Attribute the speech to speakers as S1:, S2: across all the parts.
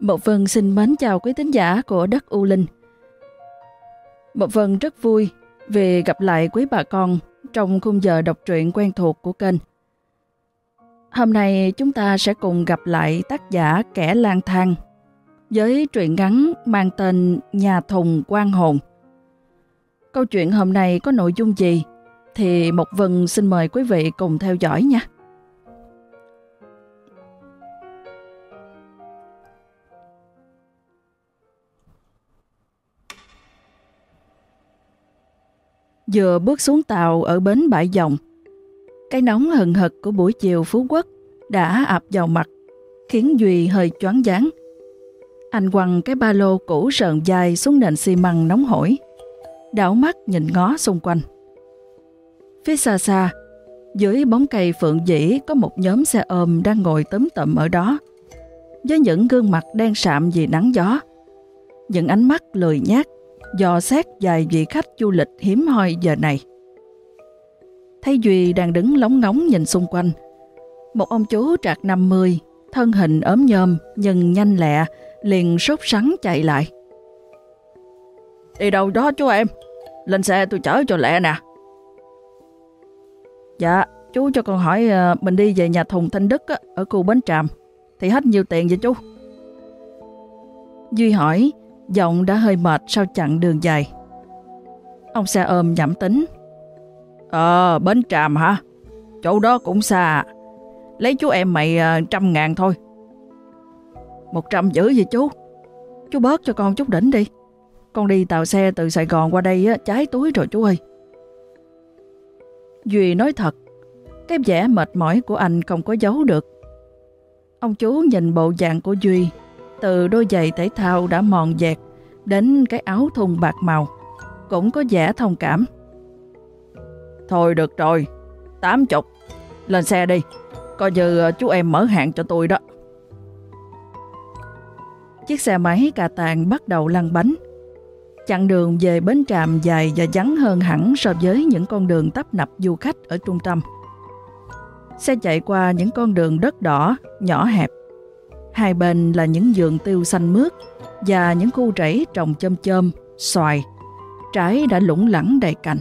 S1: Mộc Vân xin mến chào quý tín giả của Đất U Linh. Mộc Vân rất vui vì gặp lại quý bà con trong khung giờ đọc truyện quen thuộc của kênh. Hôm nay chúng ta sẽ cùng gặp lại tác giả Kẻ lang thang với truyện ngắn mang tên Nhà thùng quan hồn. Câu chuyện hôm nay có nội dung gì thì Mộc Vân xin mời quý vị cùng theo dõi nha. Vừa bước xuống tàu ở bến bãi dòng, cái nóng hừng hực của buổi chiều Phú Quốc đã ập vào mặt, khiến Duy hơi choáng váng. Anh quăng cái ba lô cũ sờn dài xuống nền xi măng nóng hổi, đảo mắt nhìn ngó xung quanh. Phía xa xa, dưới bóng cây phượng dĩ có một nhóm xe ôm đang ngồi tấm tậm ở đó, với những gương mặt đen sạm vì nắng gió, những ánh mắt lười nhát dò xét vài vị khách du lịch hiếm hoi giờ này. Thấy Duy đang đứng lóng ngóng nhìn xung quanh. Một ông chú trạc 50, thân hình ốm nhôm nhưng nhanh lẹ, liền sốt sắng chạy lại.
S2: Đi đâu đó chú em? Lên xe tôi chở cho lẹ nè.
S1: Dạ, chú cho con hỏi ờ, mình đi về nhà thùng Thanh Đức ở khu Bến Tràm. Thì hết nhiêu tiền vậy chú? Duy hỏi, giọng đã hơi mệt sau chặng đường dài. Ông xe ôm nhẩm tính.
S2: Ờ, Bến Tràm hả? Chỗ đó cũng xa. À. Lấy chú em mày à, trăm ngàn thôi.
S1: Một trăm dữ vậy chú? Chú bớt cho con chút đỉnh đi. Con đi tàu xe từ Sài Gòn qua đây á, trái túi rồi chú ơi. Duy nói thật, cái vẻ mệt mỏi của anh không có giấu được. Ông chú nhìn bộ dạng của Duy từ đôi giày thể thao đã mòn dẹt đến cái áo thun bạc màu, cũng có vẻ thông cảm.
S2: Thôi được rồi, tám chục, lên xe đi, coi như ờ, chú em mở hạn cho tôi đó.
S1: Chiếc xe máy cà tàng bắt đầu lăn bánh. Chặng đường về bến tràm dài và vắng hơn hẳn so với những con đường tấp nập du khách ở trung tâm. Xe chạy qua những con đường đất đỏ, nhỏ hẹp. Hai bên là những vườn tiêu xanh mướt và những khu rẫy trồng chôm chôm, xoài. Trái đã lủng lẳng đầy cành.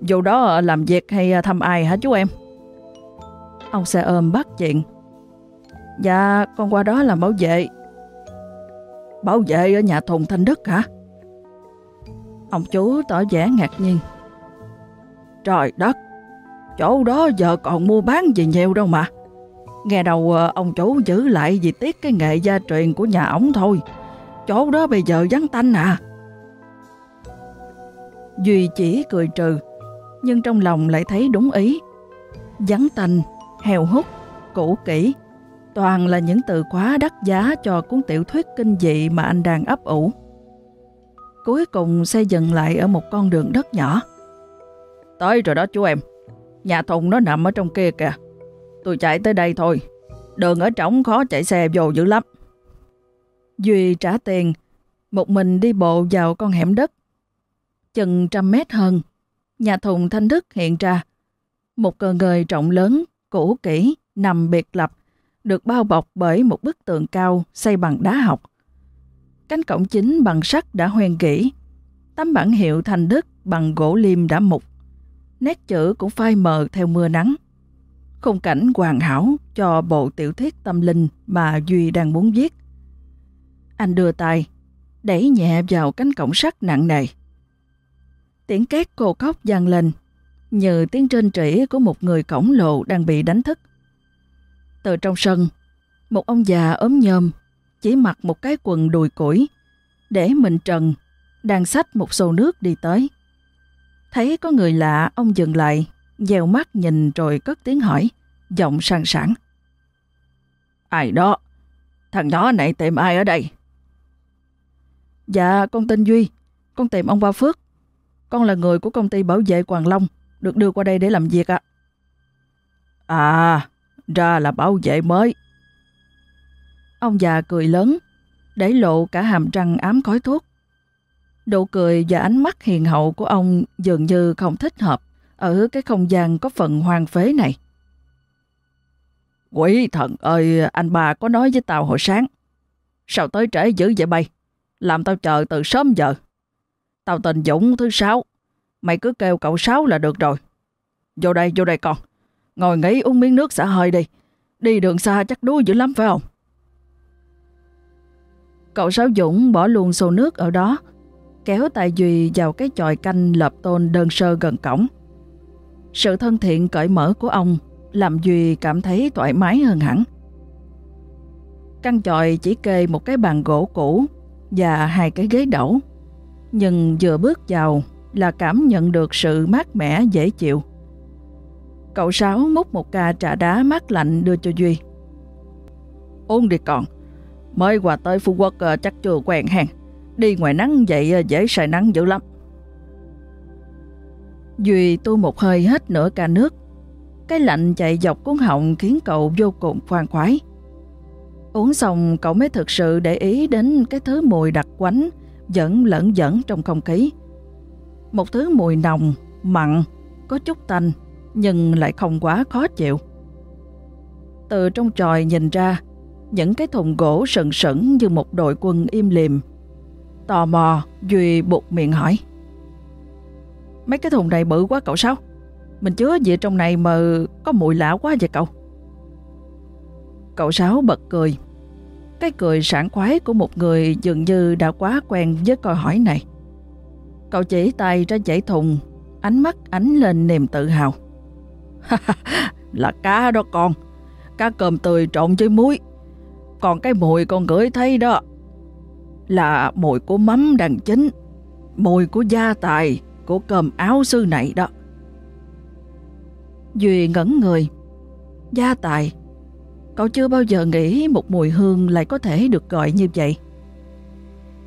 S2: Dù đó làm việc hay thăm ai hả chú em?
S1: Ông xe ôm bắt chuyện. Dạ, con qua đó làm bảo vệ.
S2: Bảo vệ ở nhà thùng Thanh Đức hả?
S1: Ông chú tỏ vẻ ngạc nhiên.
S2: Trời đất, chỗ đó giờ còn mua bán gì nhiều đâu mà. Nghe đầu ờ, ông chú giữ lại vì tiếc cái nghệ gia truyền của nhà ổng thôi. Chỗ đó bây giờ vắng tanh à.
S1: Duy chỉ cười trừ, nhưng trong lòng lại thấy đúng ý. Vắng tanh, heo hút, cũ kỹ, toàn là những từ khóa đắt giá cho cuốn tiểu thuyết kinh dị mà anh đang ấp ủ. Cuối cùng xây dựng lại ở một con đường đất nhỏ.
S2: Tới rồi đó chú em, nhà thùng nó nằm ở trong kia kìa. Tôi chạy tới đây thôi. Đường ở trống khó chạy xe vô dữ lắm.
S1: Duy trả tiền, một mình đi bộ vào con hẻm đất. Chừng trăm mét hơn, nhà thùng Thanh Đức hiện ra. Một cờ người trọng lớn, cũ kỹ, nằm biệt lập, được bao bọc bởi một bức tường cao xây bằng đá học. Cánh cổng chính bằng sắt đã hoen kỹ, tấm bản hiệu Thanh Đức bằng gỗ liêm đã mục. Nét chữ cũng phai mờ theo mưa nắng khung cảnh hoàn hảo cho bộ tiểu thuyết tâm linh mà Duy đang muốn viết. Anh đưa tay, đẩy nhẹ vào cánh cổng sắt nặng nề. Tiếng két cô khóc vang lên, như tiếng trên trĩ của một người khổng lồ đang bị đánh thức. Từ trong sân, một ông già ốm nhôm, chỉ mặc một cái quần đùi củi, để mình trần, đang xách một xô nước đi tới. Thấy có người lạ, ông dừng lại, Gieo mắt nhìn rồi cất tiếng hỏi, giọng sang sảng.
S2: Ai đó? Thằng nhỏ này tìm ai ở đây?
S1: Dạ, con tên Duy. Con tìm ông Ba Phước. Con là người của công ty bảo vệ Hoàng Long, được đưa qua đây để làm việc ạ.
S2: À. ra là bảo vệ mới.
S1: Ông già cười lớn, để lộ cả hàm răng ám khói thuốc. Độ cười và ánh mắt hiền hậu của ông dường như không thích hợp ở cái không gian có phần hoang phế này.
S2: Quỷ thần ơi, anh bà có nói với tao hồi sáng. Sao tới trễ dữ vậy bay? Làm tao chờ từ sớm giờ. Tao tên Dũng thứ sáu. Mày cứ kêu cậu sáu là được rồi. Vô đây, vô đây con. Ngồi nghỉ uống miếng nước xả hơi đi. Đi đường xa chắc đuối dữ lắm phải không?
S1: Cậu Sáu Dũng bỏ luôn xô nước ở đó, kéo Tài Duy vào cái chòi canh lợp tôn đơn sơ gần cổng. Sự thân thiện cởi mở của ông làm Duy cảm thấy thoải mái hơn hẳn. Căn chòi chỉ kê một cái bàn gỗ cũ và hai cái ghế đẩu, nhưng vừa bước vào là cảm nhận được sự mát mẻ dễ chịu. Cậu Sáu múc một ca trà đá mát lạnh đưa cho Duy.
S2: Uống đi con, mới qua tới Phú Quốc ờ, chắc chưa quen hàng. Đi ngoài nắng vậy ờ, dễ 晒 nắng dữ lắm.
S1: Duy tu một hơi hết nửa cả nước. Cái lạnh chạy dọc cuốn họng khiến cậu vô cùng khoan khoái. Uống xong cậu mới thực sự để ý đến cái thứ mùi đặc quánh vẫn lẫn dẫn trong không khí. Một thứ mùi nồng, mặn, có chút tanh nhưng lại không quá khó chịu. Từ trong tròi nhìn ra, những cái thùng gỗ sần sẩn như một đội quân im lìm. Tò mò, Duy buộc miệng hỏi. Mấy cái thùng này bự quá cậu sao? Mình chứa gì trong này mà có mùi lạ quá vậy cậu? Cậu Sáu bật cười. Cái cười sảng khoái của một người dường như đã quá quen với câu hỏi này. Cậu chỉ tay ra dãy thùng, ánh mắt ánh lên niềm tự hào.
S2: là cá đó con, cá cơm tươi trộn với muối. Còn cái mùi con gửi thấy đó là mùi của mắm đang chín, mùi của gia tài, của cơm áo sư này đó.
S1: Duy ngẩn người. Gia tài. Cậu chưa bao giờ nghĩ một mùi hương lại có thể được gọi như vậy.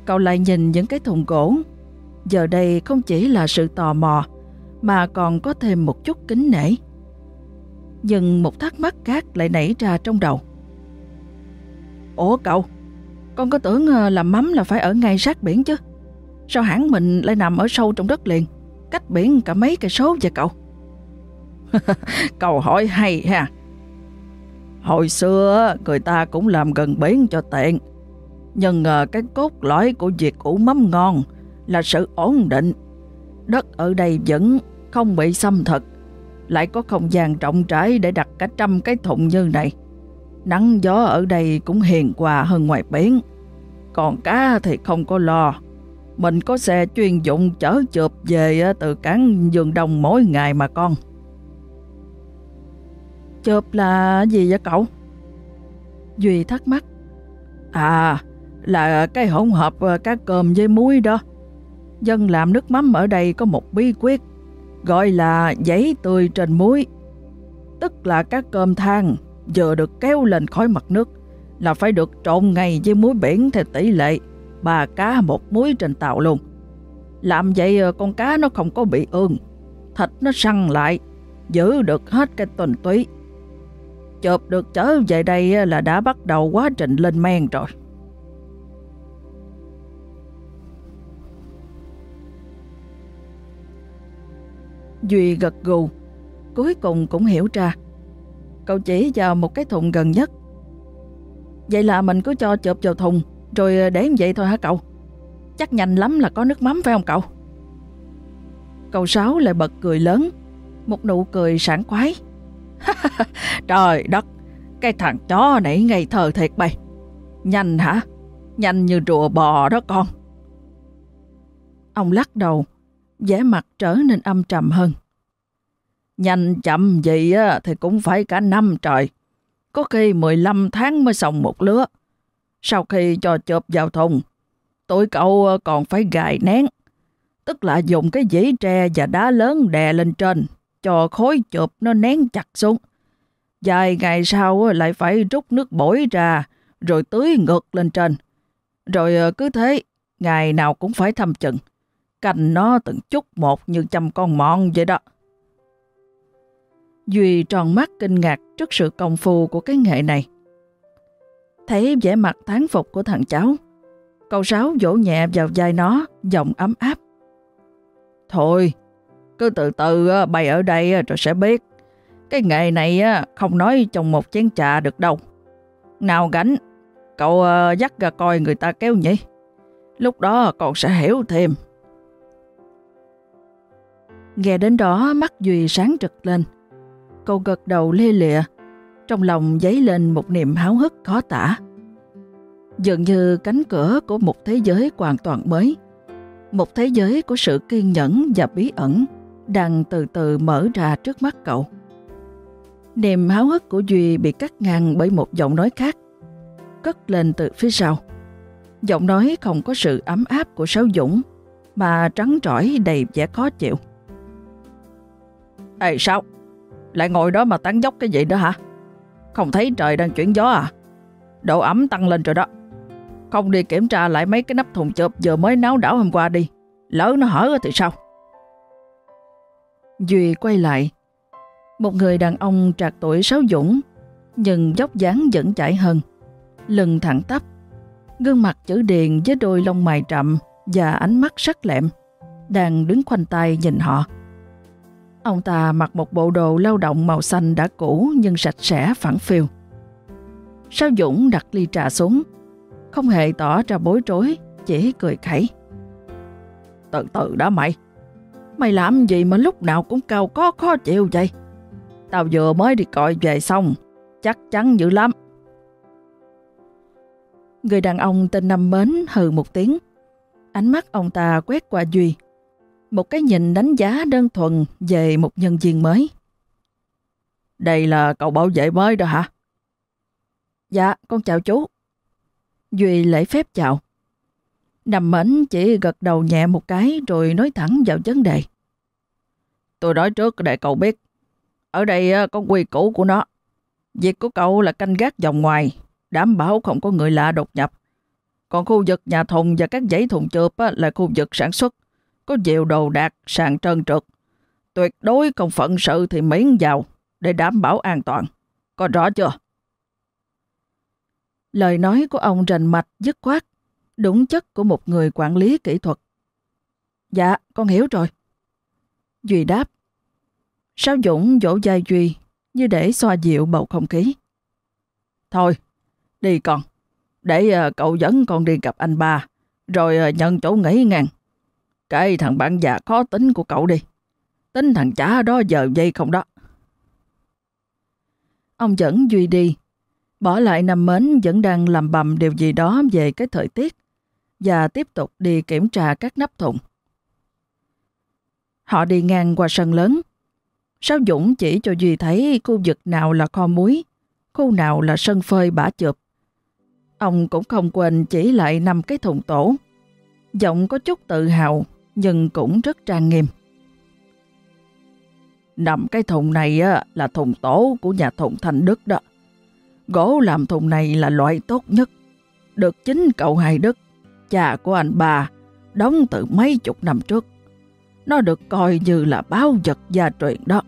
S1: Cậu lại nhìn những cái thùng gỗ. Giờ đây không chỉ là sự tò mò, mà còn có thêm một chút kính nể. Nhưng một thắc mắc khác lại nảy ra trong đầu.
S2: Ủa cậu, con có tưởng ờ, làm mắm là phải ở ngay sát biển chứ? Sao hãng mình lại nằm ở sâu trong đất liền, cách biển cả mấy cây số vậy cậu? Câu hỏi hay ha. Hồi xưa người ta cũng làm gần biển cho tiện. Nhưng cái cốt lõi của việc ủ mắm ngon là sự ổn định. Đất ở đây vẫn không bị xâm thực. Lại có không gian rộng rãi để đặt cả trăm cái thùng như này. Nắng gió ở đây cũng hiền hòa hơn ngoài biển. Còn cá thì không có lo. Mình có xe chuyên dụng chở chụp về từ cảng Dương Đông mỗi ngày mà con.
S1: Chụp là gì vậy cậu? Duy thắc mắc.
S2: À, là cái hỗn hợp ờ, cá cơm với muối đó. Dân làm nước mắm ở đây có một bí quyết, gọi là giấy tươi trên muối. Tức là cá cơm than vừa được kéo lên khỏi mặt nước là phải được trộn ngay với muối biển theo tỷ lệ ba cá một muối trên tàu luôn. Làm vậy ờ, con cá nó không có bị ương, thịt nó săn lại, giữ được hết cái tuần túy. Chộp được trở về đây ờ, là đã bắt đầu quá trình lên men rồi.
S1: Duy gật gù, cuối cùng cũng hiểu ra. Cậu chỉ vào một cái thùng gần nhất. Vậy là mình cứ cho chộp vào thùng, rồi ờ, để vậy thôi hả cậu? Chắc nhanh lắm là có nước mắm phải không cậu? Cậu Sáu lại bật cười lớn, một nụ cười sảng khoái.
S2: Trời đất, cái thằng chó nãy ngây thơ thiệt bày Nhanh hả? Nhanh như rùa bò đó con.
S1: Ông lắc đầu, vẻ mặt trở nên âm trầm hơn.
S2: Nhanh chậm gì á, thì cũng phải cả năm trời. Có khi 15 tháng mới xong một lứa. Sau khi cho chộp vào thùng, tụi cậu ờ, còn phải gài nén. Tức là dùng cái dĩ tre và đá lớn đè lên trên, cho khối chộp nó nén chặt xuống. Vài ngày sau ờ, lại phải rút nước bổi ra, rồi tưới ngược lên trên. Rồi ờ, cứ thế, ngày nào cũng phải thăm chừng. Cành nó từng chút một như chăm con mọn vậy đó.
S1: Duy tròn mắt kinh ngạc trước sự công phu của cái nghệ này. Thấy vẻ mặt tán phục của thằng cháu, cậu Sáu vỗ nhẹ vào vai nó, giọng ấm áp.
S2: Thôi, cứ từ từ bày ở đây rồi sẽ biết. Cái nghề này không nói trong một chén trà được đâu. Nào gánh, cậu ờ, dắt ra coi người ta kéo nhỉ? Lúc đó con sẽ hiểu thêm.
S1: Nghe đến đó mắt Duy sáng trực lên. Cậu gật đầu lê lịa, trong lòng dấy lên một niềm háo hức khó tả. Dường như cánh cửa của một thế giới hoàn toàn mới, một thế giới của sự kiên nhẫn và bí ẩn đang từ từ mở ra trước mắt cậu. Niềm háo hức của Duy bị cắt ngang bởi một giọng nói khác, cất lên từ phía sau. Giọng nói không có sự ấm áp của Sáu Dũng, mà trắng trỏi đầy vẻ khó chịu.
S2: Ê sao? Lại ngồi đó mà tán dốc cái gì đó hả? Không thấy trời đang chuyển gió à? Độ ẩm tăng lên rồi đó. Không đi kiểm tra lại mấy cái nắp thùng chợp giờ mới náo đảo hôm qua đi. Lỡ nó hở thì sao?
S1: Duy quay lại. Một người đàn ông trạc tuổi sáu dũng, nhưng dốc dáng vẫn chảy hơn. Lưng thẳng tắp, gương mặt chữ điền với đôi lông mày trậm và ánh mắt sắc lẹm, đang đứng khoanh tay nhìn họ. Ông ta mặc một bộ đồ lao động màu xanh đã cũ nhưng sạch sẽ phẳng phiu. Sao Dũng đặt ly trà xuống, không hề tỏ ra bối rối, chỉ cười khẩy.
S2: Từ từ đó mày, mày làm gì mà lúc nào cũng cao có khó chịu vậy? Tao vừa mới đi coi về xong, chắc chắn dữ lắm.
S1: Người đàn ông tên Năm Mến hừ một tiếng. Ánh mắt ông ta quét qua Duy. Một cái nhìn đánh giá đơn thuần về một nhân viên mới.
S2: Đây là cậu bảo vệ mới đó hả?
S1: Dạ, con chào chú. Duy lễ phép chào. Nằm mến chỉ gật đầu nhẹ một cái rồi nói thẳng vào vấn đề.
S2: Tôi nói trước để cậu biết. Ở đây có quy củ của nó. Việc của cậu là canh gác vòng ngoài, đảm bảo không có người lạ đột nhập. Còn khu vực nhà thùng và các dãy thùng chợp là khu vực sản xuất, có nhiều đồ đạc, sàn trơn trượt. Tuyệt đối không phận sự thì miễn vào để đảm bảo an toàn. Có rõ chưa?
S1: Lời nói của ông rành mạch dứt khoát, đúng chất của một người quản lý kỹ thuật. Dạ, con hiểu rồi. Duy đáp. Sao Dũng vỗ vai Duy như để xoa dịu bầu không khí.
S2: Thôi, đi con. Để uh, cậu dẫn con đi gặp anh ba, rồi uh, nhận chỗ nghỉ ngang. Cái thằng bạn già khó tính của cậu đi. Tính thằng chả đó giờ dây không đó.
S1: Ông dẫn Duy đi, bỏ lại nằm Mến vẫn đang làm bầm điều gì đó về cái thời tiết và tiếp tục đi kiểm tra các nắp thùng. Họ đi ngang qua sân lớn. sáu Dũng chỉ cho Duy thấy khu vực nào là kho muối, khu nào là sân phơi bả chụp. Ông cũng không quên chỉ lại năm cái thùng tổ. Giọng có chút tự hào nhưng cũng rất trang nghiêm.
S2: Nằm cái thùng này á, là thùng tổ của nhà thùng Thanh Đức đó. Gỗ làm thùng này là loại tốt nhất. Được chính cậu Hai Đức, cha của anh bà, đóng từ mấy chục năm trước. Nó được coi như là báo vật gia truyền đó.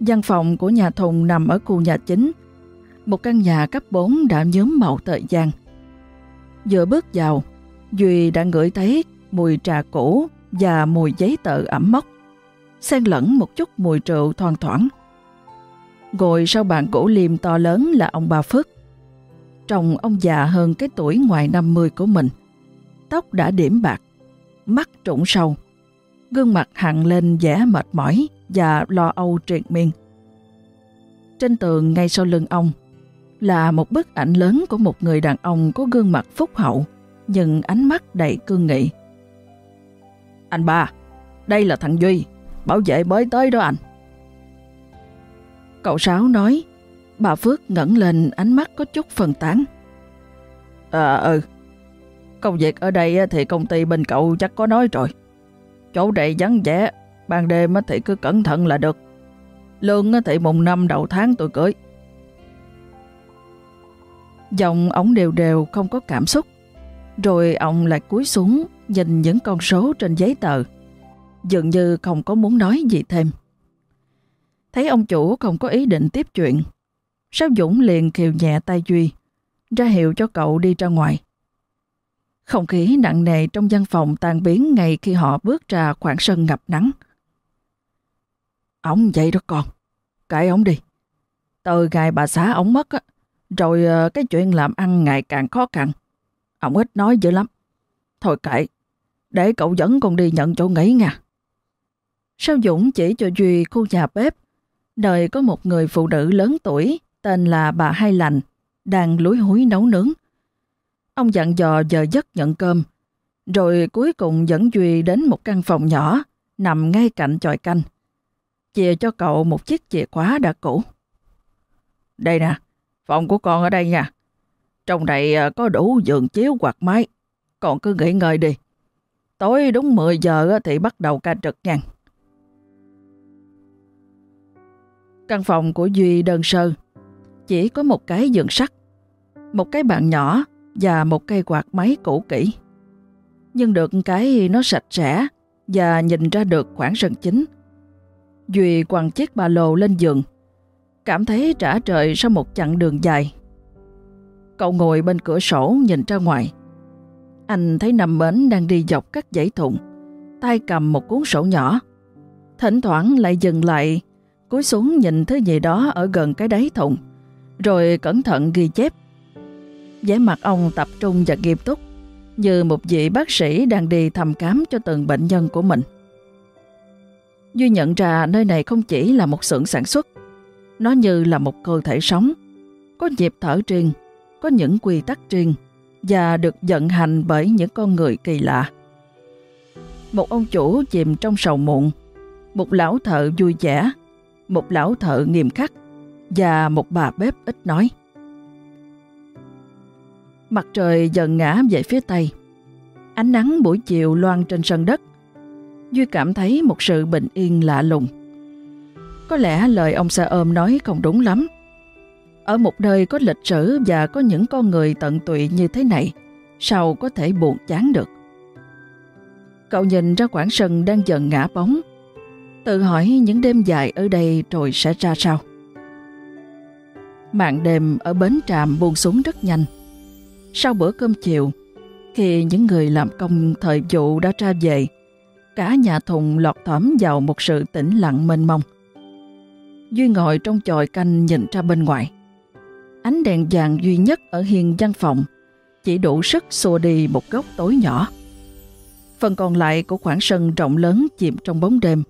S1: Văn phòng của nhà thùng nằm ở khu nhà chính. Một căn nhà cấp 4 đã nhóm màu thời gian. Vừa bước vào, Duy đã ngửi thấy mùi trà cũ và mùi giấy tờ ẩm mốc, xen lẫn một chút mùi rượu thoang thoảng. Ngồi sau bàn gỗ liềm to lớn là ông bà Phước. Trông ông già hơn cái tuổi ngoài 50 của mình. Tóc đã điểm bạc, mắt trũng sâu, gương mặt hằn lên vẻ mệt mỏi và lo âu triền miên. Trên tường ngay sau lưng ông là một bức ảnh lớn của một người đàn ông có gương mặt phúc hậu nhưng ánh mắt đầy cương nghị.
S2: Anh ba, đây là thằng Duy, bảo vệ mới tới đó anh.
S1: Cậu Sáu nói, bà Phước ngẩng lên ánh mắt có chút phần tán.
S2: À ừ, công việc ở đây thì công ty bên cậu chắc có nói rồi. Chỗ đây vắng vẻ, ban đêm thì cứ cẩn thận là được. Lương thì mùng năm đầu tháng tôi cưới.
S1: dòng ống đều đều không có cảm xúc. Rồi ông lại cúi xuống nhìn những con số trên giấy tờ. Dường như không có muốn nói gì thêm. Thấy ông chủ không có ý định tiếp chuyện. Sao Dũng liền kiều nhẹ tay Duy, ra hiệu cho cậu đi ra ngoài. Không khí nặng nề trong văn phòng tan biến ngay khi họ bước ra khoảng sân ngập nắng.
S2: Ông vậy đó con, cãi ông đi. Từ ngày bà xã ông mất á, rồi ờ, cái chuyện làm ăn ngày càng khó khăn. Ông ít nói dữ lắm. Thôi kệ, để cậu dẫn con đi nhận chỗ nghỉ nha.
S1: Sao Dũng chỉ cho Duy khu nhà bếp, nơi có một người phụ nữ lớn tuổi tên là bà Hai Lành, đang lúi húi nấu nướng. Ông dặn dò giờ giấc nhận cơm, rồi cuối cùng dẫn Duy đến một căn phòng nhỏ nằm ngay cạnh chòi canh. Chia cho cậu một chiếc chìa khóa đã cũ.
S2: Đây nè, phòng của con ở đây nha. Trong này à, có đủ giường chiếu quạt máy. còn cứ nghỉ ngơi đi. Tối đúng 10 giờ thì bắt đầu ca trực nha.
S1: Căn phòng của Duy đơn sơ, chỉ có một cái giường sắt, một cái bàn nhỏ và một cây quạt máy cũ kỹ. Nhưng được cái nó sạch sẽ và nhìn ra được khoảng sân chính. Duy quăng chiếc ba lô lên giường, cảm thấy trả trời sau một chặng đường dài. Cậu ngồi bên cửa sổ nhìn ra ngoài. Anh thấy nam Mến đang đi dọc các dãy thụng, tay cầm một cuốn sổ nhỏ. Thỉnh thoảng lại dừng lại, cúi xuống nhìn thứ gì đó ở gần cái đáy thùng, rồi cẩn thận ghi chép. vẻ mặt ông tập trung và nghiêm túc, như một vị bác sĩ đang đi thăm khám cho từng bệnh nhân của mình. Duy nhận ra nơi này không chỉ là một xưởng sản xuất, nó như là một cơ thể sống, có nhịp thở riêng, có những quy tắc riêng và được vận hành bởi những con người kỳ lạ. Một ông chủ chìm trong sầu muộn, một lão thợ vui vẻ, một lão thợ nghiêm khắc và một bà bếp ít nói. Mặt trời dần ngã về phía tây. Ánh nắng buổi chiều loan trên sân đất. Duy cảm thấy một sự bình yên lạ lùng. Có lẽ lời ông xe ôm nói không đúng lắm. Ở một nơi có lịch sử và có những con người tận tụy như thế này, sao có thể buồn chán được? Cậu nhìn ra quảng sân đang dần ngã bóng, tự hỏi những đêm dài ở đây rồi sẽ ra sao. Mạng đêm ở bến tràm buông xuống rất nhanh. Sau bữa cơm chiều, khi những người làm công thời vụ đã ra về, cả nhà thùng lọt thỏm vào một sự tĩnh lặng mênh mông. Duy ngồi trong chòi canh nhìn ra bên ngoài. Ánh đèn vàng duy nhất ở hiên văn phòng chỉ đủ sức xua đi một góc tối nhỏ. Phần còn lại của khoảng sân rộng lớn chìm trong bóng đêm,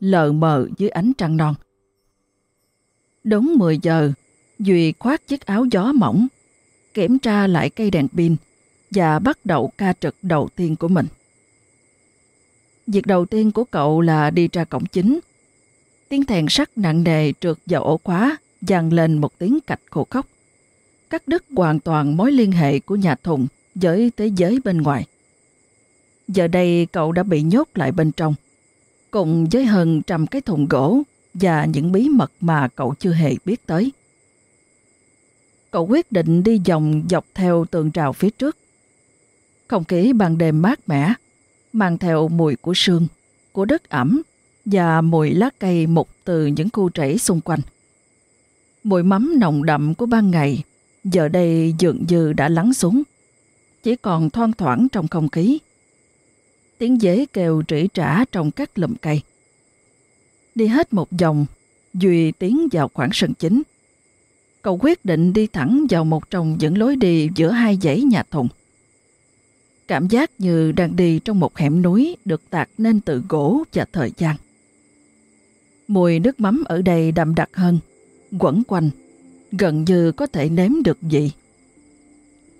S1: lờ mờ dưới ánh trăng non. Đúng 10 giờ, Duy khoác chiếc áo gió mỏng, kiểm tra lại cây đèn pin và bắt đầu ca trực đầu tiên của mình. Việc đầu tiên của cậu là đi ra cổng chính. Tiếng thèn sắt nặng nề trượt vào ổ khóa, dàn lên một tiếng cạch khổ khóc. Cắt đứt hoàn toàn mối liên hệ của nhà thùng với thế giới bên ngoài. Giờ đây cậu đã bị nhốt lại bên trong, cùng với hơn trăm cái thùng gỗ và những bí mật mà cậu chưa hề biết tới. Cậu quyết định đi vòng dọc theo tường trào phía trước. Không khí ban đêm mát mẻ, mang theo mùi của sương, của đất ẩm và mùi lá cây mục từ những khu rẫy xung quanh. Mùi mắm nồng đậm của ban ngày giờ đây dường như đã lắng xuống, chỉ còn thoang thoảng trong không khí. Tiếng dế kêu trĩ trả trong các lùm cây. Đi hết một vòng, Duy tiến vào khoảng sân chính. Cậu quyết định đi thẳng vào một trong những lối đi giữa hai dãy nhà thùng. Cảm giác như đang đi trong một hẻm núi được tạc nên từ gỗ và thời gian. Mùi nước mắm ở đây đậm đặc hơn, quẩn quanh, gần như có thể nếm được vị.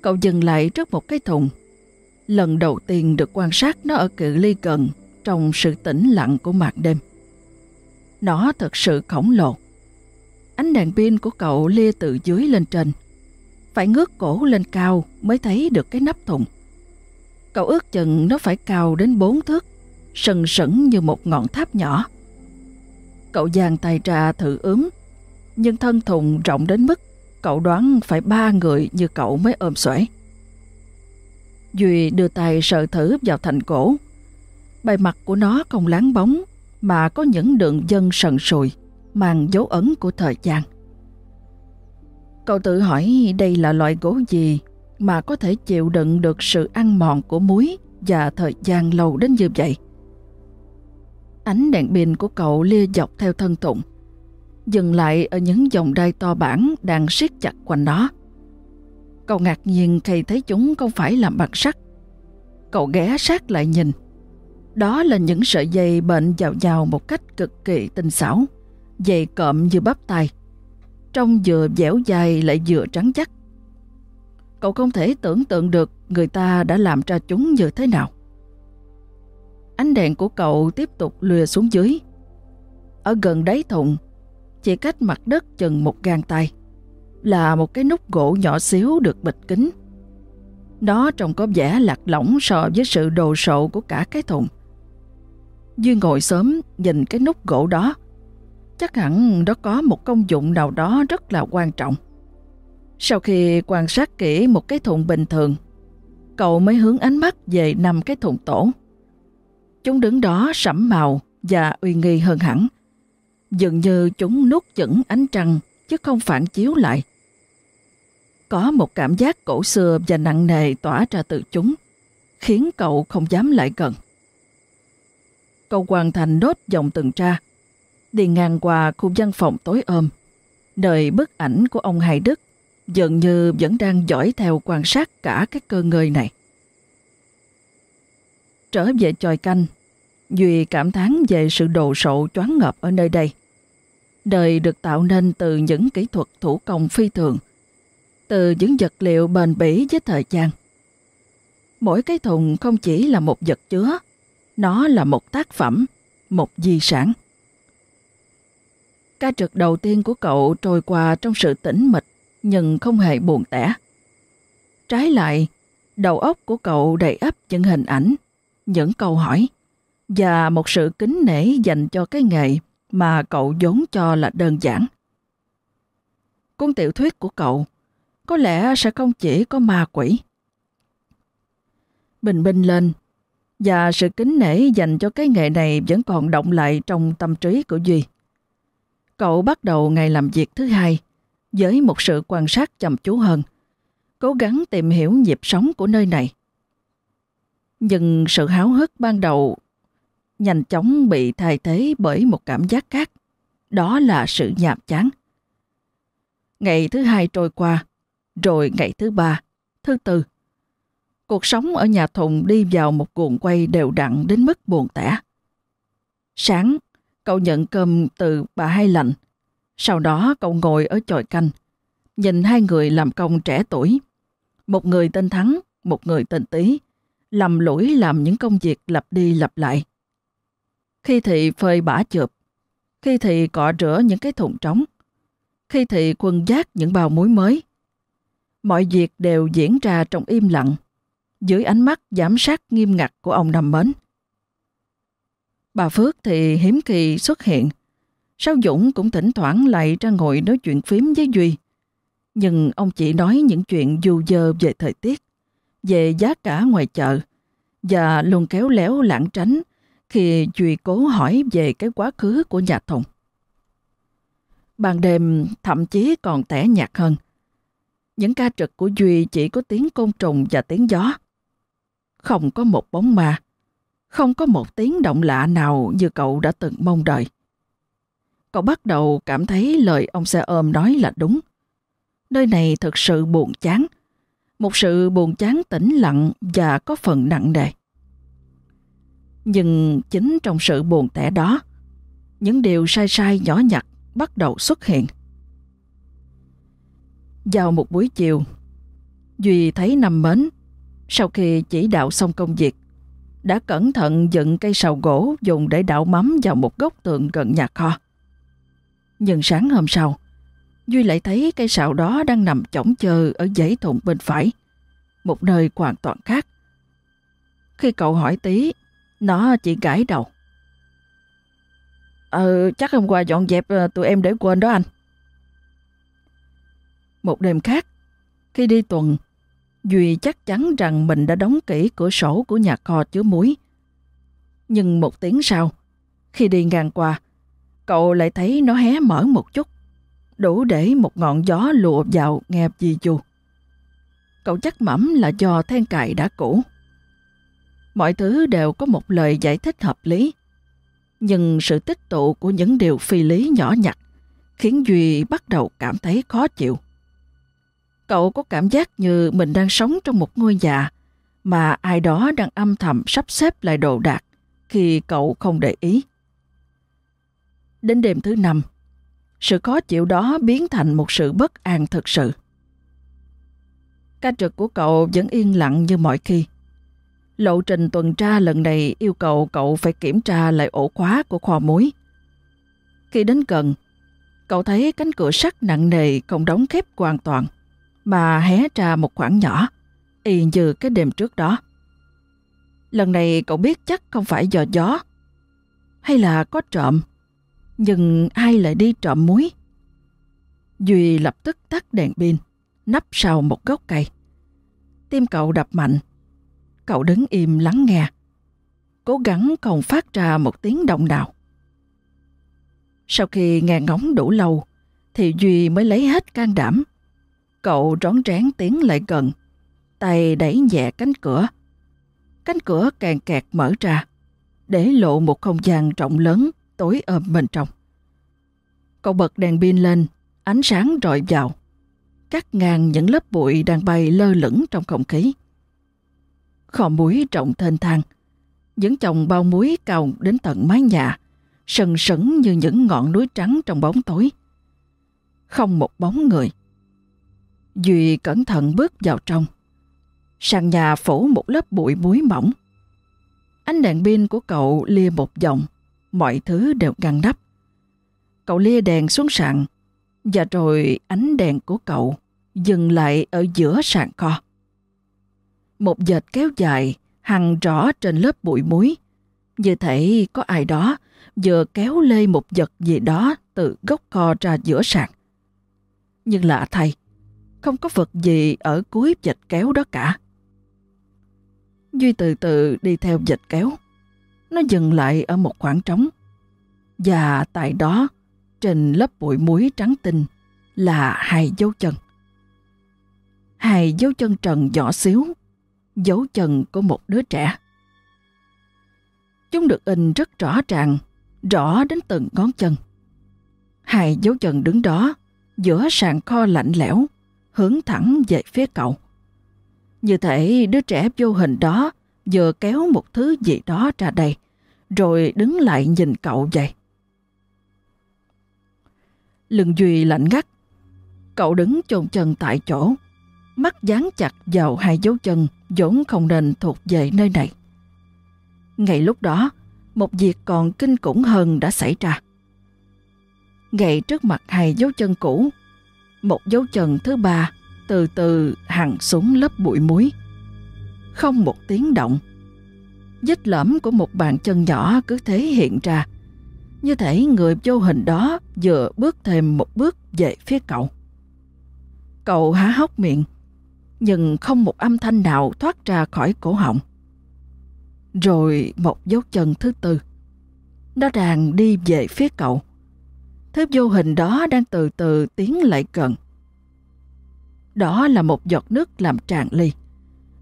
S1: Cậu dừng lại trước một cái thùng. Lần đầu tiên được quan sát nó ở cự ly gần trong sự tĩnh lặng của màn đêm. Nó thật sự khổng lồ. Ánh đèn pin của cậu lia từ dưới lên trên. Phải ngước cổ lên cao mới thấy được cái nắp thùng. Cậu ước chừng nó phải cao đến bốn thước, sần sững như một ngọn tháp nhỏ. Cậu giang tay ra thử ướm, nhưng thân thùng rộng đến mức cậu đoán phải ba người như cậu mới ôm xuể. Duy đưa tay sờ thử vào thành cổ. Bề mặt của nó không láng bóng, mà có những đường dân sần sùi, mang dấu ấn của thời gian. Cậu tự hỏi đây là loại gỗ gì mà có thể chịu đựng được sự ăn mòn của muối và thời gian lâu đến như vậy. Ánh đèn pin của cậu lia dọc theo thân tụng dừng lại ở những dòng đai to bản đang siết chặt quanh đó. Cậu ngạc nhiên khi thấy chúng không phải làm bằng sắt. Cậu ghé sát lại nhìn. Đó là những sợi dây bệnh dào dào một cách cực kỳ tinh xảo, dày cộm như bắp tay. Trông vừa dẻo dài lại vừa trắng chắc. Cậu không thể tưởng tượng được người ta đã làm ra chúng như thế nào. Ánh đèn của cậu tiếp tục lùa xuống dưới. Ở gần đáy thùng, chỉ cách mặt đất chừng một gang tay, là một cái nút gỗ nhỏ xíu được bịch kín. Nó trông có vẻ lạc lõng so với sự đồ sộ của cả cái thùng. Duy ngồi sớm nhìn cái nút gỗ đó, chắc hẳn đó có một công dụng nào đó rất là quan trọng. Sau khi quan sát kỹ một cái thùng bình thường, cậu mới hướng ánh mắt về năm cái thùng tổ. Chúng đứng đó sẫm màu và uy nghi hơn hẳn. Dường như chúng nuốt chửng ánh trăng chứ không phản chiếu lại. Có một cảm giác cổ xưa và nặng nề tỏa ra từ chúng, khiến cậu không dám lại gần. Cậu hoàn thành nốt dòng từng tra, đi ngang qua khu văn phòng tối ôm, nơi bức ảnh của ông Hải Đức dường như vẫn đang dõi theo quan sát cả cái cơ ngơi này. Trở về tròi canh, Duy cảm thán về sự đồ sộ choáng ngợp ở nơi đây. Đời được tạo nên từ những kỹ thuật thủ công phi thường, từ những vật liệu bền bỉ với thời gian. Mỗi cái thùng không chỉ là một vật chứa, nó là một tác phẩm, một di sản. Ca trực đầu tiên của cậu trôi qua trong sự tĩnh mịch nhưng không hề buồn tẻ. Trái lại, đầu óc của cậu đầy ắp những hình ảnh, những câu hỏi và một sự kính nể dành cho cái nghề mà cậu vốn cho là đơn giản. Cuốn tiểu thuyết của cậu có lẽ sẽ không chỉ có ma quỷ. Bình minh lên, và sự kính nể dành cho cái nghề này vẫn còn động lại trong tâm trí của Duy. Cậu bắt đầu ngày làm việc thứ hai với một sự quan sát chăm chú hơn, cố gắng tìm hiểu nhịp sống của nơi này. Nhưng sự háo hức ban đầu nhanh chóng bị thay thế bởi một cảm giác khác, đó là sự nhàm chán. Ngày thứ hai trôi qua, rồi ngày thứ ba, thứ tư. Cuộc sống ở nhà thùng đi vào một cuộn quay đều đặn đến mức buồn tẻ. Sáng, cậu nhận cơm từ bà Hai Lạnh. Sau đó cậu ngồi ở chòi canh, nhìn hai người làm công trẻ tuổi. Một người tên Thắng, một người tên Tý, lầm lũi làm những công việc lặp đi lặp lại. Khi thì phơi bã chụp, khi thì cọ rửa những cái thùng trống, khi thì quân giác những bào muối mới. Mọi việc đều diễn ra trong im lặng, dưới ánh mắt giám sát nghiêm ngặt của ông Năm Mến. Bà Phước thì hiếm kỳ xuất hiện. Sao Dũng cũng thỉnh thoảng lại ra ngồi nói chuyện phím với Duy. Nhưng ông chỉ nói những chuyện dù dơ về thời tiết, về giá cả ngoài chợ, và luôn kéo léo lãng tránh khi Duy cố hỏi về cái quá khứ của nhà Thùng. Ban đêm thậm chí còn tẻ nhạt hơn. Những ca trực của Duy chỉ có tiếng côn trùng và tiếng gió. Không có một bóng ma, không có một tiếng động lạ nào như cậu đã từng mong đợi. Cậu bắt đầu cảm thấy lời ông xe ôm nói là đúng. Nơi này thực sự buồn chán, một sự buồn chán tĩnh lặng và có phần nặng nề. Nhưng chính trong sự buồn tẻ đó, những điều sai sai nhỏ nhặt bắt đầu xuất hiện. Vào một buổi chiều, Duy thấy Năm Mến, sau khi chỉ đạo xong công việc, đã cẩn thận dựng cây sào gỗ dùng để đảo mắm vào một góc tường gần nhà kho. Nhưng sáng hôm sau, Duy lại thấy cây sào đó đang nằm chỏng chờ ở giấy thùng bên phải, một nơi hoàn toàn khác. Khi cậu hỏi tí, nó chỉ gãi đầu. Ờ, chắc hôm qua dọn dẹp ờ, tụi em để quên đó anh. Một đêm khác, khi đi tuần, Duy chắc chắn rằng mình đã đóng kỹ cửa sổ của nhà kho chứa muối. Nhưng một tiếng sau, khi đi ngang qua, cậu lại thấy nó hé mở một chút, đủ để một ngọn gió lùa vào nghe chi chù. Cậu chắc mẩm là do then cài đã cũ. Mọi thứ đều có một lời giải thích hợp lý. Nhưng sự tích tụ của những điều phi lý nhỏ nhặt khiến Duy bắt đầu cảm thấy khó chịu. Cậu có cảm giác như mình đang sống trong một ngôi nhà mà ai đó đang âm thầm sắp xếp lại đồ đạc khi cậu không để ý. Đến đêm thứ năm, sự khó chịu đó biến thành một sự bất an thực sự. Ca trực của cậu vẫn yên lặng như mọi khi. Lộ trình tuần tra lần này yêu cầu cậu phải kiểm tra lại ổ khóa của kho muối. Khi đến gần, cậu thấy cánh cửa sắt nặng nề không đóng khép hoàn toàn, mà hé ra một khoảng nhỏ, y như cái đêm trước đó. Lần này cậu biết chắc không phải do gió, hay là có trộm, nhưng ai lại đi trộm muối? Duy lập tức tắt đèn pin, nấp sau một gốc cây. Tim cậu đập mạnh, cậu đứng im lắng nghe, cố gắng không phát ra một tiếng động nào. Sau khi nghe ngóng đủ lâu, thì Duy mới lấy hết can đảm. Cậu rón rén tiến lại gần, tay đẩy nhẹ cánh cửa. Cánh cửa càng kẹt mở ra, để lộ một không gian rộng lớn, tối ôm bên trong. Cậu bật đèn pin lên, ánh sáng rọi vào, cắt ngang những lớp bụi đang bay lơ lửng trong không khí. Kho muối rộng thênh thang, những chồng bao muối cao đến tận mái nhà, sần sững như những ngọn núi trắng trong bóng tối. Không một bóng người. Duy cẩn thận bước vào trong. Sàn nhà phủ một lớp bụi muối mỏng. Ánh đèn pin của cậu lia một vòng, mọi thứ đều ngăn nắp. Cậu lia đèn xuống sàn, và rồi ánh đèn của cậu dừng lại ở giữa sàn kho. Một dệt kéo dài hằng rõ trên lớp bụi muối, như thể có ai đó vừa kéo lê một vật gì đó từ gốc kho ra giữa sàn. Nhưng lạ thay, không có vật gì ở cuối vệt kéo đó cả. Duy từ từ đi theo vệt kéo. Nó dừng lại ở một khoảng trống. Và tại đó, trên lớp bụi muối trắng tinh, là hai dấu chân. Hai dấu chân trần nhỏ xíu, dấu chân của một đứa trẻ. Chúng được in rất rõ ràng rõ đến từng ngón chân. Hai dấu chân đứng đó, giữa sàn kho lạnh lẽo, hướng thẳng về phía cậu. Như thể đứa trẻ vô hình đó vừa kéo một thứ gì đó ra đây, rồi đứng lại nhìn cậu vậy. Lưng Duy lạnh ngắt. Cậu đứng chôn chân tại chỗ, mắt dán chặt vào hai dấu chân vốn không nên thuộc về nơi này. Ngay lúc đó, một việc còn kinh khủng hơn đã xảy ra. Ngay trước mặt hai dấu chân cũ, một dấu chân thứ ba từ từ hằn xuống lớp bụi muối. Không một tiếng động. Vết lõm của một bàn chân nhỏ cứ thế hiện ra, như thể người vô hình đó vừa bước thêm một bước về phía cậu. Cậu há hốc miệng, nhưng không một âm thanh nào thoát ra khỏi cổ họng. Rồi một dấu chân thứ tư. Nó đang đi về phía cậu. Thứ vô hình đó đang từ từ tiến lại gần. Đó là một giọt nước làm tràn ly.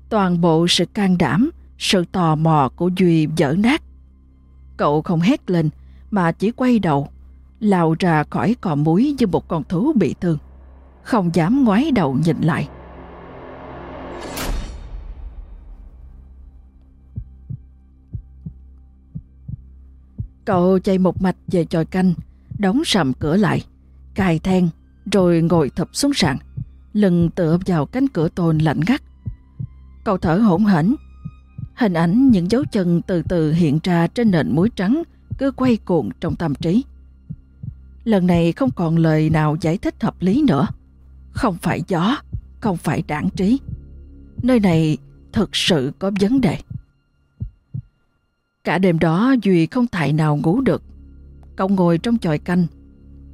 S1: Toàn bộ sự can đảm, sự tò mò của Duy dở nát. Cậu không hét lên mà chỉ quay đầu, lao ra khỏi cò muối như một con thú bị thương. Không dám ngoái đầu nhìn lại. Cậu chạy một mạch về tròi canh, đóng sầm cửa lại, cài then, rồi ngồi thập xuống sàn, lưng tựa vào cánh cửa tôn lạnh ngắt. Cậu thở hổn hển. Hình ảnh những dấu chân từ từ hiện ra trên nền muối trắng cứ quay cuộn trong tâm trí. Lần này không còn lời nào giải thích hợp lý nữa. Không phải gió, không phải đảng trí. Nơi này thực sự có vấn đề. Cả đêm đó Duy không tài nào ngủ được. Cậu ngồi trong chòi canh,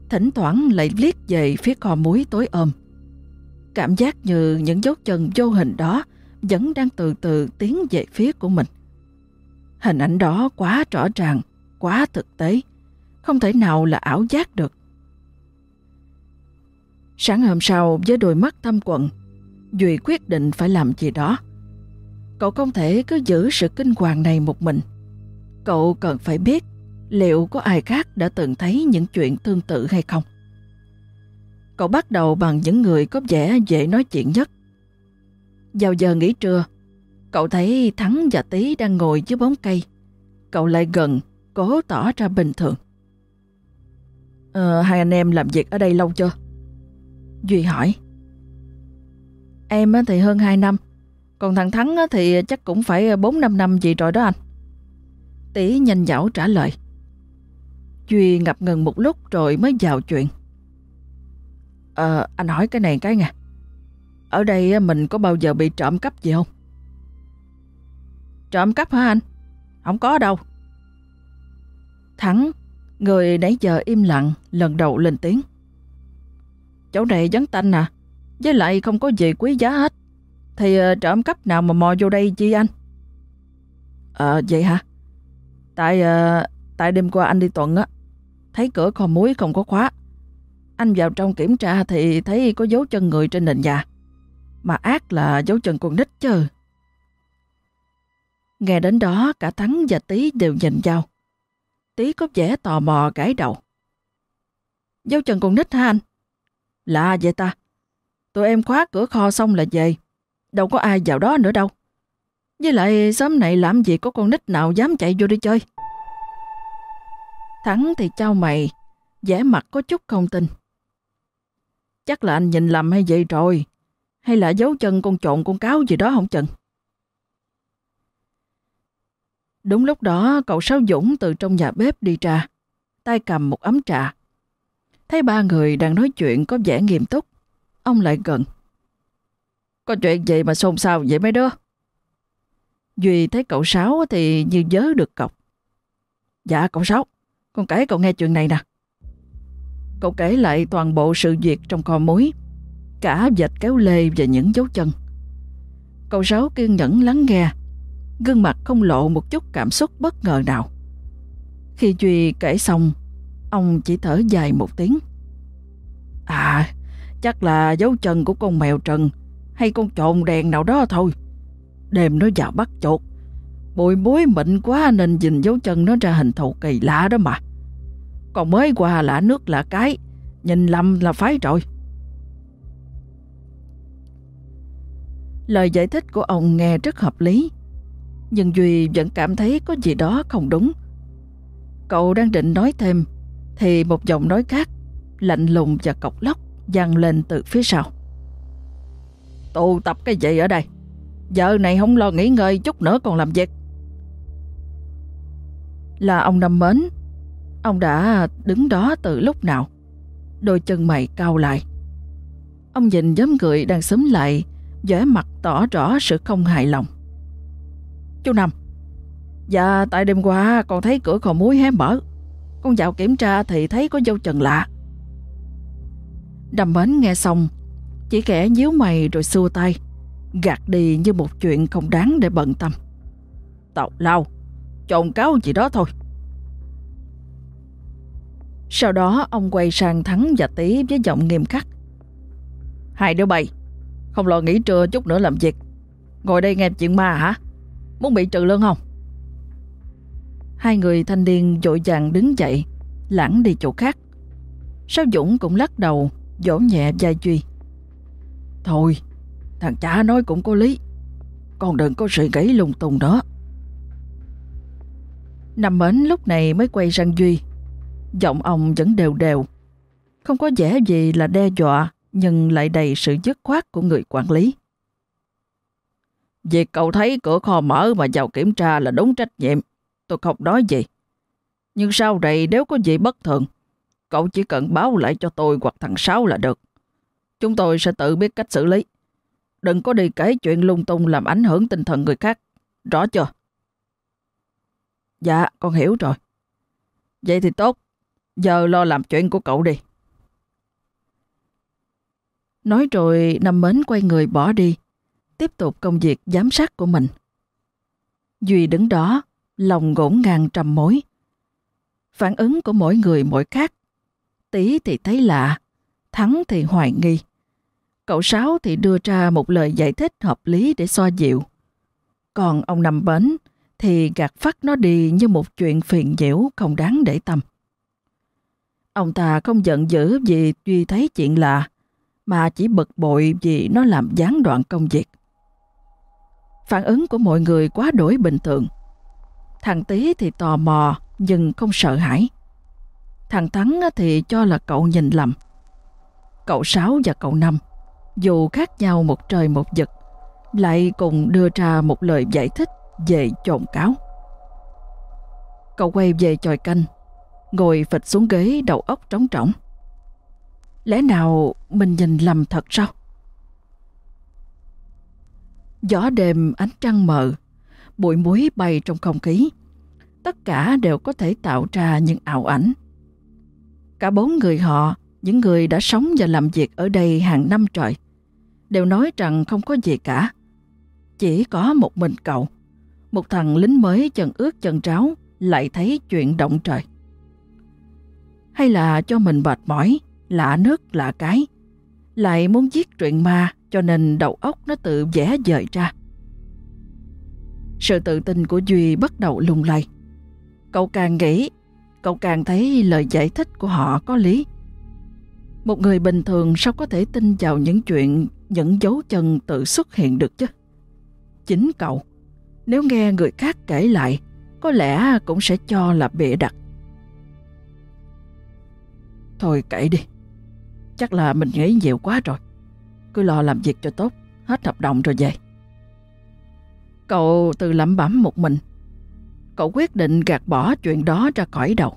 S1: thỉnh thoảng lại liếc về phía kho muối tối ôm. Cảm giác như những dấu chân vô hình đó vẫn đang từ từ tiến về phía của mình. Hình ảnh đó quá rõ ràng, quá thực tế, không thể nào là ảo giác được. Sáng hôm sau với đôi mắt thâm quận, Duy quyết định phải làm gì đó. Cậu không thể cứ giữ sự kinh hoàng này một mình. Cậu cần phải biết liệu có ai khác đã từng thấy những chuyện tương tự hay không. Cậu bắt đầu bằng những người có vẻ dễ nói chuyện nhất. Vào giờ nghỉ trưa, cậu thấy Thắng và Tý đang ngồi dưới bóng cây. Cậu lại gần, cố tỏ ra bình thường. Ờ, hai anh em làm việc ở đây lâu chưa? Duy hỏi. Em thì hơn 2 năm, còn thằng Thắng thì chắc cũng phải ờ, 4-5 năm gì rồi đó anh. Tý nhanh dảo trả lời. Duy ngập ngừng một lúc rồi mới vào chuyện. Ờ, anh hỏi cái này cái nè. Ở đây mình có bao giờ bị trộm cắp gì không? Trộm cắp hả anh? Không có đâu. Thắng, người nãy giờ im lặng, lần đầu lên tiếng. Chỗ này vắng tanh à, với lại không có gì quý giá hết. Thì ờ, trộm cắp nào mà mò vô đây chi anh? Ờ, vậy hả? Tại à, tại đêm qua anh đi tuần á, thấy cửa kho muối không có khóa. Anh vào trong kiểm tra thì thấy có dấu chân người trên nền nhà. Mà ác là dấu chân con nít chứ. Nghe đến đó cả Thắng và Tý đều nhìn nhau. Tý có vẻ tò mò gãi đầu. Dấu chân con nít hả anh? Lạ vậy ta. Tụi em khóa cửa kho xong là về. Đâu có ai vào đó nữa đâu. Với lại sớm này làm gì có con nít nào dám chạy vô đi chơi. Thắng thì trao mày, vẻ mặt có chút không tin. Chắc là anh nhìn lầm hay vậy rồi. Hay là dấu chân con trộn con cáo gì đó không chừng. Đúng lúc đó cậu Sáu Dũng từ trong nhà bếp đi ra, tay cầm một ấm trà. Thấy ba người đang nói chuyện có vẻ nghiêm túc, ông lại gần. Có chuyện gì mà xôn xao vậy mấy đứa? Duy thấy cậu Sáu thì như nhớ được cọc. Dạ cậu Sáu, con kể cậu nghe chuyện này nè. Cậu kể lại toàn bộ sự việc trong kho muối, cả vệt kéo lê và những dấu chân. Cậu Sáu kiên nhẫn lắng nghe, gương mặt không lộ một chút cảm xúc bất ngờ nào. Khi Duy kể xong, ông chỉ thở dài một tiếng. À, chắc là dấu chân của con mèo trần hay con trộn đèn nào đó thôi. Đêm nó vào bắt chuột. Bụi muối mịn quá nên nhìn dấu chân nó ra hình thù kỳ lạ đó mà. Còn mới qua lạ nước lạ cái, nhìn lầm là phái rồi. Lời giải thích của ông nghe rất hợp lý, nhưng Duy vẫn cảm thấy có gì đó không đúng. Cậu đang định nói thêm, thì một giọng nói khác, lạnh lùng và cọc lóc, vang lên từ phía sau. Tụ tập cái gì ở đây? Giờ này không lo nghỉ ngơi chút nữa còn làm việc. Là ông Năm Mến. Ông đã đứng đó từ lúc nào? Đôi chân mày cao lại. Ông nhìn nhóm người đang xúm lại, vẻ mặt tỏ rõ sự không hài lòng. Chú Năm, dạ tại đêm qua con thấy cửa kho muối hé mở. Con vào kiểm tra thì thấy có dấu chân lạ. Đầm mến nghe xong, chỉ kẻ nhíu mày rồi xua tay, gạt đi như một chuyện không đáng để bận tâm. Tào lao, trộn cáo gì đó thôi. Sau đó ông quay sang Thắng và Tý với giọng nghiêm khắc. Hai đứa bay, không lo nghỉ trưa chút nữa làm việc. Ngồi đây nghe chuyện ma hả? Muốn bị trừ lương không? Hai người thanh niên dội vàng đứng dậy, lãng đi chỗ khác. Sao Dũng cũng lắc đầu, dỗ nhẹ vai Duy. Thôi, thằng cha nói cũng có lý. Con đừng có suy nghĩ lung tung đó. Nằm mến lúc này mới quay sang Duy. Giọng ông vẫn đều đều. Không có vẻ gì là đe dọa, nhưng lại đầy sự dứt khoát của người quản lý. Việc cậu thấy cửa kho mở mà vào kiểm tra là đúng trách nhiệm. Tôi không nói gì. Nhưng sau này nếu có gì bất thường, cậu chỉ cần báo lại cho tôi hoặc thằng Sáu là được. Chúng tôi sẽ tự biết cách xử lý. Đừng có đi kể chuyện lung tung làm ảnh hưởng tinh thần người khác. Rõ chưa? Dạ, con hiểu rồi. Vậy thì tốt. Giờ lo làm chuyện của cậu đi. Nói rồi Năm Mến quay người bỏ đi, tiếp tục công việc giám sát của mình. Duy đứng đó, lòng ngổn ngang trầm mối. Phản ứng của mỗi người mỗi khác. Tí thì thấy lạ, Thắng thì hoài nghi. Cậu Sáu thì đưa ra một lời giải thích hợp lý để xoa dịu. Còn ông Năm Bến thì gạt phát nó đi như một chuyện phiền nhiễu không đáng để tâm. Ông ta không giận dữ vì Duy thấy chuyện lạ, mà chỉ bực bội vì nó làm gián đoạn công việc. Phản ứng của mọi người quá đổi bình thường. Thằng Tý thì tò mò nhưng không sợ hãi. Thằng Thắng thì cho là cậu nhìn lầm. Cậu Sáu và cậu Năm, dù khác nhau một trời một vực, lại cùng đưa ra một lời giải thích về trộn cáo. Cậu quay về chòi canh, ngồi phịch xuống ghế đầu óc trống trỏng. Lẽ nào mình nhìn lầm thật sao? Gió đêm ánh trăng mờ, bụi muối bay trong không khí. Tất cả đều có thể tạo ra những ảo ảnh. Cả bốn người họ, những người đã sống và làm việc ở đây hàng năm trời, đều nói rằng không có gì cả. Chỉ có một mình cậu, một thằng lính mới chân ướt chân ráo lại thấy chuyện động trời. Hay là cho mình mệt mỏi, lạ nước lạ cái, lại muốn giết truyện ma cho nên đầu óc nó tự vẽ dời ra. Sự tự tin của Duy bắt đầu lung lay. Cậu càng nghĩ, cậu càng thấy lời giải thích của họ có lý. Một người bình thường sao có thể tin vào những chuyện, những dấu chân tự xuất hiện được chứ? Chính cậu, nếu nghe người khác kể lại, có lẽ cũng sẽ cho là bịa đặt. Thôi kể đi, chắc là mình nghĩ nhiều quá rồi. Cứ lo làm việc cho tốt, hết hợp đồng rồi về. Cậu tự lẩm bẩm một mình. Cậu quyết định gạt bỏ chuyện đó ra khỏi đầu.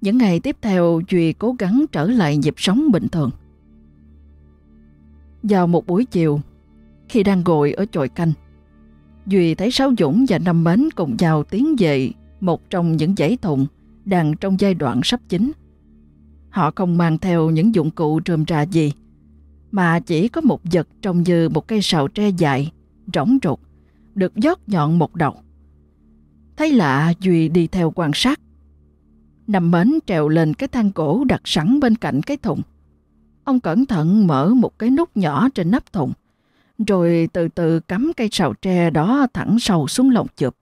S1: Những ngày tiếp theo, Duy cố gắng trở lại nhịp sống bình thường. Vào một buổi chiều, khi đang ngồi ở chòi canh, Duy thấy Sáu Dũng và Năm Mến cùng vào tiến về một trong những dãy thùng đang trong giai đoạn sắp chín. Họ không mang theo những dụng cụ trườm trà gì, mà chỉ có một vật trông như một cây sào tre dài, rỗng ruột, được dót nhọn một đầu. Thấy lạ, Duy đi theo quan sát. Nằm mến trèo lên cái thang cổ đặt sẵn bên cạnh cái thùng. Ông cẩn thận mở một cái nút nhỏ trên nắp thùng, rồi từ từ cắm cây sào tre đó thẳng sâu xuống lồng chụp.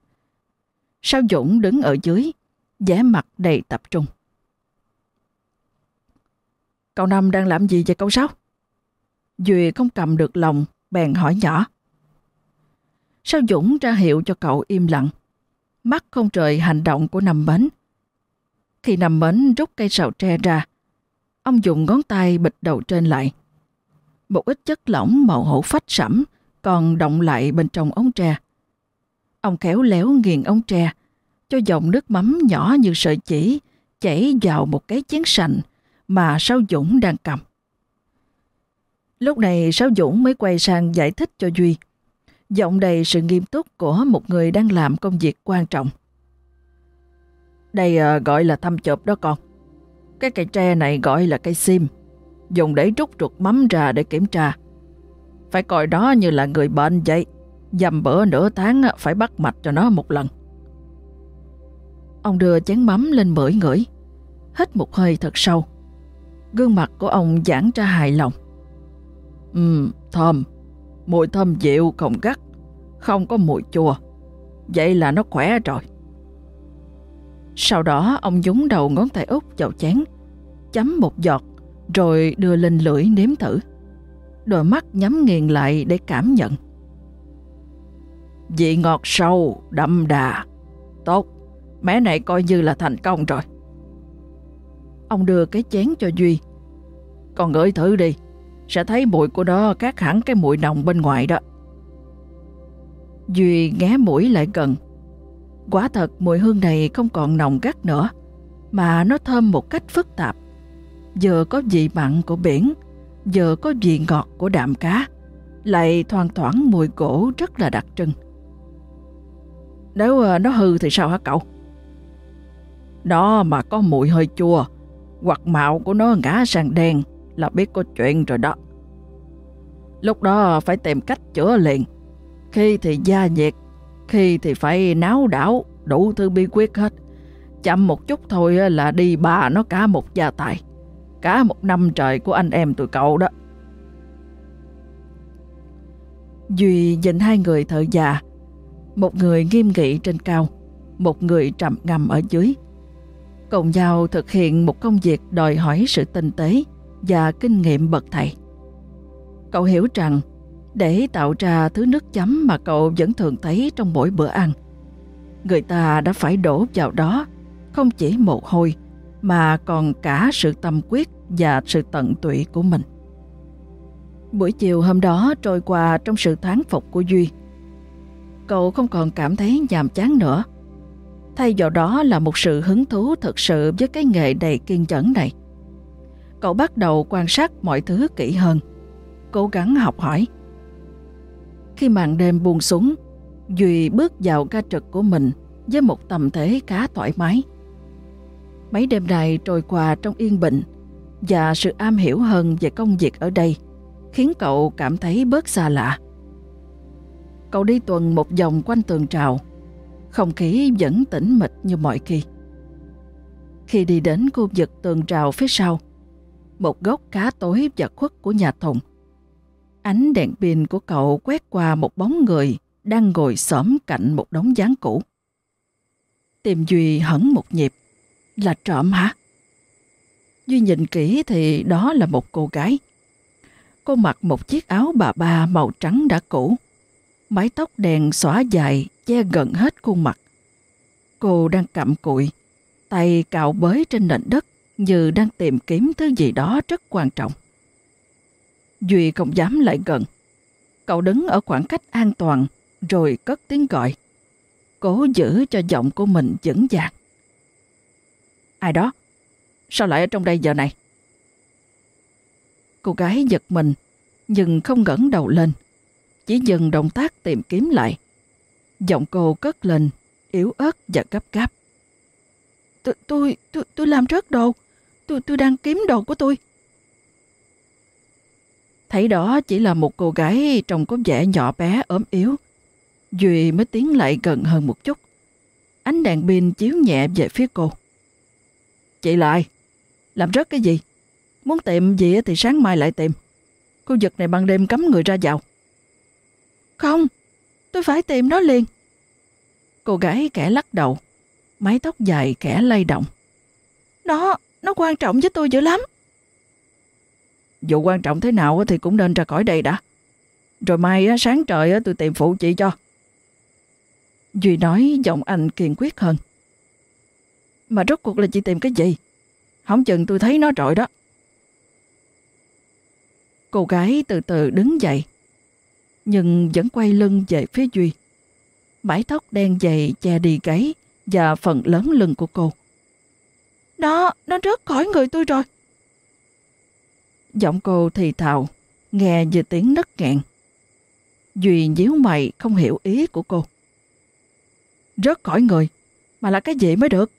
S1: Sao Dũng đứng ở dưới, vẻ mặt đầy tập trung. Cậu Năm đang làm gì vậy cậu Sáu? Duy không cầm được lòng, bèn hỏi nhỏ. Sao Dũng ra hiệu cho cậu im lặng, mắt không trời hành động của nằm Bến. Khi nằm Bến rút cây sào tre ra, ông dùng ngón tay bịch đầu trên lại. Một ít chất lỏng màu hổ phách sẫm còn động lại bên trong ống tre. Ông khéo léo nghiền ống tre, cho dòng nước mắm nhỏ như sợi chỉ chảy vào một cái chén sành mà Sao Dũng đang cầm. Lúc này Sáu Dũng mới quay sang giải thích cho Duy. Giọng đầy sự nghiêm túc của một người đang làm công việc quan trọng. Đây à, gọi là thăm chộp đó con. Cái cây tre này gọi là cây sim. Dùng để rút ruột mắm ra để kiểm tra. Phải coi đó như là người bệnh vậy. Dầm bữa nửa tháng ờ, phải bắt mạch cho nó một lần. Ông đưa chén mắm lên bưởi ngửi. Hít một hơi thật sâu. Gương mặt của ông giãn ra hài lòng. um thơm. Mùi thơm dịu không gắt, không có mùi chua. Vậy là nó khỏe rồi. Sau đó ông dúng đầu ngón tay út vào chén, chấm một giọt, rồi đưa lên lưỡi nếm thử. Đôi mắt nhắm nghiền lại để cảm nhận. Vị ngọt sâu, đậm đà. Tốt, Mẹ này coi như là thành công rồi. Ông đưa cái chén cho Duy. Con gửi thử đi, sẽ thấy mùi của nó khác hẳn cái mùi nồng bên ngoài đó. Duy ghé mũi lại gần. Quả thật mùi hương này không còn nồng gắt nữa, mà nó thơm một cách phức tạp. Giờ có vị mặn của biển, giờ có vị ngọt của đạm cá, lại thoang thoảng mùi gỗ rất là đặc trưng. Nếu ờ, nó hư thì sao hả cậu? Đó mà có mùi hơi chua, hoặc mạo của nó ngã sang đen là biết có chuyện rồi đó. Lúc đó phải tìm cách chữa liền. Khi thì gia nhiệt, khi thì phải náo đảo, đủ thứ bí quyết hết. Chậm một chút thôi là đi bà nó cả một gia tài. Cả một năm trời của anh em tụi cậu đó. Duy nhìn hai người thợ già. Một người nghiêm nghị trên cao, một người trầm ngầm ở dưới. cùng nhau thực hiện một công việc đòi hỏi sự tinh tế và kinh nghiệm bậc thầy. Cậu hiểu rằng để tạo ra thứ nước chấm mà cậu vẫn thường thấy trong mỗi bữa ăn, người ta đã phải đổ vào đó không chỉ một hồi mà còn cả sự tâm quyết và sự tận tụy của mình. Buổi chiều hôm đó trôi qua trong sự thán phục của Duy. Cậu không còn cảm thấy nhàm chán nữa. Thay vào đó là một sự hứng thú thực sự với cái nghề đầy kiên nhẫn này. Cậu bắt đầu quan sát mọi thứ kỹ hơn, cố gắng học hỏi. Khi màn đêm buông xuống, Duy bước vào ca trực của mình với một tâm thế khá thoải mái. Mấy đêm này trôi qua trong yên bình và sự am hiểu hơn về công việc ở đây khiến cậu cảm thấy bớt xa lạ. Cậu đi tuần một vòng quanh tường trào, không khí vẫn tĩnh mịch như mọi khi. Khi đi đến khu vực tường trào phía sau, một góc khá tối và khuất của nhà thùng, ánh đèn pin của cậu quét qua một bóng người đang ngồi xổm cạnh một đống gián cũ. Tìm Duy hẳn một nhịp. Là trộm hả? Duy nhìn kỹ thì đó là một cô gái. Cô mặc một chiếc áo bà ba màu trắng đã cũ. Mái tóc đèn xõa dài che gần hết khuôn mặt. Cô đang cặm cụi, tay cạo bới trên nền đất như đang tìm kiếm thứ gì đó rất quan trọng. Duy không dám lại gần. Cậu đứng ở khoảng cách an toàn rồi cất tiếng gọi. Cố giữ cho giọng của mình vững vàng. Ai đó? Sao lại ở trong đây giờ này? Cô gái giật mình, nhưng không ngẩng đầu lên. Chỉ dừng động tác tìm kiếm lại. Giọng cô cất lên, yếu ớt và gấp gáp. Tôi, tôi, tôi, tôi làm rớt đồ. Tôi, tôi đang kiếm đồ của tôi. Thấy đó chỉ là một cô gái trông có vẻ nhỏ bé ốm yếu. Duy mới tiến lại gần hơn một chút. Ánh đèn pin chiếu nhẹ về phía cô. Chị lại, làm rớt cái gì? Muốn tìm gì thì sáng mai lại tìm. Khu vực này ban đêm cấm người ra vào. Không, tôi phải tìm nó liền. Cô gái kẻ lắc đầu, mái tóc dài kẻ lay động. Nó, nó quan trọng với tôi dữ lắm. Dù quan trọng thế nào thì cũng nên ra khỏi đây đã. Rồi mai sáng trời tôi tìm phụ chị cho. Duy nói giọng anh kiên quyết hơn. Mà rốt cuộc là chị tìm cái gì? Không chừng tôi thấy nó trội đó. Cô gái từ từ đứng dậy, nhưng vẫn quay lưng về phía Duy. Mái tóc đen dày che đi gáy và phần lớn lưng của cô. Đó, nó rớt khỏi người tôi rồi. Giọng cô thì thào, nghe như tiếng nấc nghẹn. Duy nhíu mày không hiểu ý của cô. Rớt khỏi người, mà là cái gì mới được?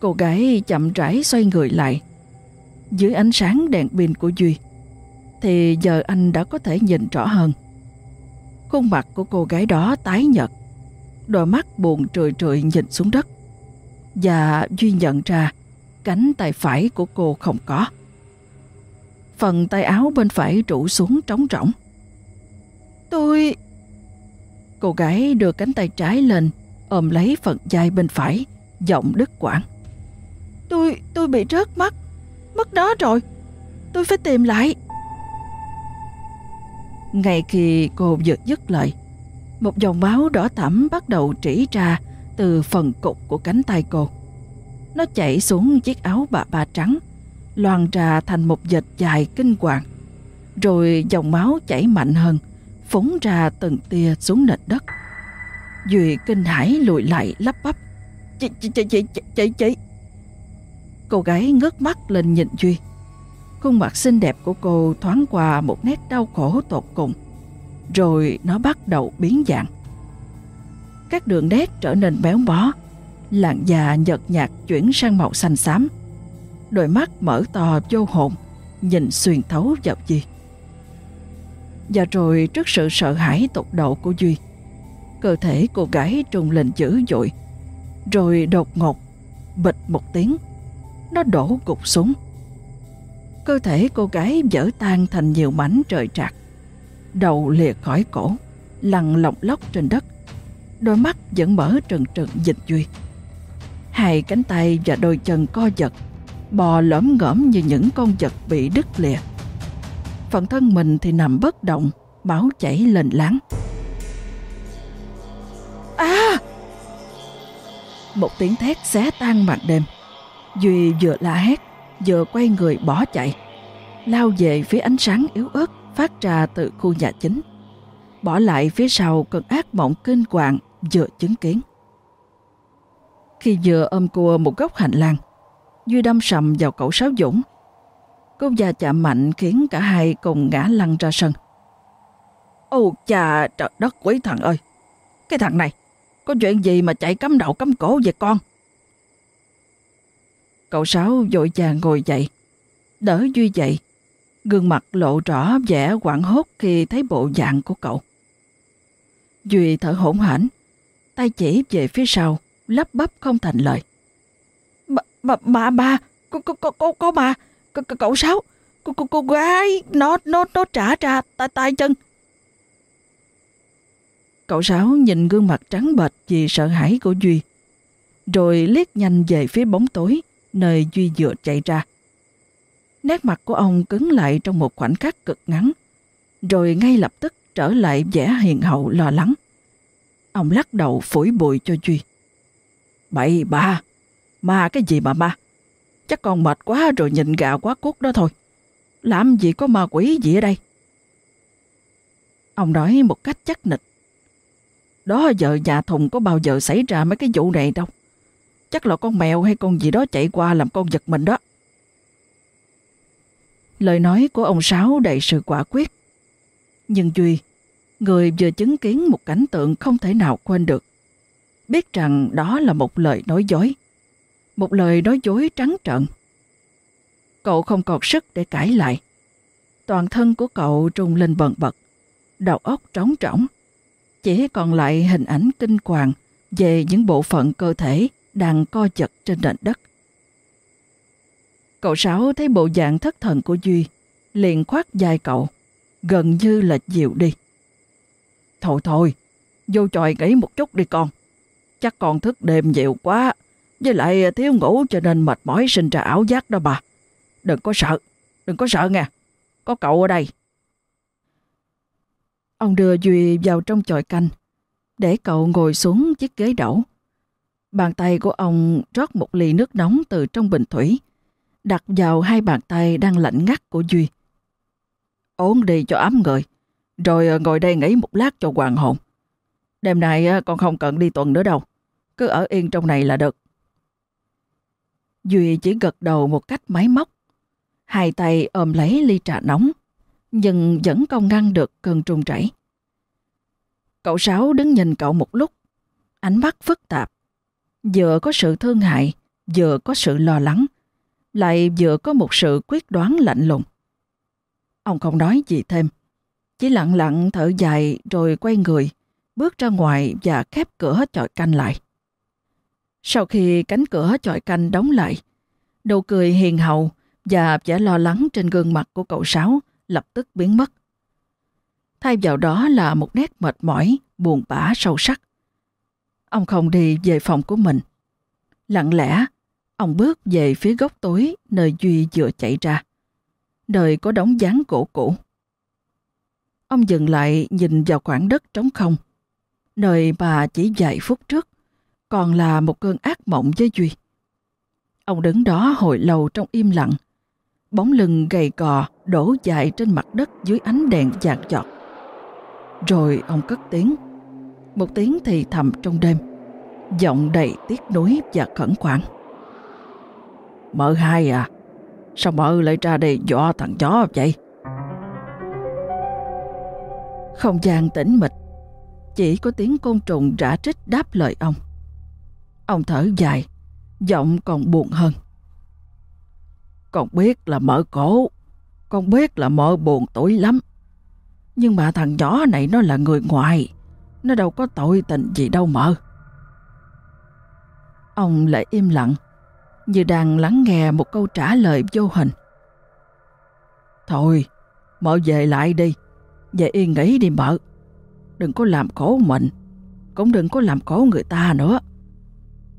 S1: Cô gái chậm rãi xoay người lại. Dưới ánh sáng đèn pin của Duy, thì giờ anh đã có thể nhìn rõ hơn. Khuôn mặt của cô gái đó tái nhợt, đôi mắt buồn trười trười nhìn xuống đất. Và Duy nhận ra cánh tay phải của cô không có. Phần tay áo bên phải trụ xuống trống rỗng. Tôi... Cô gái đưa cánh tay trái lên, ôm lấy phần vai bên phải, giọng đứt quãng. Tôi, tôi bị rớt mắt. Mất đó rồi. Tôi phải tìm lại. Ngay khi cô vừa dứt lời, một dòng máu đỏ thẫm bắt đầu trĩ ra từ phần cục của cánh tay cô. Nó chảy xuống chiếc áo bà ba trắng, loàn ra thành một dệt dài kinh hoàng. Rồi dòng máu chảy mạnh hơn, phúng ra từng tia xuống nền đất. Duy kinh hãi lùi lại lắp bắp. Chị, chị, chị, chị, chị, chị. Cô gái ngước mắt lên nhìn Duy. Khuôn mặt xinh đẹp của cô thoáng qua một nét đau khổ tột cùng. Rồi nó bắt đầu biến dạng. Các đường nét trở nên béo bó. Làn da nhợt nhạt chuyển sang màu xanh xám. Đôi mắt mở to vô hồn, nhìn xuyên thấu vào Duy. Và rồi trước sự sợ hãi tột độ của Duy, cơ thể cô gái trùng lên dữ dội. Rồi đột ngột, bịch một tiếng, nó đổ gục xuống. Cơ thể cô gái vỡ tan thành nhiều mảnh trời trạc. Đầu lìa khỏi cổ, lăn lọng lóc trên đất. đôi mắt vẫn mở trừng trừng dịch Duy. Hai cánh tay và đôi chân co giật, bò lõm ngõm như những con vật bị đứt lìa. Phần thân mình thì nằm bất động, máu chảy lên láng. À! Một tiếng thét xé tan màn đêm. Duy vừa la hét, vừa quay người bỏ chạy, lao về phía ánh sáng yếu ớt phát ra từ khu nhà chính, bỏ lại phía sau cơn ác mộng kinh hoàng vừa chứng kiến. Khi vừa ôm cua một góc hành lang, Duy đâm sầm vào cậu Sáu Dũng. Cô già chạm mạnh khiến cả hai cùng ngã lăn ra sân. Ô cha trời đất quý thằng ơi! Cái thằng này, có chuyện gì mà chạy cắm đầu cắm cổ về con? Cậu Sáu vội vàng ngồi dậy, đỡ Duy dậy, gương mặt lộ rõ vẻ quảng hốt khi thấy bộ dạng của cậu. Duy thở hổn hển, tay chỉ về phía sau, lắp bắp không thành lời. Bà, bà, bà, bà, có, có, có, có, có bà, C cậu Sáu, cô, cô, cô gái, nó, nó, nó trả ra tay, tay chân. Cậu Sáu nhìn gương mặt trắng bệch vì sợ hãi của Duy, rồi liếc nhanh về phía bóng tối nơi Duy vừa chạy ra. Nét mặt của ông cứng lại trong một khoảnh khắc cực ngắn, rồi ngay lập tức trở lại vẻ hiền hậu lo lắng. Ông lắc đầu phủi bụi cho Duy. Bậy ba, ma cái gì mà ma? Chắc con mệt quá rồi nhìn gà quá cốt đó thôi. Làm gì có ma quỷ gì ở đây? Ông nói một cách chắc nịch. Đó giờ nhà thùng có bao giờ xảy ra mấy cái vụ này đâu. Chắc là con mèo hay con gì đó chạy qua làm con giật mình đó. Lời nói của ông Sáu đầy sự quả quyết. Nhưng Duy, người vừa chứng kiến một cảnh tượng không thể nào quên được, biết rằng đó là một lời nói dối. Một lời nói dối trắng trợn. Cậu không còn sức để cãi lại. Toàn thân của cậu trung lên bần bật, đầu óc trống trỏng. Chỉ còn lại hình ảnh kinh hoàng về những bộ phận cơ thể đang co chật trên nền đất. Cậu Sáu thấy bộ dạng thất thần của Duy, liền khoát dài cậu, gần như là dịu đi. Thôi thôi, vô tròi nghỉ một chút đi con. Chắc con thức đêm nhiều quá, với lại thiếu ngủ cho nên mệt mỏi sinh ra ảo giác đó bà. Đừng có sợ, đừng có sợ nha, có cậu ở đây. Ông đưa Duy vào trong chòi canh, để cậu ngồi xuống chiếc ghế đẩu. Bàn tay của ông rót một ly nước nóng từ trong bình thủy, đặt vào hai bàn tay đang lạnh ngắt của Duy. Ổn đi cho ấm người, rồi ờ, ngồi đây nghỉ một lát cho hoàng hồn. Đêm nay ờ, con không cần đi tuần nữa đâu, cứ ở yên trong này là được. Duy chỉ gật đầu một cách máy móc, hai tay ôm lấy ly trà nóng, nhưng vẫn không ngăn được cơn trùng chảy. Cậu Sáu đứng nhìn cậu một lúc, ánh mắt phức tạp, vừa có sự thương hại, vừa có sự lo lắng, lại vừa có một sự quyết đoán lạnh lùng. Ông không nói gì thêm, chỉ lặng lặng thở dài rồi quay người, bước ra ngoài và khép cửa chọi canh lại. Sau khi cánh cửa chọi canh đóng lại, nụ cười hiền hậu và vẻ lo lắng trên gương mặt của cậu Sáu lập tức biến mất. Thay vào đó là một nét mệt mỏi, buồn bã sâu sắc. Ông không đi về phòng của mình. Lặng lẽ, ông bước về phía góc tối nơi Duy vừa chạy ra. Nơi có đống dáng cổ cũ. Ông dừng lại nhìn vào khoảng đất trống không, nơi mà chỉ vài phút trước còn là một cơn ác mộng với Duy. Ông đứng đó hồi lâu trong im lặng, bóng lưng gầy cò đổ dài trên mặt đất dưới ánh đèn chạc chọt. Rồi ông cất tiếng, một tiếng thì thầm trong đêm, giọng đầy tiếc nuối và khẩn khoản. Mợ hai à, sao mợ lại ra đây dọa thằng chó vậy? Không gian tĩnh mịch, chỉ có tiếng côn trùng rã trích đáp lời ông. Ông thở dài, giọng còn buồn hơn. Con biết là mợ cổ, con biết là mợ buồn tuổi lắm. Nhưng mà thằng nhỏ này nó là người ngoài, nó đâu có tội tình gì đâu mợ. Ông lại im lặng, như đang lắng nghe một câu trả lời vô hình. Thôi, mợ về lại đi, về yên nghỉ đi mợ. Đừng có làm khổ mình.
S2: cũng đừng có làm khổ người ta nữa.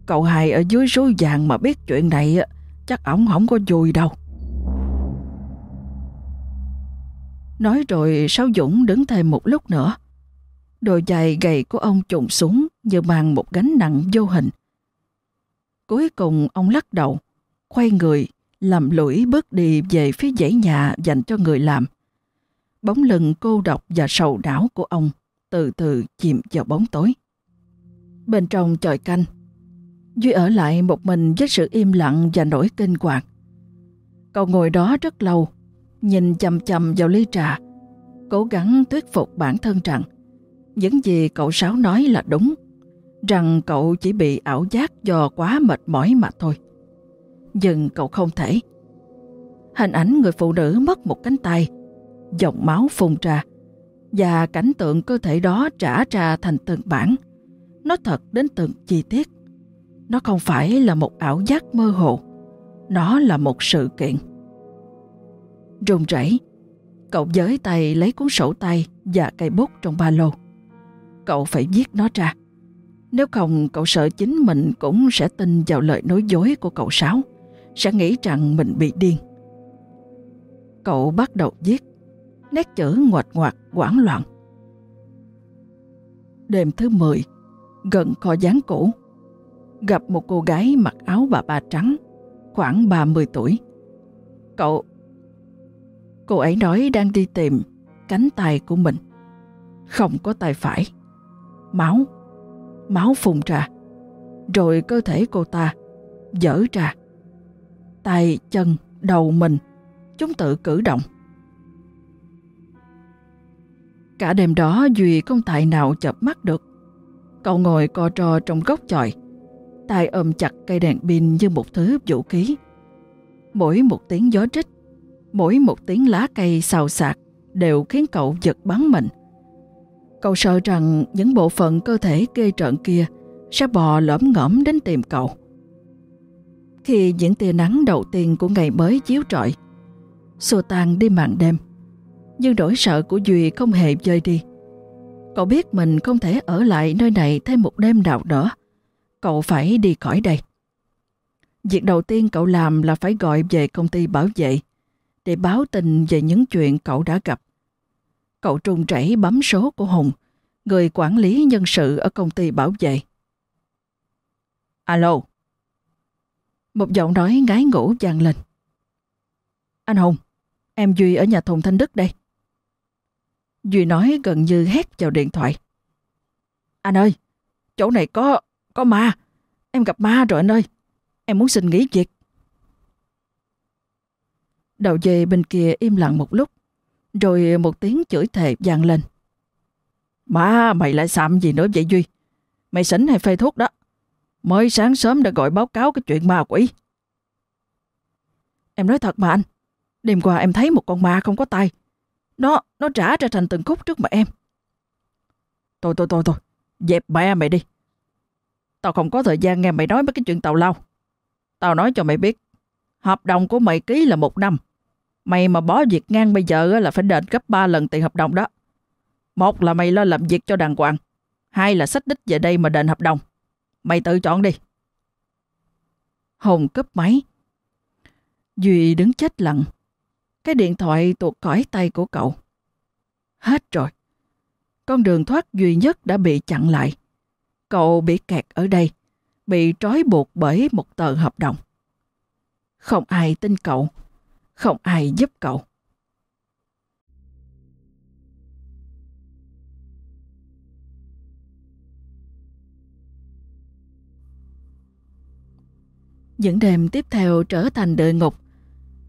S2: Cậu hai ở dưới suối vàng mà biết chuyện này chắc ổng không có vui đâu.
S1: Nói rồi Sáu Dũng đứng thêm một lúc nữa. Đôi giày gầy của ông trùng xuống như mang một gánh nặng vô hình. Cuối cùng ông lắc đầu, quay người, làm lũi bước đi về phía dãy nhà dành cho người làm. Bóng lưng cô độc và sầu não của ông từ từ chìm vào bóng tối. Bên trong chòi canh, Duy ở lại một mình với sự im lặng và nỗi kinh hoàng. Cậu ngồi đó rất lâu, nhìn chầm chầm vào ly trà, cố gắng thuyết phục bản thân rằng những gì cậu Sáu nói là đúng, rằng cậu chỉ bị ảo giác do quá mệt mỏi mà thôi. Nhưng cậu không thể. Hình ảnh người phụ nữ mất một cánh tay, dòng máu phun ra, và cảnh tượng cơ thể đó trả ra thành từng bản. Nó thật đến từng chi tiết. Nó không phải là một ảo giác mơ hồ, nó là một sự kiện. Rùng rẩy, cậu giới tay lấy cuốn sổ tay và cây bút trong ba lô. Cậu phải viết nó ra. Nếu không cậu sợ chính mình cũng sẽ tin vào lời nói dối của cậu Sáu, sẽ nghĩ rằng mình bị điên. Cậu bắt đầu viết, nét chữ ngoạch ngoạc, quảng loạn. Đêm thứ 10, gần kho gián cũ, gặp một cô gái mặc áo bà ba trắng, khoảng 30 tuổi. Cậu... Cô ấy nói đang đi tìm cánh tay của mình. Không có tay phải. Máu. Máu phùng ra. Rồi cơ thể cô ta dở ra. Tay, chân, đầu mình, chúng tự cử động. Cả đêm đó Duy không tài nào chợp mắt được. Cậu ngồi co trò trong góc chòi, tay ôm chặt cây đèn pin như một thứ vũ khí. Mỗi một tiếng gió trích, mỗi một tiếng lá cây xào xạc đều khiến cậu giật bắn mình. Cậu sợ rằng những bộ phận cơ thể ghê trợn kia sẽ bò lõm ngõm đến tìm cậu. Khi những tia nắng đầu tiên của ngày mới chiếu trọi xua tan đi màn đêm, nhưng nỗi sợ của Duy không hề rơi đi. Cậu biết mình không thể ở lại nơi này thêm một đêm nào nữa. Cậu phải đi khỏi đây. Việc đầu tiên cậu làm là phải gọi về công ty bảo vệ để báo tình về những chuyện cậu đã gặp. Cậu trùng chảy bấm số của Hùng, người quản lý nhân sự ở công ty bảo vệ. Alo. Một giọng nói ngái ngủ vang lên. Anh Hùng, em Duy ở nhà thùng Thanh Đức đây. Duy nói gần như hét vào điện thoại. Anh ơi, chỗ này có, có ma. Em gặp ma rồi anh ơi. Em muốn xin nghỉ việc. Đầu dây bên kia im lặng một lúc, rồi một tiếng chửi thề vang lên. Má, mày lại xàm gì nữa vậy Duy? Mày sỉnh hay phê thuốc đó? Mới sáng sớm đã gọi báo cáo cái chuyện ma quỷ. Em nói thật mà anh. Đêm qua em thấy một con ma không có tay. Nó, nó trả ra thành từng khúc trước mặt em. Thôi thôi thôi thôi, dẹp mẹ mày đi. Tao không có thời gian nghe mày nói mấy cái chuyện tào lao. Tao nói cho mày biết, hợp đồng của mày ký là một năm. Mày mà bỏ việc ngang bây giờ là phải đền gấp 3 lần tiền hợp đồng đó. Một là mày lo làm việc cho đàng hoàng. Hai là sách đích về đây mà đền hợp đồng. Mày tự chọn đi. Hồng cấp máy. Duy đứng chết lặng. Cái điện thoại tuột khỏi tay của cậu. Hết rồi. Con đường thoát duy nhất đã bị chặn lại. Cậu bị kẹt ở đây, bị trói buộc bởi một tờ hợp đồng. Không ai tin cậu, không ai giúp cậu. Những đêm tiếp theo trở thành địa ngục.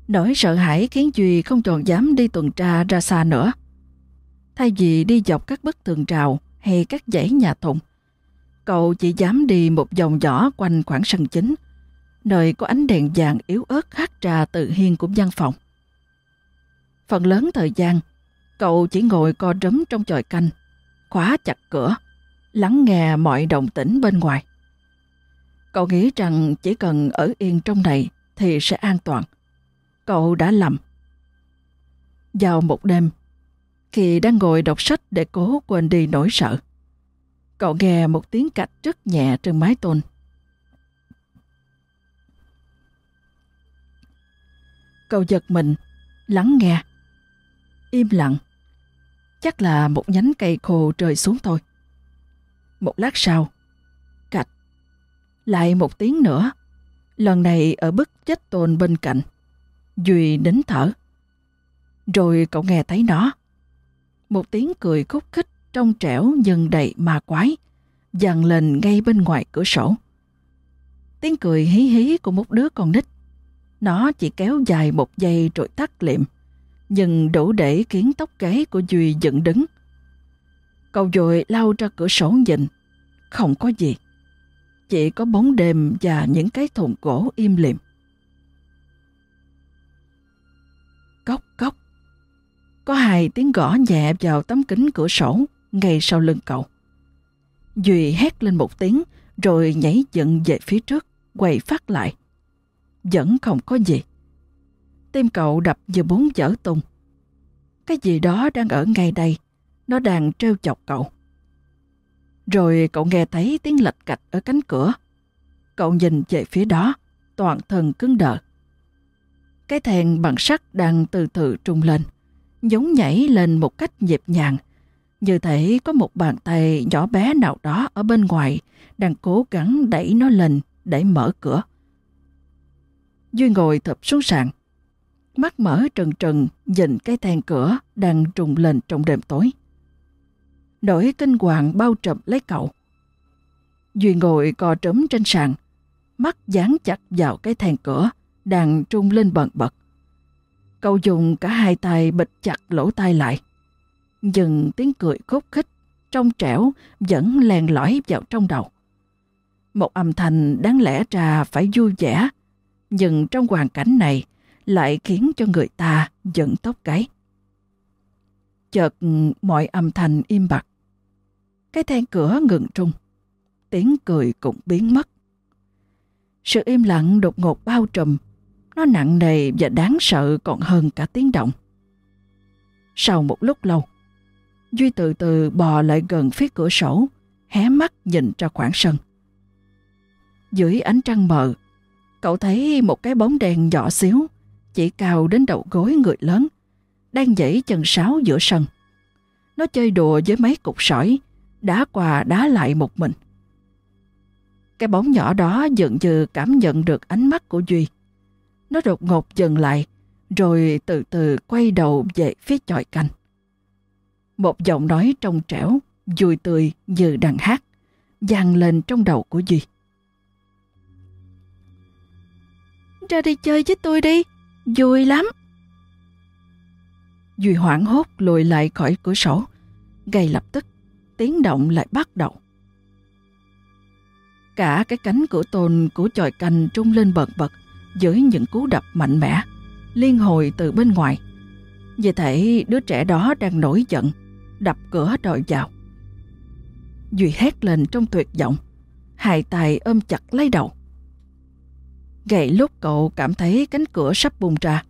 S1: Nỗi sợ hãi khiến Duy không còn dám đi tuần tra ra xa nữa. Thay vì đi dọc các bức tường trào hay các dãy nhà thùng, cậu chỉ dám đi một vòng nhỏ quanh khoảng sân chính, nơi có ánh đèn vàng yếu ớt hắt trà từ hiên của văn phòng. Phần lớn thời gian, cậu chỉ ngồi co rấm trong chòi canh, khóa chặt cửa, lắng nghe mọi động tĩnh bên ngoài. Cậu nghĩ rằng chỉ cần ở yên trong này thì sẽ an toàn. Cậu đã lầm. Vào một đêm, khi đang ngồi đọc sách để cố quên đi nỗi sợ, Cậu nghe một tiếng cạch rất nhẹ trên mái tôn. Cậu giật mình, lắng nghe. Im lặng. Chắc là một nhánh cây khô rơi xuống thôi. Một lát sau, cạch. Lại một tiếng nữa. Lần này ở bức chết tôn bên cạnh. Duy đến thở. Rồi cậu nghe thấy nó. Một tiếng cười khúc khích trong trẻo nhưng đầy ma quái, dằn lên ngay bên ngoài cửa sổ. Tiếng cười hí hí của một đứa con nít. Nó chỉ kéo dài một giây rồi tắt liệm, nhưng đủ để khiến tóc gáy của Duy dựng đứng. Cậu rồi lao ra cửa sổ nhìn, không có gì. Chỉ có bóng đêm và những cái thùng gỗ im lìm. Cốc cốc. Có hai tiếng gõ nhẹ vào tấm kính cửa sổ ngay sau lưng cậu. Duy hét lên một tiếng rồi nhảy dựng về phía trước, quay phát lại. Vẫn không có gì. Tim cậu đập như bốn dở tung. Cái gì đó đang ở ngay đây, nó đang trêu chọc cậu. Rồi cậu nghe thấy tiếng lạch cạch ở cánh cửa. Cậu nhìn về phía đó, toàn thân cứng đờ. Cái thèn bằng sắt đang từ từ trung lên, giống nhảy lên một cách nhịp nhàng, như thể có một bàn tay nhỏ bé nào đó ở bên ngoài đang cố gắng đẩy nó lên để mở cửa. Duy ngồi thập xuống sàn, mắt mở trần trần nhìn cái then cửa đang trùng lên trong đêm tối. Nỗi kinh hoàng bao trùm lấy cậu. Duy ngồi co trấm trên sàn, mắt dán chặt vào cái then cửa đang trung lên bần bật. Cậu dùng cả hai tay bịt chặt lỗ tai lại dừng tiếng cười khúc khích, trong trẻo vẫn len lỏi vào trong đầu. Một âm thanh đáng lẽ ra phải vui vẻ, nhưng trong hoàn cảnh này lại khiến cho người ta giận tóc gáy. Chợt mọi âm thanh im bặt. Cái then cửa ngừng trung, tiếng cười cũng biến mất. Sự im lặng đột ngột bao trùm, nó nặng nề và đáng sợ còn hơn cả tiếng động. Sau một lúc lâu, Duy từ từ bò lại gần phía cửa sổ, hé mắt nhìn ra khoảng sân. Dưới ánh trăng mờ, cậu thấy một cái bóng đèn nhỏ xíu, chỉ cao đến đầu gối người lớn, đang dãy chân sáo giữa sân. Nó chơi đùa với mấy cục sỏi, đá qua đá lại một mình. Cái bóng nhỏ đó dường như cảm nhận được ánh mắt của Duy. Nó đột ngột dừng lại, rồi từ từ quay đầu về phía chòi canh. Một giọng nói trong trẻo, vui tươi như đàn hát, vang lên trong đầu của Duy. Ra đi chơi với tôi đi, vui lắm. Duy hoảng hốt lùi lại khỏi cửa sổ, ngay lập tức tiếng động lại bắt đầu. Cả cái cánh cửa tôn của chòi canh trung lên bật bật dưới những cú đập mạnh mẽ, liên hồi từ bên ngoài. Vì thể đứa trẻ đó đang nổi giận, đập cửa đòi vào. Duy hét lên trong tuyệt vọng, hai tay ôm chặt lấy đầu. Gậy lúc cậu cảm thấy cánh cửa sắp bung ra,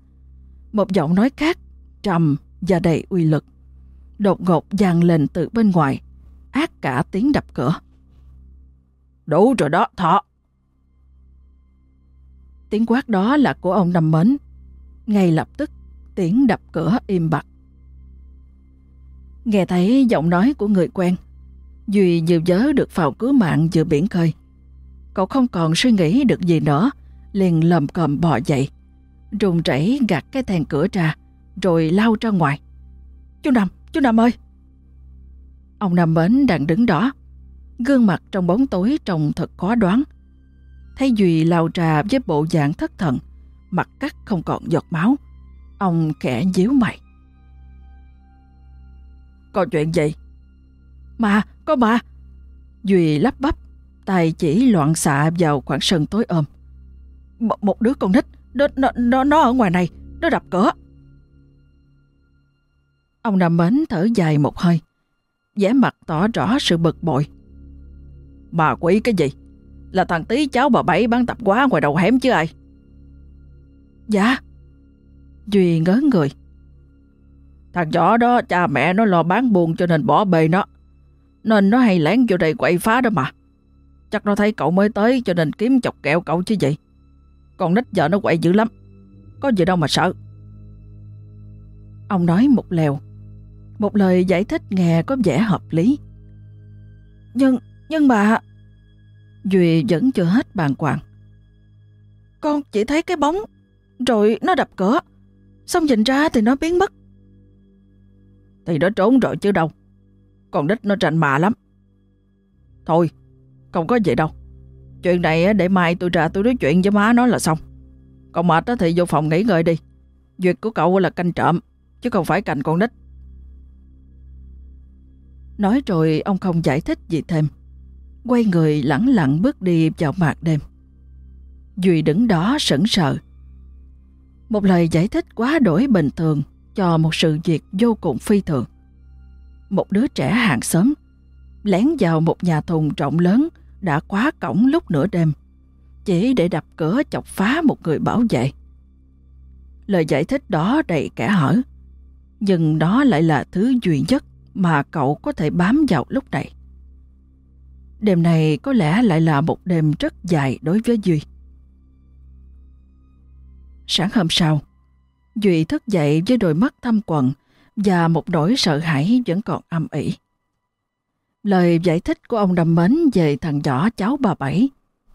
S1: một giọng nói khác, trầm và đầy uy lực, đột ngột dàn lên từ bên ngoài, ác cả tiếng đập cửa. Đủ rồi đó, thọ! Tiếng quát đó là của ông Năm Mến. Ngay lập tức, tiếng đập cửa im bặt. Nghe thấy giọng nói của người quen, Duy nhiều nhớ được phao cứu mạng giữa biển khơi. Cậu không còn suy nghĩ được gì nữa, liền lầm cầm bò dậy, rùng rẩy gạt cái thèn cửa ra, rồi lao ra ngoài. Chú Năm, chú Năm ơi! Ông Năm Mến đang đứng đó, gương mặt trong bóng tối trông thật khó đoán. Thấy Duy lao ra với bộ dạng thất thần, mặt cắt không còn giọt máu. Ông khẽ díu mày. Có chuyện gì? Mà, có mà. Duy lắp bắp, tay chỉ loạn xạ vào khoảng sân tối ôm. Một, một đứa con nít, nó, nó, nó, nó ở ngoài này, nó đập cửa. Ông Nam Mến thở dài một hơi, vẻ mặt tỏ rõ sự bực bội. Bà quỷ cái gì? Là thằng tí cháu bà Bảy bán tập quá ngoài đầu hẻm chứ ai? Dạ. Duy ngớ người. Thằng nhỏ đó cha mẹ nó lo bán buồn cho nên bỏ bê nó.
S2: Nên nó hay lén vô đây quậy phá đó mà. Chắc nó thấy cậu mới tới cho nên kiếm chọc kẹo cậu chứ gì. Còn nít vợ nó quậy dữ lắm. Có gì đâu mà sợ.
S1: Ông nói một lèo. Một lời giải thích nghe có vẻ hợp lý. Nhưng, nhưng mà... Duy vẫn chưa hết bàn quàng. Con chỉ thấy cái bóng, rồi nó đập cửa. Xong nhìn ra thì nó biến mất.
S2: Thì nó trốn rồi chứ đâu. Còn nít nó tranh mà lắm. Thôi, không có gì đâu. Chuyện này để mai tôi ra tôi nói chuyện với má nó là xong. Còn mệt thì vô phòng nghỉ ngơi đi. Duyệt của cậu là canh trộm, chứ không phải canh con nít.
S1: Nói rồi ông không giải thích gì thêm. Quay người lẳng lặng bước đi vào mạc đêm. Duy đứng đó sững sờ. Một lời giải thích quá đổi bình thường cho một sự việc vô cùng phi thường. Một đứa trẻ hàng xóm lén vào một nhà thùng rộng lớn đã quá cổng lúc nửa đêm chỉ để đập cửa chọc phá một người bảo vệ. Lời giải thích đó đầy kẻ hở, nhưng đó lại là thứ duy nhất mà cậu có thể bám vào lúc này. Đêm này có lẽ lại là một đêm rất dài đối với Duy. Sáng hôm sau, Duy thức dậy với đôi mắt thâm quần và một nỗi sợ hãi vẫn còn âm ỉ. Lời giải thích của ông đầm mến về thằng nhỏ cháu bà Bảy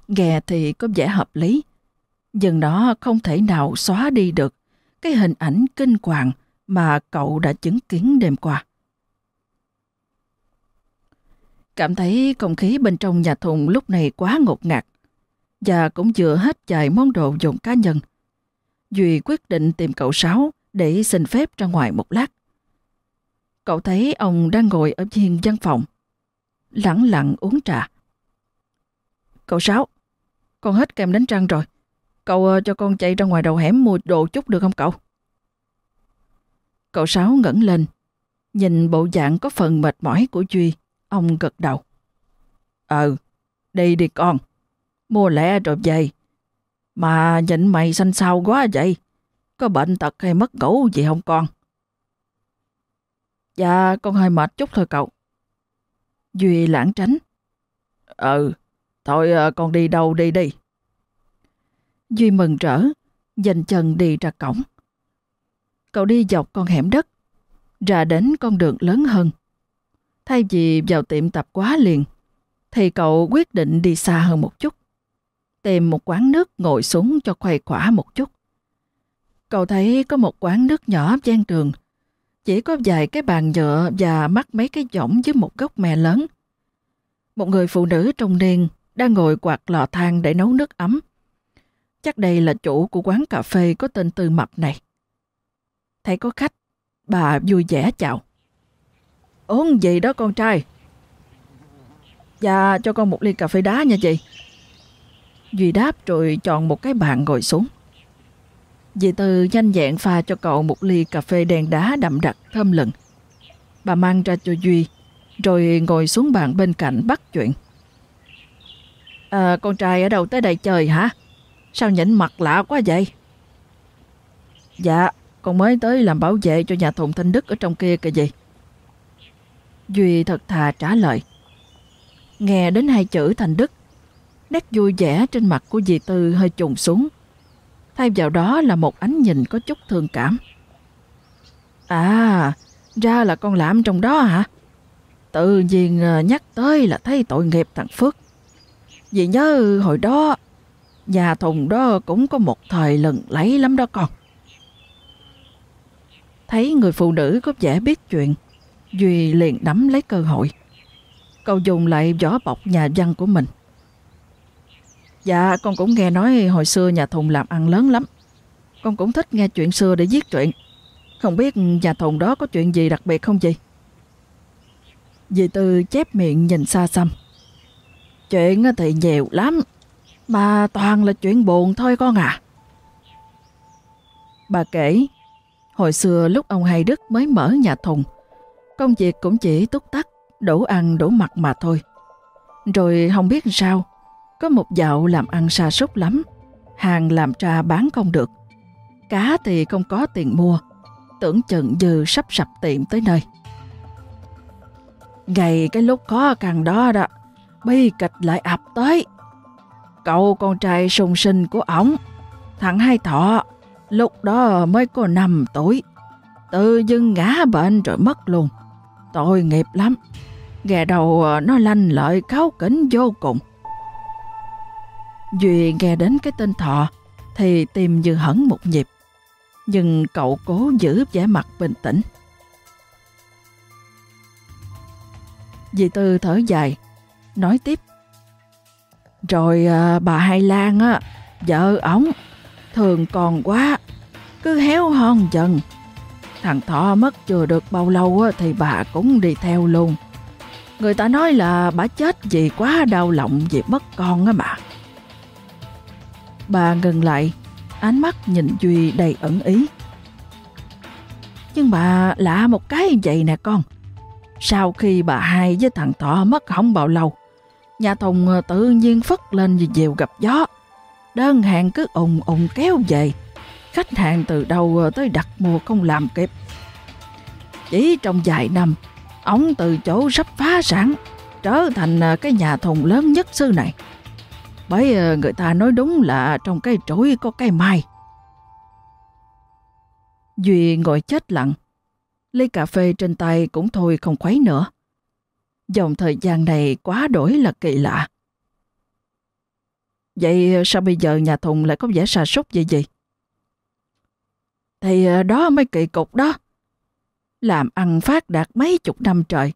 S1: nghe thì có vẻ hợp lý, nhưng nó không thể nào xóa đi được cái hình ảnh kinh hoàng mà cậu đã chứng kiến đêm qua. Cảm thấy không khí bên trong nhà thùng lúc này quá ngột ngạt và cũng vừa hết vài món đồ dùng cá nhân. Duy quyết định tìm cậu Sáu để xin phép ra ngoài một lát. Cậu thấy ông đang ngồi ở viên văn phòng, lẳng lặng uống trà. Cậu Sáu, con hết kem đánh răng rồi. Cậu uh, cho con chạy ra ngoài đầu hẻm mua đồ chút được không cậu? Cậu Sáu ngẩng lên, nhìn bộ dạng có phần mệt mỏi của Duy, ông gật đầu. Ừ, đi đi con, mua lẻ rồi về. Mà nhìn mày xanh xao quá vậy, có bệnh tật hay mất ngủ gì không con? Dạ, con hơi mệt chút thôi cậu. Duy lãng tránh. Ừ, thôi ờ, con đi đâu đi đi. Duy mừng rỡ, dành chân đi ra cổng. Cậu đi dọc con hẻm đất, ra đến con đường lớn hơn. Thay vì vào tiệm tạp quá liền, thì cậu quyết định đi xa hơn một chút. Tìm một quán nước ngồi xuống cho khuây khỏa một chút. Cậu thấy có một quán nước nhỏ gian đường, chỉ có vài cái bàn nhựa và mắc mấy cái giỏng với một gốc mè lớn. Một người phụ nữ trong niên đang ngồi quạt lò than để nấu nước ấm. Chắc đây là chủ của quán cà phê có tên Tư Mập này. Thấy có khách, bà vui vẻ chào. Uống gì đó con trai? Dạ, cho con một ly cà phê đá nha chị. Duy đáp rồi chọn một cái bàn ngồi xuống. Dì Tư nhanh nhẹn pha cho cậu một ly cà phê đen đá đậm đặc thơm lừng. Bà mang ra cho Duy, rồi ngồi xuống bàn bên cạnh bắt chuyện. À, con trai ở đâu tới đây chơi hả? Sao nhỉnh mặt lạ quá vậy? Dạ, con mới tới làm bảo vệ cho nhà thùng Thanh Đức ở trong kia kìa gì. Duy thật thà trả lời. Nghe đến hai chữ Thanh Đức, nét vui vẻ trên mặt của dì Tư hơi trùng xuống. Thay vào đó là một ánh nhìn có chút thương cảm. À, ra là con làm trong đó hả? Tự nhiên à, nhắc tới là thấy tội nghiệp thằng Phước. Vì nhớ hồi đó, nhà thùng đó cũng có một thời lần lấy lắm đó con. Thấy người phụ nữ có vẻ biết chuyện, Duy liền nắm lấy cơ hội. Cậu dùng lại vỏ bọc nhà văn của mình. Dạ, con cũng nghe nói hồi xưa nhà thùng làm ăn lớn lắm. Con cũng thích nghe chuyện xưa để viết chuyện. Không biết nhà thùng đó có chuyện gì đặc biệt không gì? Dì Tư chép miệng nhìn xa xăm. Chuyện thì nhiều lắm, mà toàn là chuyện buồn thôi con à. Bà kể, hồi xưa lúc ông Hai Đức mới mở nhà thùng, công việc cũng chỉ túc tắc, đủ ăn đủ mặc mà thôi. Rồi không biết sao, có một dạo làm ăn sa sút lắm, hàng làm trà bán không được. Cá thì không có tiền mua, tưởng chừng dư sắp sập tiệm tới nơi.
S2: Ngày cái lúc khó khăn đó đó, bi kịch lại ập tới. Cậu con trai sùng sinh của ổng, thằng Hai Thọ, lúc đó mới có 5 tuổi. Tự dưng ngã bệnh rồi mất luôn. Tội nghiệp lắm. Gà đầu nó lanh lợi cáo kính vô cùng. Duy nghe đến cái tên Thọ thì tìm như hẳn một nhịp. Nhưng cậu cố giữ vẻ mặt bình tĩnh. Dì Tư thở dài, nói tiếp. Rồi à, bà Hai Lan á, vợ ổng, thường còn quá, cứ héo hon dần. Thằng Thọ mất chưa được bao lâu á, thì bà cũng đi theo luôn. Người ta nói là bà chết vì quá đau lòng vì mất con á mà. Bà ngừng lại, ánh mắt nhìn Duy đầy ẩn ý. Nhưng bà lạ một cái vậy nè con. Sau khi bà hai với thằng Thọ mất không bao lâu, nhà Thùng tự nhiên phất lên vì dèo gặp gió. Đơn hàng cứ ùng ùng kéo về. Khách hàng từ đầu tới đặt mua không làm kịp. Chỉ trong vài năm, ông từ chỗ sắp phá sản trở thành cái nhà thùng lớn nhất xứ này. Bởi ờ, người ta nói đúng là trong cây trối có cây mai. Duy ngồi chết lặng, ly cà phê trên tay cũng thôi không khuấy nữa. Dòng thời gian này quá đổi là kỳ lạ. Vậy ờ, sao bây giờ nhà Thùng lại có vẻ xa sút vậy gì? Thì ờ, đó mới kỳ cục đó. Làm ăn phát đạt mấy chục năm trời.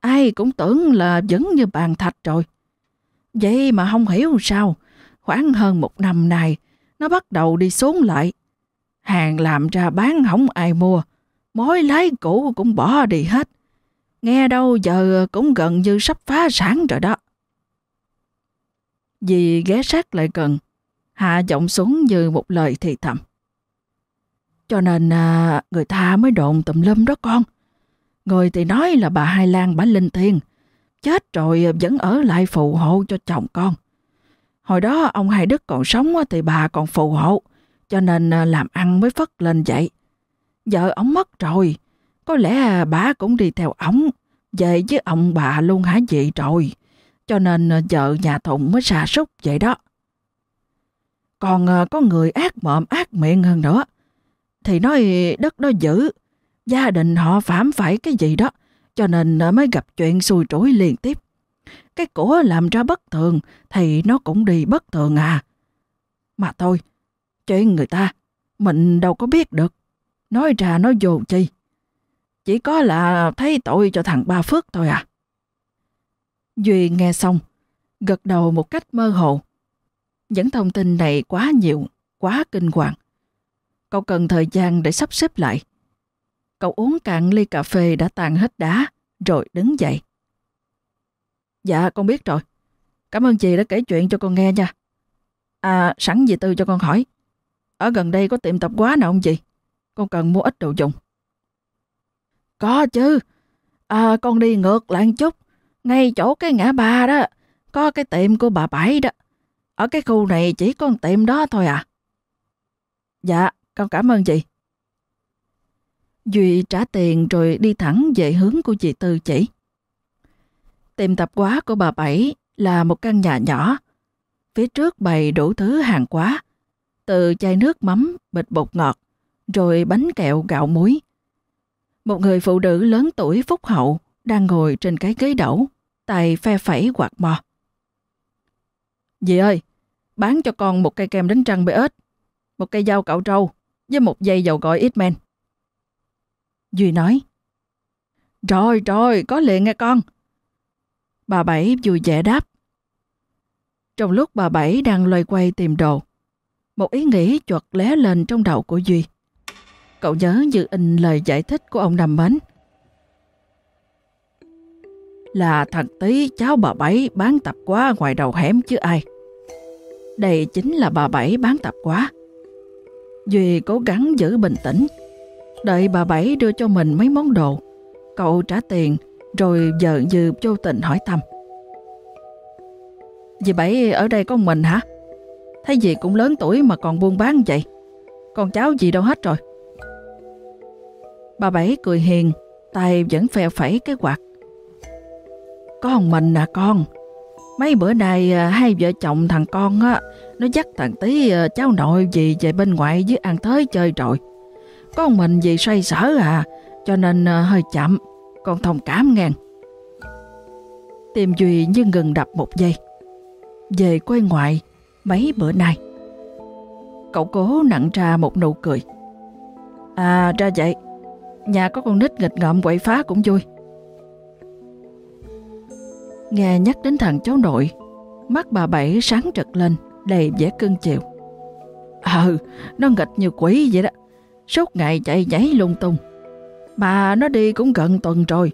S2: Ai cũng tưởng là vẫn như bàn thạch rồi. Vậy mà không hiểu sao, khoảng hơn một năm nay, nó bắt đầu đi xuống lại. Hàng làm ra bán không ai mua, mối lái cũ cũng bỏ đi hết. Nghe đâu giờ cũng gần như sắp phá sản rồi đó. Dì ghé sát lại gần, hạ giọng xuống như một lời thì thầm. Cho nên à, người ta mới đồn tùm lum đó con. Người thì nói là bà Hai Lan bả linh thiên, chết rồi vẫn ở lại phù hộ cho chồng con. Hồi đó ông Hai Đức còn sống thì bà còn phù hộ, cho nên à, làm ăn mới phất lên vậy. vợ ông mất rồi, có lẽ bà cũng đi theo ổng, về với ông bà luôn hả chị rồi. Cho nên à, vợ nhà Thụng mới xà súc vậy đó. Còn à, có người ác mộm ác miệng hơn nữa. Thì nói đất đó dữ, gia đình họ phạm phải cái gì đó, cho nên mới gặp chuyện xui rủi liên tiếp. Cái của làm ra bất thường thì nó cũng đi bất thường à. Mà thôi, chuyện người ta, mình đâu có biết được. Nói ra nói vô chi. Chỉ có là thấy tội cho thằng Ba Phước thôi à. Duy nghe xong, gật đầu một cách mơ hồ. Những thông tin này quá nhiều, quá kinh hoàng. Cậu cần thời gian để sắp xếp lại. Cậu uống cạn ly cà phê đã tàn hết đá, rồi đứng dậy. Dạ, con biết rồi. Cảm ơn chị đã kể chuyện cho con nghe nha. À, sẵn dì Tư cho con hỏi. Ở gần đây có tiệm tập quá nào không chị? Con cần mua ít đồ dùng. Có chứ. À, con đi ngược lại chút. Ngay chỗ cái ngã ba đó. Có cái tiệm của bà Bảy đó. Ở cái khu này chỉ có tiệm đó thôi à. Dạ, con cảm ơn chị. Duy trả tiền rồi đi thẳng về hướng của chị Tư chỉ. Tiệm tạp hóa của bà Bảy là một căn nhà nhỏ. Phía trước bày đủ thứ hàng quá. Từ chai nước mắm, bịch bột ngọt, rồi bánh kẹo gạo muối. Một người phụ nữ lớn tuổi phúc hậu đang ngồi trên cái ghế đẩu, tay phe phẩy quạt mò. Dì ơi, bán cho con một cây kem đánh răng bê ếch, một cây dao cạo trâu với một dây dầu gội ít men. Duy nói, Rồi, rồi, có liền nghe con. Bà Bảy vui vẻ đáp. Trong lúc bà Bảy đang loay quay tìm đồ, một ý nghĩ chuột lé lên trong đầu của Duy. Cậu nhớ như in lời giải thích của ông Năm Mến. Là thằng tí cháu bà Bảy bán tập quá ngoài đầu hẻm chứ ai. Đây chính là bà Bảy bán tập quá. Duy cố gắng giữ bình tĩnh. Đợi bà Bảy đưa cho mình mấy món đồ. Cậu trả tiền rồi giờ như vô tình hỏi thăm. Dì Bảy ở đây có mình hả? Thấy gì cũng lớn tuổi mà còn buôn bán vậy. Con cháu gì đâu hết rồi. Bà Bảy cười hiền, tay vẫn phè phẩy cái quạt. Con mình à con. Mấy bữa nay à, hai vợ chồng thằng con á, nó dắt thằng tí à, cháu nội gì về bên ngoại với ăn tới chơi rồi. Con mình vì say sở à, cho nên ờ, hơi chậm. Con thông cảm ngàn
S1: Tim Duy như ngừng đập một giây. Về quê ngoại mấy bữa nay. Cậu cố nặng ra một nụ cười. À ra vậy, nhà có con nít nghịch ngợm quậy phá cũng vui. Nghe nhắc đến thằng cháu nội, mắt bà Bảy sáng trật lên, đầy vẻ cưng chiều. Ừ, nó nghịch như quỷ vậy đó. Suốt ngày chạy nhảy lung tung. mà nó đi cũng gần tuần rồi,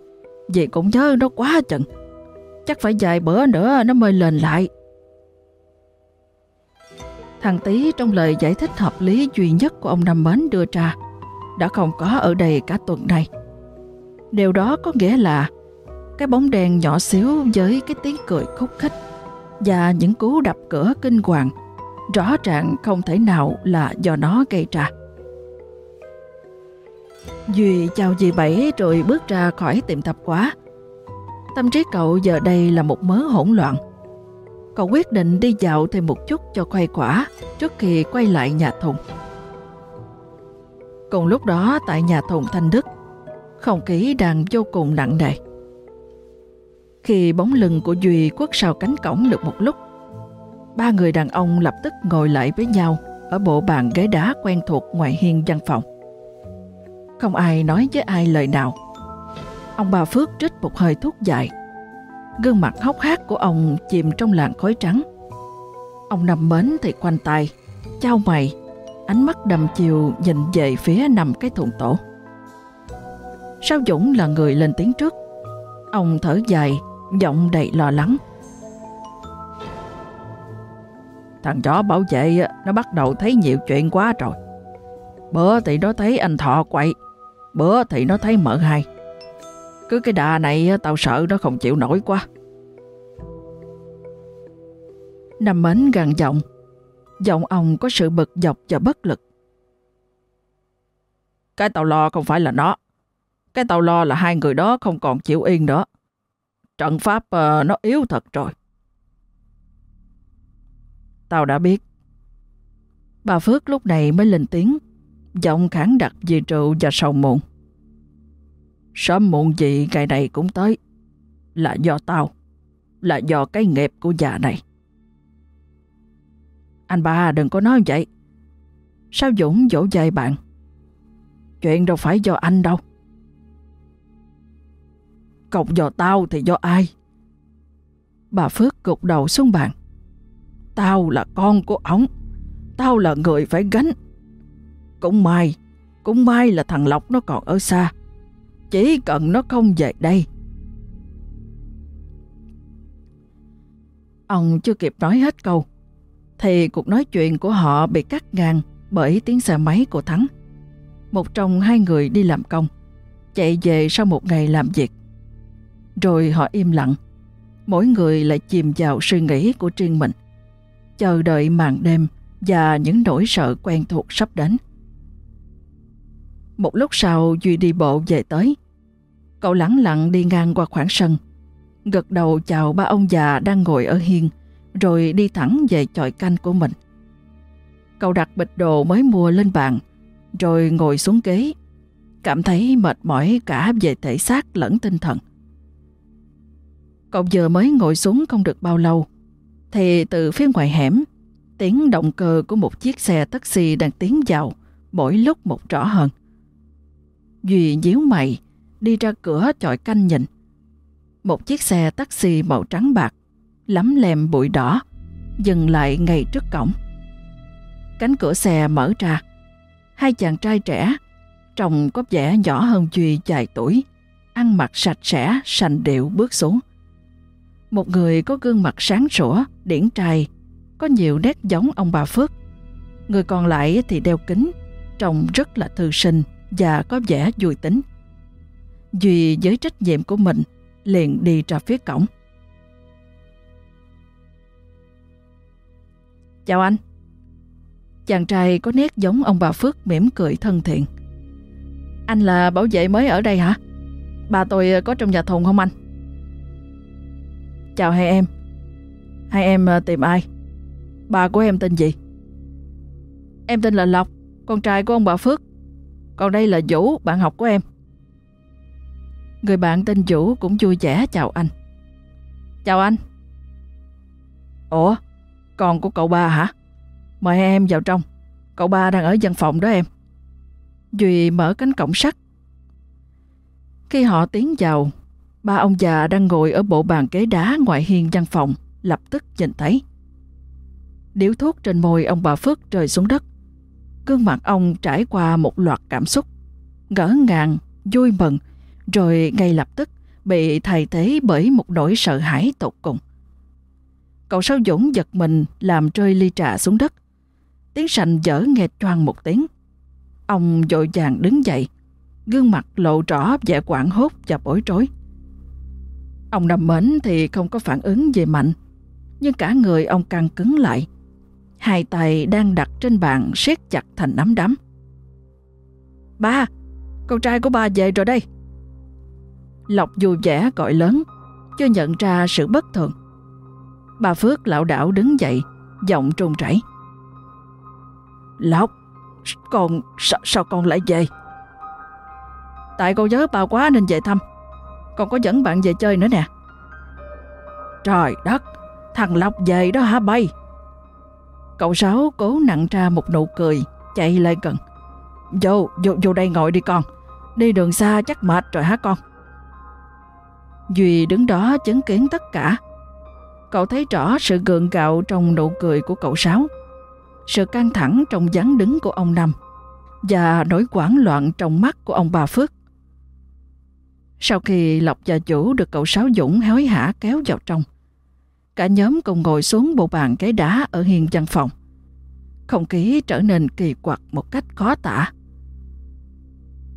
S1: vì cũng nhớ nó quá chừng. Chắc phải vài bữa nữa nó mới lên lại. Thằng Tý trong lời giải thích hợp lý duy nhất của ông Năm Mến đưa ra đã không có ở đây cả tuần này. Điều đó có nghĩa là cái bóng đèn nhỏ xíu với cái tiếng cười khúc khích và những cú đập cửa kinh hoàng rõ ràng không thể nào là do nó gây ra. Duy chào dì Bảy rồi bước ra khỏi tiệm tạp quá. Tâm trí cậu giờ đây là một mớ hỗn loạn. Cậu quyết định đi dạo thêm một chút cho khoai quả trước khi quay lại nhà thùng. Cùng lúc đó tại nhà thùng Thanh Đức, không khí đang vô cùng nặng nề. Khi bóng lưng của Duy quất sau cánh cổng được một lúc, ba người đàn ông lập tức ngồi lại với nhau ở bộ bàn ghế đá quen thuộc ngoài hiên văn phòng. Không ai nói với ai lời nào. Ông bà Phước trích một hơi thuốc dài. Gương mặt hốc hác của ông chìm trong làn khói trắng. Ông nằm mến thì quanh tay, trao mày, ánh mắt đầm chiều nhìn về phía nằm cái thùng tổ. Sao Dũng là người lên tiếng trước. Ông thở dài, giọng đầy lo lắng.
S2: Thằng chó bảo vệ nó bắt đầu thấy nhiều chuyện quá rồi. Bữa thì nó thấy anh Thọ quậy, bữa thì nó thấy mợ hai. Cứ cái đà này tao sợ nó không chịu nổi quá.
S1: Năm mến gần giọng, giọng ông có sự bực dọc và bất lực.
S2: Cái tao lo không phải là nó. Cái tao lo là hai người đó không còn chịu yên nữa. Trận pháp uh, nó yếu thật rồi.
S1: Tao đã biết. Bà Phước lúc này mới lên tiếng, giọng khẳng đặc về rượu và sầu muộn.
S2: Sớm muộn gì ngày này cũng tới. Là do tao. Là do cái nghiệp của già này.
S1: Anh ba, đừng có nói vậy. Sao Dũng dỗ dày bạn? Chuyện đâu phải do anh đâu.
S2: Cộng do tao thì do ai?
S1: Bà Phước gục đầu xuống bàn.
S2: Tao là con của ổng. Tao là người phải gánh. Cũng may, cũng may là thằng Lộc nó còn ở xa. Chỉ cần nó không về đây.
S1: Ông chưa kịp nói hết câu, thì cuộc nói chuyện của họ bị cắt ngang bởi tiếng xe máy của Thắng. Một trong hai người đi làm công, chạy về sau một ngày làm việc. Rồi họ im lặng, mỗi người lại chìm vào suy nghĩ của riêng mình, chờ đợi màn đêm và những nỗi sợ quen thuộc sắp đến. Một lúc sau Duy đi bộ về tới. Cậu lẳng lặng đi ngang qua khoảng sân, gật đầu chào ba ông già đang ngồi ở hiên, rồi đi thẳng về chòi canh của mình. Cậu đặt bịch đồ mới mua lên bàn, rồi ngồi xuống ghế, cảm thấy mệt mỏi cả về thể xác lẫn tinh thần. Cậu vừa mới ngồi xuống không được bao lâu, thì từ phía ngoài hẻm, tiếng động cơ của một chiếc xe taxi đang tiến vào mỗi lúc một rõ hơn. Duy díu mày, đi ra cửa chọi canh nhìn. Một chiếc xe taxi màu trắng bạc, lắm lem bụi đỏ, dừng lại ngay trước cổng. Cánh cửa xe mở ra, hai chàng trai trẻ, trông có vẻ nhỏ hơn Duy vài tuổi, ăn mặc sạch sẽ, sành điệu bước xuống. Một người có gương mặt sáng sủa, điển trai, có nhiều nét giống ông bà Phước. Người còn lại thì đeo kính, trông rất là thư sinh và có vẻ vui tính. Duy với trách nhiệm của mình liền đi ra phía cổng. Chào anh. Chàng trai có nét giống ông bà Phước mỉm cười thân thiện. Anh là bảo vệ mới ở đây hả? Bà tôi có trong nhà thùng không anh?
S2: Chào hai em. Hai em ờ, tìm ai? Bà của em tên gì?
S1: Em tên là Lộc, con trai của ông bà Phước. Còn đây là Vũ, bạn học của em. Người bạn tên Vũ cũng vui vẻ chào anh. Chào anh.
S2: Ủa, con của cậu ba hả? Mời hai em vào trong. Cậu ba đang ở văn phòng đó em.
S1: Duy mở cánh cổng sắt. Khi họ tiến vào, ba ông già đang ngồi ở bộ bàn ghế đá ngoài hiên văn phòng, lập tức nhìn thấy. Điếu thuốc trên môi ông bà Phước rơi xuống đất. Gương mặt ông trải qua một loạt cảm xúc, ngỡ ngàng, vui mừng, rồi ngay lập tức bị thay thế bởi một nỗi sợ hãi tột cùng. Cậu Sáu Dũng giật mình làm rơi ly trà xuống đất. Tiếng sành dở nghe choang một tiếng. Ông dội vàng đứng dậy, gương mặt lộ rõ vẻ quảng hốt và bối rối. Ông nằm mến thì không có phản ứng gì mạnh, nhưng cả người ông căng cứng lại. Hai tay đang đặt trên bàn siết chặt thành nắm đấm. Ba, con trai của ba về rồi đây. Lộc dù vẻ gọi lớn, chưa nhận ra sự bất thường. Bà Phước lão đảo đứng dậy, giọng trùng chảy.
S2: Lộc, con sao, sao con lại về?
S1: Tại con nhớ bà quá nên về thăm. Con có dẫn bạn về chơi nữa nè.
S2: Trời đất, thằng Lộc về đó hả bay?
S1: Cậu Sáu cố nặng ra một nụ cười, chạy lại gần. Vô, vô, vô đây ngồi đi con. Đi đường xa chắc mệt rồi hả con? Duy đứng đó chứng kiến tất cả. Cậu thấy rõ sự gượng gạo trong nụ cười của cậu Sáu, sự căng thẳng trong dáng đứng của ông Năm và nỗi quảng loạn trong mắt của ông bà Phước. Sau khi Lộc và chủ được cậu Sáu Dũng hối hả kéo vào trong, cả nhóm cùng ngồi xuống bộ bàn cái đá ở hiên văn phòng. Không khí trở nên kỳ quặc một cách khó tả.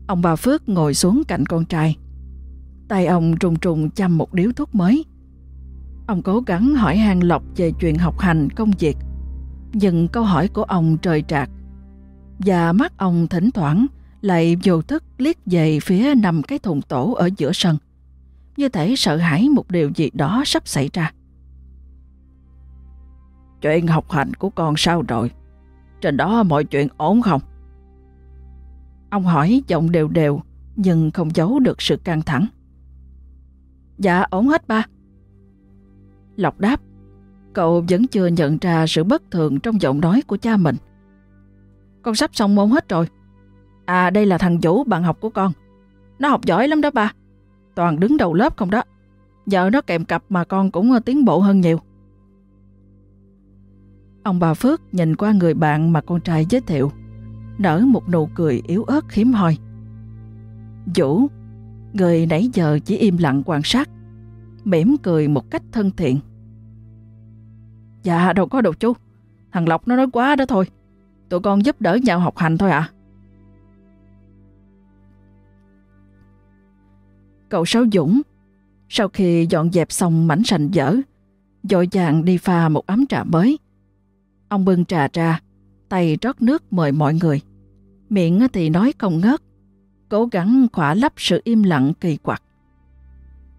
S1: Ông bà Phước ngồi xuống cạnh con trai. Tay ông trùng trùng chăm một điếu thuốc mới. Ông cố gắng hỏi hàng Lộc về chuyện học hành, công việc. Nhưng câu hỏi của ông trời trạc. Và mắt ông thỉnh thoảng lại vô thức liếc về phía nằm cái thùng tổ ở giữa sân. Như thể sợ hãi một điều gì đó sắp xảy ra.
S2: Chuyện học hành của con sao rồi? Trên đó mọi chuyện ổn không?
S1: Ông hỏi giọng đều đều nhưng không giấu được sự căng thẳng. Dạ ổn hết ba. Lộc đáp, cậu vẫn chưa nhận ra sự bất thường trong giọng nói của cha mình. Con sắp xong môn hết rồi. À đây là thằng Vũ bạn học của con. Nó học giỏi lắm đó ba. Toàn đứng đầu lớp không đó. Giờ nó kèm cặp mà con cũng tiến bộ hơn nhiều. Ông bà Phước nhìn qua người bạn mà con trai giới thiệu, nở một nụ cười yếu ớt hiếm hoi. Vũ, người nãy giờ chỉ im lặng quan sát, mỉm cười một cách thân thiện. Dạ đâu có đâu chú, thằng Lộc nó nói quá đó thôi, tụi con giúp đỡ nhau học hành thôi ạ. À. Cậu Sáu Dũng, sau khi dọn dẹp xong mảnh sành dở, dội dàng đi pha một ấm trà mới, Ông bưng trà ra, tay rót nước mời mọi người. Miệng thì nói không ngớt, cố gắng khỏa lấp sự im lặng kỳ quặc.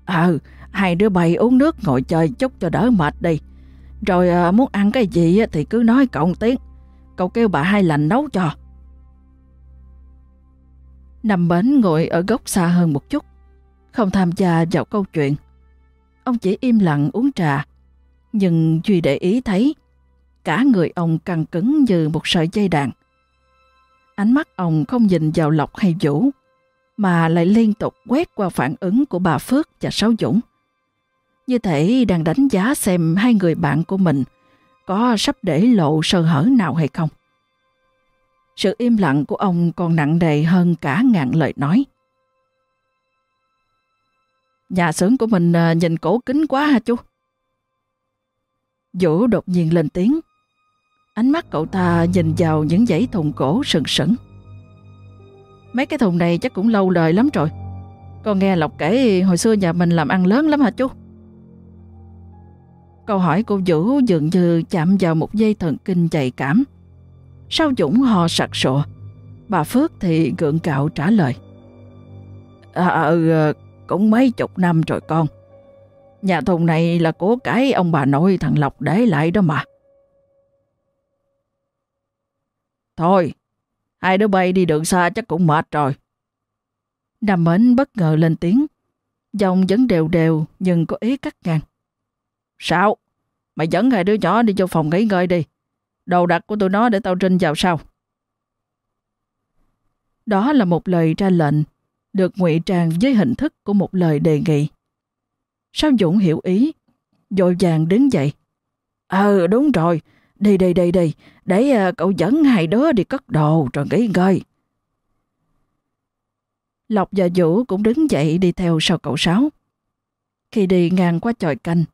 S1: Ừ, hai đứa bay uống nước ngồi chơi chút cho đỡ mệt đi. Rồi à, muốn ăn cái gì thì cứ nói cậu tiếng. Cậu kêu bà hai lành nấu cho. Nằm bến ngồi ở góc xa hơn một chút, không tham gia vào câu chuyện. Ông chỉ im lặng uống trà, nhưng Duy để ý thấy Cả người ông căng cứng như một sợi dây đàn. Ánh mắt ông không nhìn vào Lộc hay Vũ, mà lại liên tục quét qua phản ứng của bà Phước và Sáu Dũng. Như thể đang đánh giá xem hai người bạn của mình có sắp để lộ sơ hở nào hay không. Sự im lặng của ông còn nặng nề hơn cả ngàn lời nói. Nhà xưởng của mình à, nhìn cổ kính quá ha chú? Vũ đột nhiên lên tiếng, Ánh mắt cậu ta nhìn vào những dãy thùng cổ sừng sững. Mấy cái thùng này chắc cũng lâu đời lắm rồi. Con nghe Lộc kể hồi xưa nhà mình làm ăn lớn lắm hả chú? Câu hỏi của Vũ dường như chạm vào một dây thần kinh dày cảm. Sao Dũng hò sặc sụa. Bà Phước thì gượng cạo trả lời. À, à ừ, ờ, cũng mấy chục năm rồi con.
S2: Nhà thùng này là của cái ông bà nội thằng Lộc để lại đó mà. Thôi, hai đứa bay đi đường xa chắc cũng mệt rồi.
S1: Đàm mến bất ngờ lên tiếng. Dòng vẫn đều đều nhưng có ý cắt ngang.
S2: Sao? Mày dẫn hai đứa nhỏ đi cho phòng nghỉ ngơi đi. Đồ đặt của tụi nó để tao trinh vào sau.
S1: Đó là một lời ra lệnh, được ngụy trang với hình thức của một lời đề nghị. Sao Dũng hiểu ý, dội vàng đứng dậy.
S2: Ờ đúng rồi, đi đi đi đi, để uh, cậu dẫn hai đứa đi cất đồ rồi nghỉ ngơi.
S1: Lộc và Vũ cũng đứng dậy đi theo sau cậu Sáu. Khi đi ngang qua chòi canh,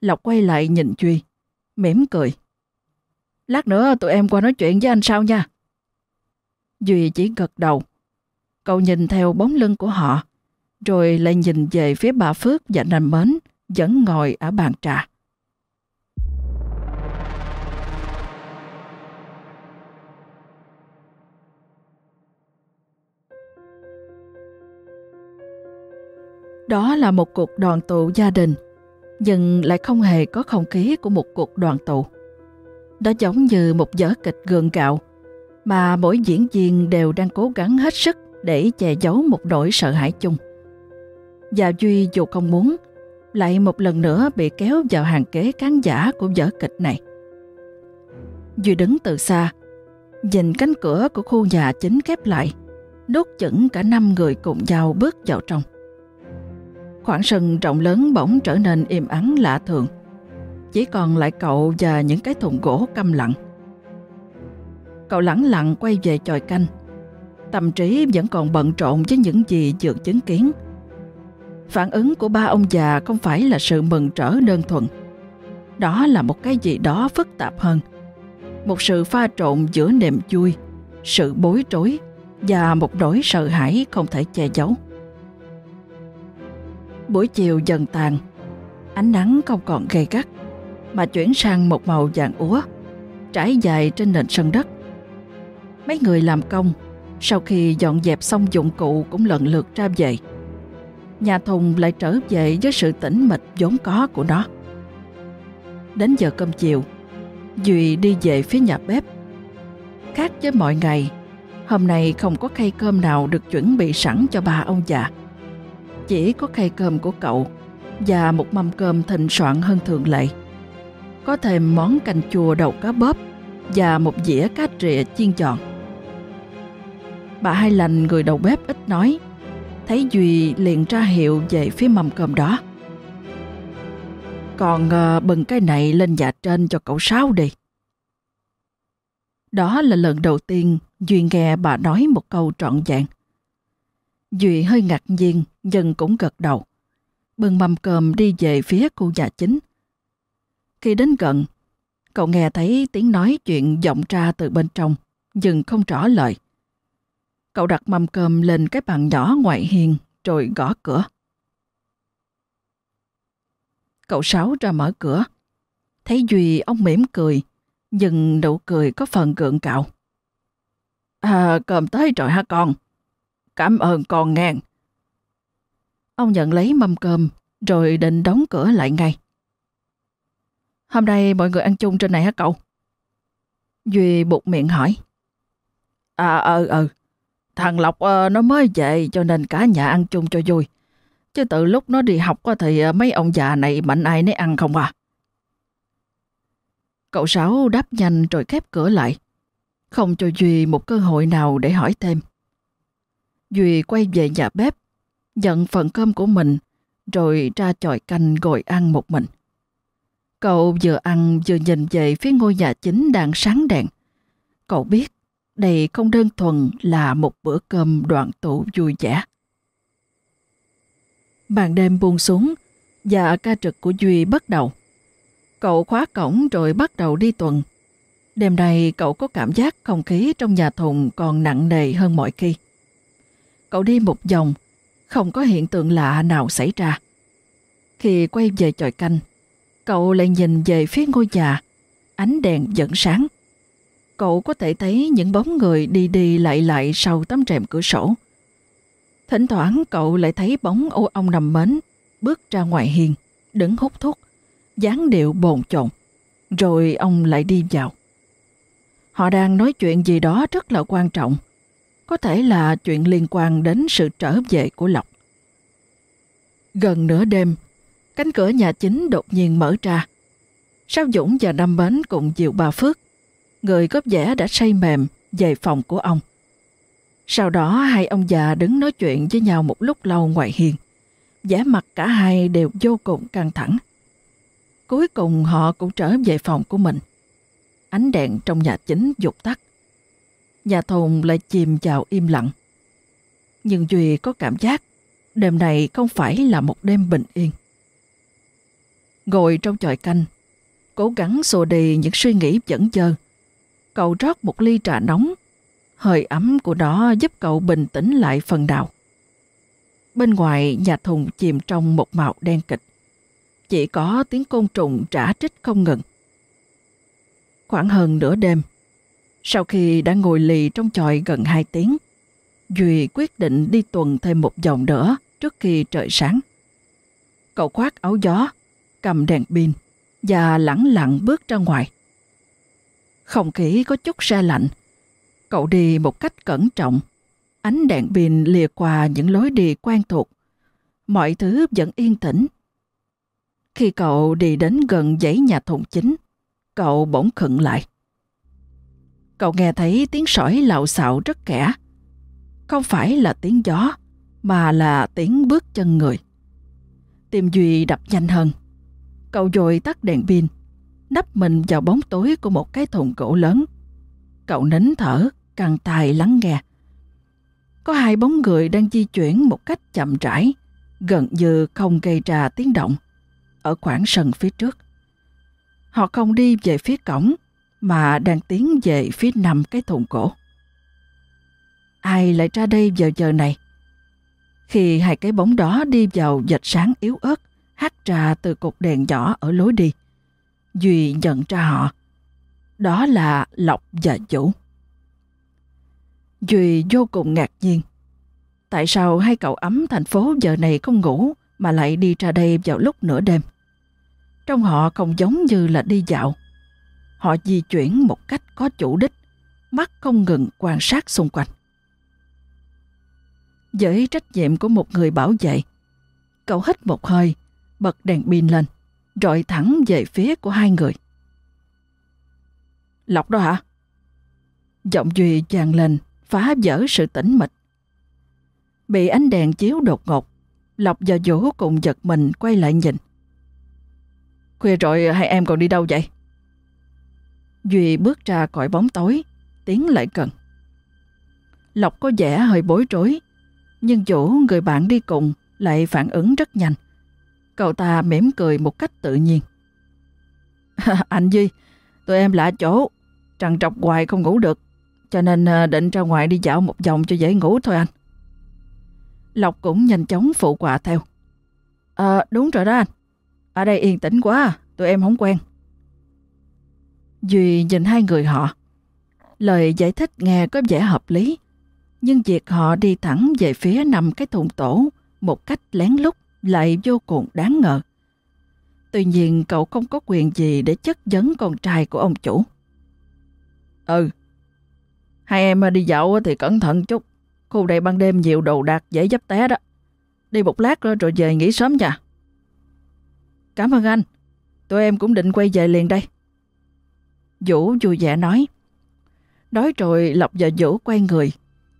S1: Lộc quay lại nhìn Duy, mỉm cười.
S2: Lát nữa tụi em qua nói chuyện với anh sau nha.
S1: Duy chỉ gật đầu. Cậu nhìn theo bóng lưng của họ, rồi lại nhìn về phía bà Phước và Nam Mến vẫn ngồi ở bàn trà. Đó là một cuộc đoàn tụ gia đình, nhưng lại không hề có không khí của một cuộc đoàn tụ. Đó giống như một vở kịch gượng gạo, mà mỗi diễn viên đều đang cố gắng hết sức để che giấu một nỗi sợ hãi chung. Và Duy dù không muốn, lại một lần nữa bị kéo vào hàng kế khán giả của vở kịch này. Duy đứng từ xa, nhìn cánh cửa của khu nhà chính khép lại, đốt chững cả năm người cùng nhau bước vào trong. Khoảng sân rộng lớn bỗng trở nên im ắng lạ thường. Chỉ còn lại cậu và những cái thùng gỗ câm lặng. Cậu lẳng lặng quay về chòi canh. Tâm trí vẫn còn bận trộn với những gì vừa chứng kiến. Phản ứng của ba ông già không phải là sự mừng trở đơn thuần. Đó là một cái gì đó phức tạp hơn. Một sự pha trộn giữa niềm vui, sự bối rối và một nỗi sợ hãi không thể che giấu. Buổi chiều dần tàn, ánh nắng không còn gay gắt, mà chuyển sang một màu vàng úa, trải dài trên nền sân đất. Mấy người làm công, sau khi dọn dẹp xong dụng cụ cũng lần lượt ra về. Nhà thùng lại trở về với sự tĩnh mịch vốn có của nó. Đến giờ cơm chiều, Duy đi về phía nhà bếp. Khác với mọi ngày, hôm nay không có khay cơm nào được chuẩn bị sẵn cho ba ông già. Chỉ có khay cơm của cậu và một mâm cơm thịnh soạn hơn thường lệ. Có thêm món canh chua đậu cá bóp và một dĩa cá trịa chiên giòn. Bà Hai Lành người đầu bếp ít nói, thấy Duy liền ra hiệu về phía mâm cơm đó. Còn uh, bừng cái này lên nhà trên cho cậu Sáu đi. Đó là lần đầu tiên Duy nghe bà nói một câu trọn vẹn. Duy hơi ngạc nhiên, nhưng cũng gật đầu. Bưng mâm cơm đi về phía khu nhà chính. Khi đến gần, cậu nghe thấy tiếng nói chuyện vọng ra từ bên trong, nhưng không rõ lời. Cậu đặt mâm cơm lên cái bàn nhỏ ngoại hiên rồi gõ cửa. Cậu Sáu ra mở cửa. Thấy Duy ông mỉm cười, nhưng nụ cười có phần gượng cạo. À, cơm tới rồi hả con? Cảm ơn con ngàn. Ông nhận lấy mâm cơm, rồi định đóng cửa lại ngay. Hôm nay mọi người ăn chung trên này hả cậu? Duy buộc miệng hỏi. À ờ ờ, thằng Lộc uh, nó mới về cho nên cả nhà ăn chung cho vui. Chứ từ lúc nó đi học thì uh, mấy ông già này mạnh ai nấy ăn không à. Cậu Sáu đáp nhanh rồi khép cửa lại. Không cho Duy một cơ hội nào để hỏi thêm. Duy quay về nhà bếp, nhận phần cơm của mình, rồi ra chọi canh ngồi ăn một mình. Cậu vừa ăn vừa nhìn về phía ngôi nhà chính đang sáng đèn. Cậu biết đây không đơn thuần là một bữa cơm đoạn tụ vui vẻ. Bàn đêm buông xuống và ca trực của Duy bắt đầu. Cậu khóa cổng rồi bắt đầu đi tuần. Đêm nay cậu có cảm giác không khí trong nhà thùng còn nặng nề hơn mọi khi. Cậu đi một vòng, không có hiện tượng lạ nào xảy ra. Khi quay về chòi canh, cậu lại nhìn về phía ngôi nhà, ánh đèn vẫn sáng. Cậu có thể thấy những bóng người đi đi lại lại sau tấm rèm cửa sổ. Thỉnh thoảng cậu lại thấy bóng ô ông nằm mến bước ra ngoài hiên, đứng hút thuốc, dáng điệu bồn chồn. Rồi ông lại đi vào. Họ đang nói chuyện gì đó rất là quan trọng. Có thể là chuyện liên quan đến sự trở về của Lộc. Gần nửa đêm, cánh cửa nhà chính đột nhiên mở ra. Sao Dũng và Năm Bến cùng Diệu Bà Phước, người góp vẻ đã say mềm về phòng của ông. Sau đó hai ông già đứng nói chuyện với nhau một lúc lâu ngoài hiên. vẻ mặt cả hai đều vô cùng căng thẳng. Cuối cùng họ cũng trở về phòng của mình. Ánh đèn trong nhà chính dục tắt. Nhà thôn lại chìm vào im lặng. Nhưng Duy có cảm giác đêm này không phải là một đêm bình yên. Ngồi trong chòi canh, cố gắng xô đi những suy nghĩ chẩn chờ. Cậu rót một ly trà nóng, hơi ấm của nó giúp cậu bình tĩnh lại phần nào. Bên ngoài nhà thùng chìm trong một màu đen kịch. Chỉ có tiếng côn trùng trả trích không ngừng. Khoảng hơn nửa đêm, sau khi đã ngồi lì trong chòi gần 2 tiếng, Duy quyết định đi tuần thêm một vòng nữa trước khi trời sáng. Cậu khoác áo gió, cầm đèn pin và lẳng lặng bước ra ngoài. Không khí có chút xe lạnh. Cậu đi một cách cẩn trọng. Ánh đèn pin lìa qua những lối đi quen thuộc. Mọi thứ vẫn yên tĩnh. Khi cậu đi đến gần dãy nhà thùng chính, cậu bỗng khựng lại. Cậu nghe thấy tiếng sỏi lạo xạo rất kẽ. Không phải là tiếng gió, mà là tiếng bước chân người. Tim Duy đập nhanh hơn. Cậu dội tắt đèn pin, nắp mình vào bóng tối của một cái thùng gỗ lớn. Cậu nín thở, căng tai lắng nghe. Có hai bóng người đang di chuyển một cách chậm rãi, gần như không gây ra tiếng động, ở khoảng sân phía trước. Họ không đi về phía cổng, mà đang tiến về phía nằm cái thùng cổ. Ai lại ra đây giờ giờ này? Khi hai cái bóng đó đi vào dạch sáng yếu ớt, hắt ra từ cột đèn nhỏ ở lối đi, Duy nhận ra họ. Đó là Lộc và Vũ. Duy vô cùng ngạc nhiên. Tại sao hai cậu ấm thành phố giờ này không ngủ mà lại đi ra đây vào lúc nửa đêm? Trong họ không giống như là đi dạo. Họ di chuyển một cách có chủ đích, mắt không ngừng quan sát xung quanh. Với trách nhiệm của một người bảo vệ, cậu hít một hơi, bật đèn pin lên, rọi thẳng về phía của hai người. Lộc đó hả? Giọng Duy chàng lên, phá vỡ sự tĩnh mịch. Bị ánh đèn chiếu đột ngột, Lộc và Vũ cùng giật mình quay lại nhìn. Khuya rồi hai em còn đi đâu vậy? Duy bước ra khỏi bóng tối, tiến lại gần. Lộc có vẻ hơi bối rối, nhưng Vũ người bạn đi cùng lại phản ứng rất nhanh. Cậu ta mỉm cười một cách tự nhiên. anh Duy, tụi em lạ chỗ, trằn trọc hoài không ngủ được, cho nên à, định ra ngoài đi dạo một vòng cho dễ ngủ thôi anh. Lộc cũng nhanh chóng phụ quà theo. À, đúng rồi đó anh. Ở đây yên tĩnh quá, tụi em không quen. Duy nhìn hai người họ. Lời giải thích nghe có vẻ hợp lý, nhưng việc họ đi thẳng về phía nằm cái thùng tổ một cách lén lút lại vô cùng đáng ngờ. Tuy nhiên cậu không có quyền gì để chất vấn con trai của ông chủ. Ừ, hai em đi dạo thì cẩn thận chút. Khu này ban đêm nhiều đồ đạc dễ dấp té đó. Đi một lát rồi về nghỉ sớm nha. Cảm ơn anh. Tụi em cũng định quay về liền đây. Vũ vui vẻ nói. Nói rồi Lộc và Vũ quay người,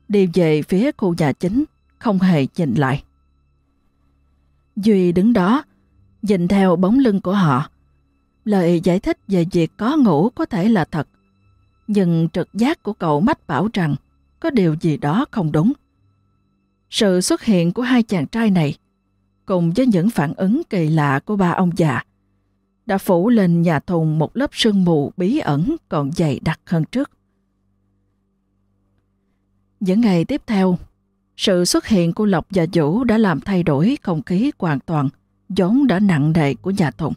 S1: đi về phía khu nhà chính, không hề nhìn lại. Duy đứng đó, nhìn theo bóng lưng của họ. Lời giải thích về việc có ngủ có thể là thật, nhưng trực giác của cậu mách bảo rằng có điều gì đó không đúng. Sự xuất hiện của hai chàng trai này, cùng với những phản ứng kỳ lạ của ba ông già, đã phủ lên nhà thùng một lớp sương mù bí ẩn còn dày đặc hơn trước. Những ngày tiếp theo, sự xuất hiện của Lộc và Vũ đã làm thay đổi không khí hoàn toàn, vốn đã nặng nề của nhà thùng.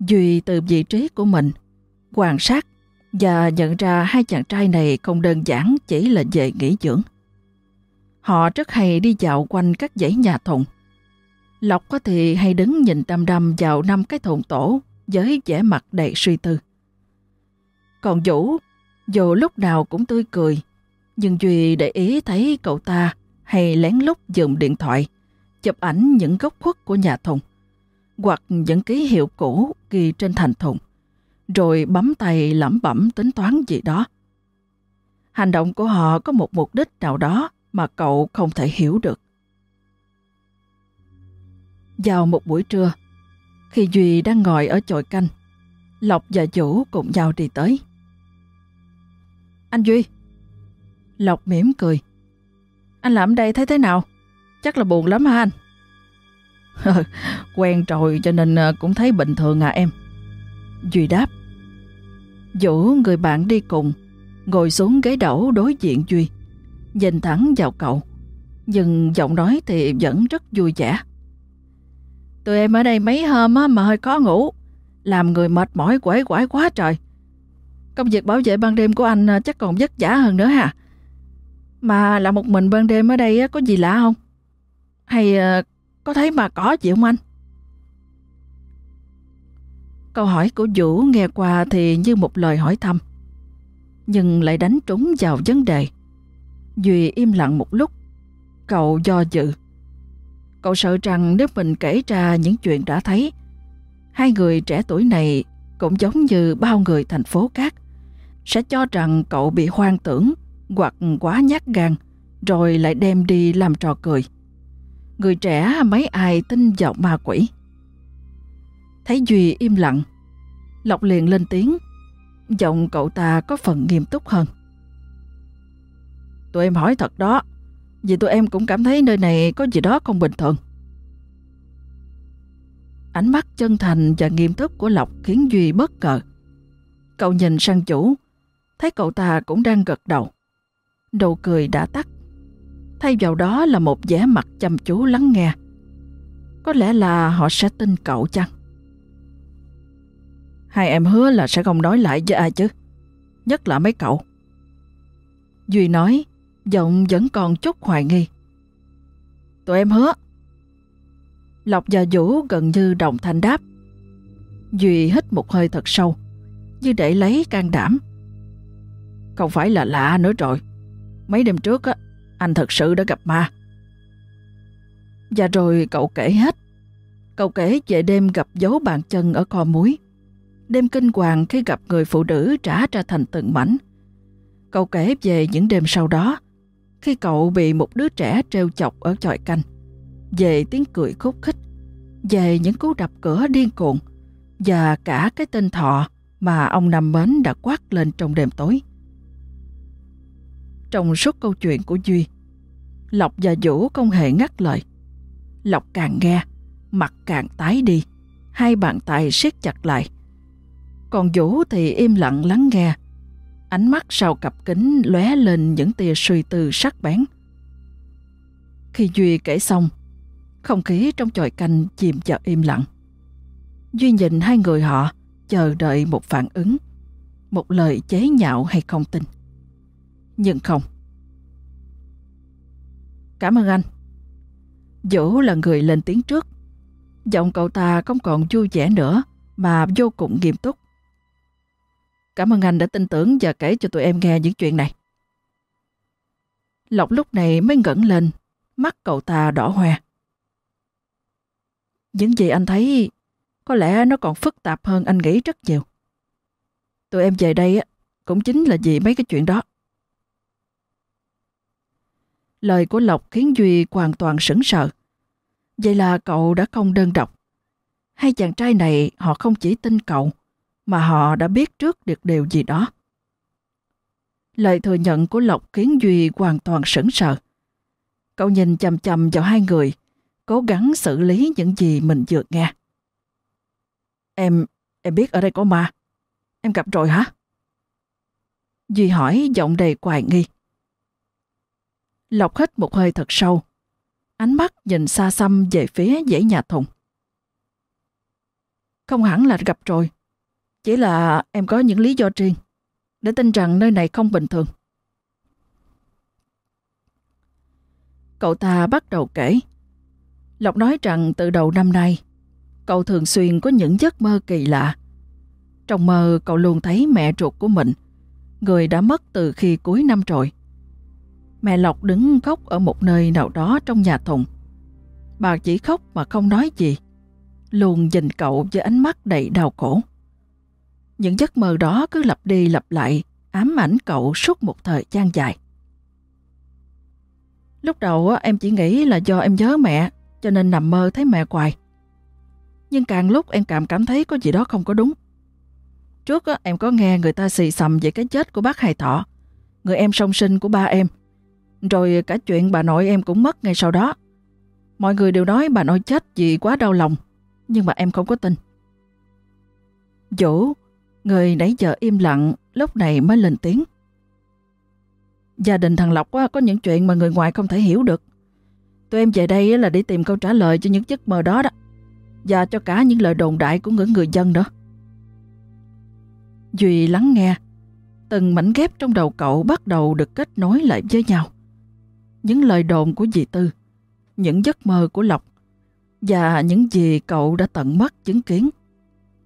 S1: Duy từ vị trí của mình, quan sát và nhận ra hai chàng trai này không đơn giản chỉ là về nghỉ dưỡng. Họ rất hay đi dạo quanh các dãy nhà thùng. Lộc có thì hay đứng nhìn đăm đăm vào năm cái thùng tổ với vẻ mặt đầy suy tư. Còn Vũ, dù lúc nào cũng tươi cười, nhưng Duy để ý thấy cậu ta hay lén lút dùng điện thoại, chụp ảnh những góc khuất của nhà thùng, hoặc những ký hiệu cũ ghi trên thành thùng, rồi bấm tay lẩm bẩm tính toán gì đó. Hành động của họ có một mục đích nào đó mà cậu không thể hiểu được. Vào một buổi trưa, khi Duy đang ngồi ở chòi canh, Lộc và Vũ cùng nhau đi tới. Anh Duy! Lộc mỉm cười. Anh làm đây thấy thế nào? Chắc là buồn lắm hả anh? Quen rồi cho nên ờ, cũng thấy bình thường à em. Duy đáp. Vũ người bạn đi cùng, ngồi xuống ghế đẩu đối diện Duy, nhìn thẳng vào cậu, nhưng giọng nói thì vẫn rất vui vẻ. Tụi em ở đây mấy hôm mà hơi khó ngủ, làm người mệt mỏi quẩy quải quá trời. Công việc bảo vệ ban đêm của anh à, chắc còn vất vả hơn nữa hả? Mà là một mình ban đêm ở đây có gì lạ không? Hay à, có thấy mà có chịu không anh? Câu hỏi của Vũ nghe qua thì như một lời hỏi thăm. Nhưng lại đánh trúng vào vấn đề. Duy im lặng một lúc. Cậu do dự. Cậu sợ rằng nếu mình kể ra những chuyện đã thấy, hai người trẻ tuổi này cũng giống như bao người thành phố khác, sẽ cho rằng cậu bị hoang tưởng hoặc quá nhát gan, rồi lại đem đi làm trò cười. Người trẻ mấy ai tin vào ma quỷ. Thấy Duy im lặng, Lộc liền lên tiếng, giọng cậu ta có phần nghiêm túc hơn. Tụi em hỏi thật đó, vì tụi em cũng cảm thấy nơi này có gì đó không bình thường. Ánh mắt chân thành và nghiêm túc của Lộc khiến Duy bất ngờ. Cậu nhìn sang chủ, thấy cậu ta cũng đang gật đầu. Đầu cười đã tắt. Thay vào đó là một vẻ mặt chăm chú lắng nghe. Có lẽ là họ sẽ tin cậu chăng? Hai em hứa là sẽ không nói lại với ai chứ. Nhất là mấy cậu. Duy nói, giọng vẫn còn chút hoài nghi. Tụi em hứa. Lộc và Vũ gần như đồng thanh đáp. Duy hít một hơi thật sâu, như để lấy can đảm. Không phải là lạ nữa rồi. Mấy đêm trước á, anh thật sự đã gặp ma. Và rồi cậu kể hết. Cậu kể về đêm gặp dấu bàn chân ở kho muối. Đêm kinh hoàng khi gặp người phụ nữ trả ra thành từng mảnh. Cậu kể về những đêm sau đó, khi cậu bị một đứa trẻ treo chọc ở chòi canh, về tiếng cười khúc khích, về những cú đập cửa điên cuồng và cả cái tên thọ mà ông Năm Mến đã quát lên trong đêm tối. Trong suốt câu chuyện của Duy, Lộc và Vũ không hề ngắt lời. Lộc càng nghe, mặt càng tái đi, hai bàn tay siết chặt lại. Còn Vũ thì im lặng lắng nghe, ánh mắt sau cặp kính lóe lên những tia suy tư sắc bén. Khi Duy kể xong, không khí trong chòi canh chìm vào im lặng. Duy nhìn hai người họ, chờ đợi một phản ứng, một lời chế nhạo hay không tin. Nhưng không. Cảm ơn anh. Vũ là người lên tiếng trước. Giọng cậu ta không còn vui vẻ nữa mà vô cùng nghiêm túc. Cảm ơn anh đã tin tưởng và kể cho tụi em nghe những chuyện này. Lộc lúc này mới ngẩng lên, mắt cậu ta đỏ hoe. Những gì anh thấy có lẽ nó còn phức tạp hơn anh nghĩ rất nhiều. Tụi em về đây cũng chính là vì mấy cái chuyện đó. Lời của Lộc khiến Duy hoàn toàn sững sờ. Vậy là cậu đã không đơn độc. Hai chàng trai này họ không chỉ tin cậu, mà họ đã biết trước được điều gì đó. Lời thừa nhận của Lộc khiến Duy hoàn toàn sững sờ. Cậu nhìn chầm chầm vào hai người, cố gắng xử lý những gì mình vừa nghe. Em, em biết ở đây có ma. Em gặp rồi hả? Duy hỏi giọng đầy hoài nghi. Lộc hít một hơi thật sâu. Ánh mắt nhìn xa xăm về phía dãy nhà thùng. Không hẳn là gặp rồi. Chỉ là em có những lý do riêng để tin rằng nơi này không bình thường. Cậu ta bắt đầu kể. Lộc nói rằng từ đầu năm nay, cậu thường xuyên có những giấc mơ kỳ lạ. Trong mơ cậu luôn thấy mẹ ruột của mình, người đã mất từ khi cuối năm rồi. Mẹ Lộc đứng khóc ở một nơi nào đó trong nhà thùng. Bà chỉ khóc mà không nói gì, luôn nhìn cậu với ánh mắt đầy đau khổ. Những giấc mơ đó cứ lặp đi lặp lại, ám ảnh cậu suốt một thời gian dài. Lúc đầu em chỉ nghĩ là do em nhớ mẹ, cho nên nằm mơ thấy mẹ hoài. Nhưng càng lúc em cảm cảm thấy có gì đó không có đúng. Trước em có nghe người ta xì xầm về cái chết của bác Hải Thọ, người em song sinh của ba em. Rồi cả chuyện bà nội em cũng mất ngay sau đó. Mọi người đều nói bà nội chết vì quá đau lòng, nhưng mà em không có tin. Vũ, người nãy giờ im lặng, lúc này mới lên tiếng. Gia đình thằng Lộc có những chuyện mà người ngoài không thể hiểu được. Tụi em về đây là để tìm câu trả lời cho những giấc mơ đó đó. Và cho cả những lời đồn đại của những người dân nữa. Duy lắng nghe. Từng mảnh ghép trong đầu cậu bắt đầu được kết nối lại với nhau. Những lời đồn của dì Tư, những giấc mơ của Lộc và những gì cậu đã tận mắt chứng kiến.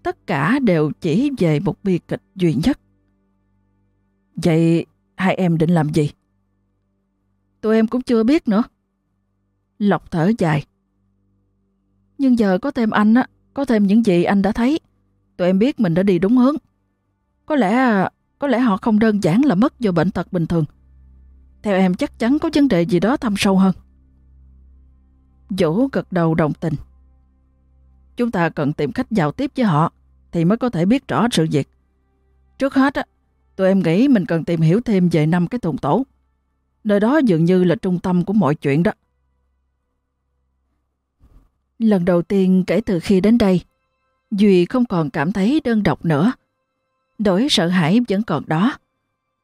S1: Tất cả đều chỉ về một bi kịch duy nhất. Vậy hai em định làm gì? Tụi em cũng chưa biết nữa. Lộc thở dài. Nhưng giờ có thêm anh á, có thêm những gì anh đã thấy. Tụi em biết mình đã đi đúng hướng. Có lẽ có lẽ họ không đơn giản là mất do bệnh tật bình thường. Theo em chắc chắn có vấn đề gì đó thâm sâu hơn. Vũ gật đầu đồng tình. Chúng ta cần tìm cách giao tiếp với họ thì mới có thể biết rõ sự việc. Trước hết, á, tụi em nghĩ mình cần tìm hiểu thêm về năm cái thùng tổ. Nơi đó dường như là trung tâm của mọi chuyện đó. Lần đầu tiên kể từ khi đến đây, Duy không còn cảm thấy đơn độc nữa. Nỗi sợ hãi vẫn còn đó.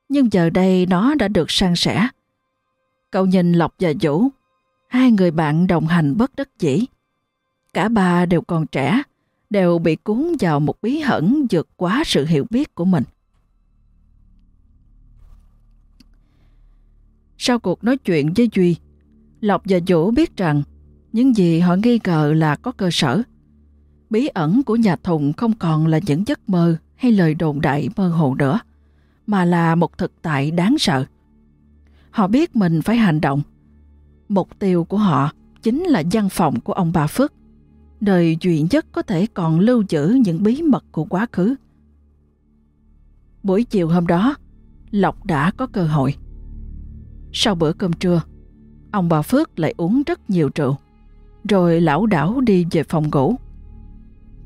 S1: Nhưng giờ đây nó đã được san sẻ. Cậu nhìn Lộc và Vũ, hai người bạn đồng hành bất đắc dĩ. Cả ba đều còn trẻ, đều bị cuốn vào một bí hẩn vượt quá sự hiểu biết của mình. Sau cuộc nói chuyện với Duy, Lộc và Vũ biết rằng những gì họ nghi ngờ là có cơ sở. Bí ẩn của nhà thùng không còn là những giấc mơ hay lời đồn đại mơ hồ nữa, mà là một thực tại đáng sợ. Họ biết mình phải hành động. Mục tiêu của họ chính là văn phòng của ông bà Phước, nơi duy nhất có thể còn lưu giữ những bí mật của quá khứ. Buổi chiều hôm đó, Lộc đã có cơ hội. Sau bữa cơm trưa, ông bà Phước lại uống rất nhiều rượu, rồi lão đảo đi về phòng ngủ.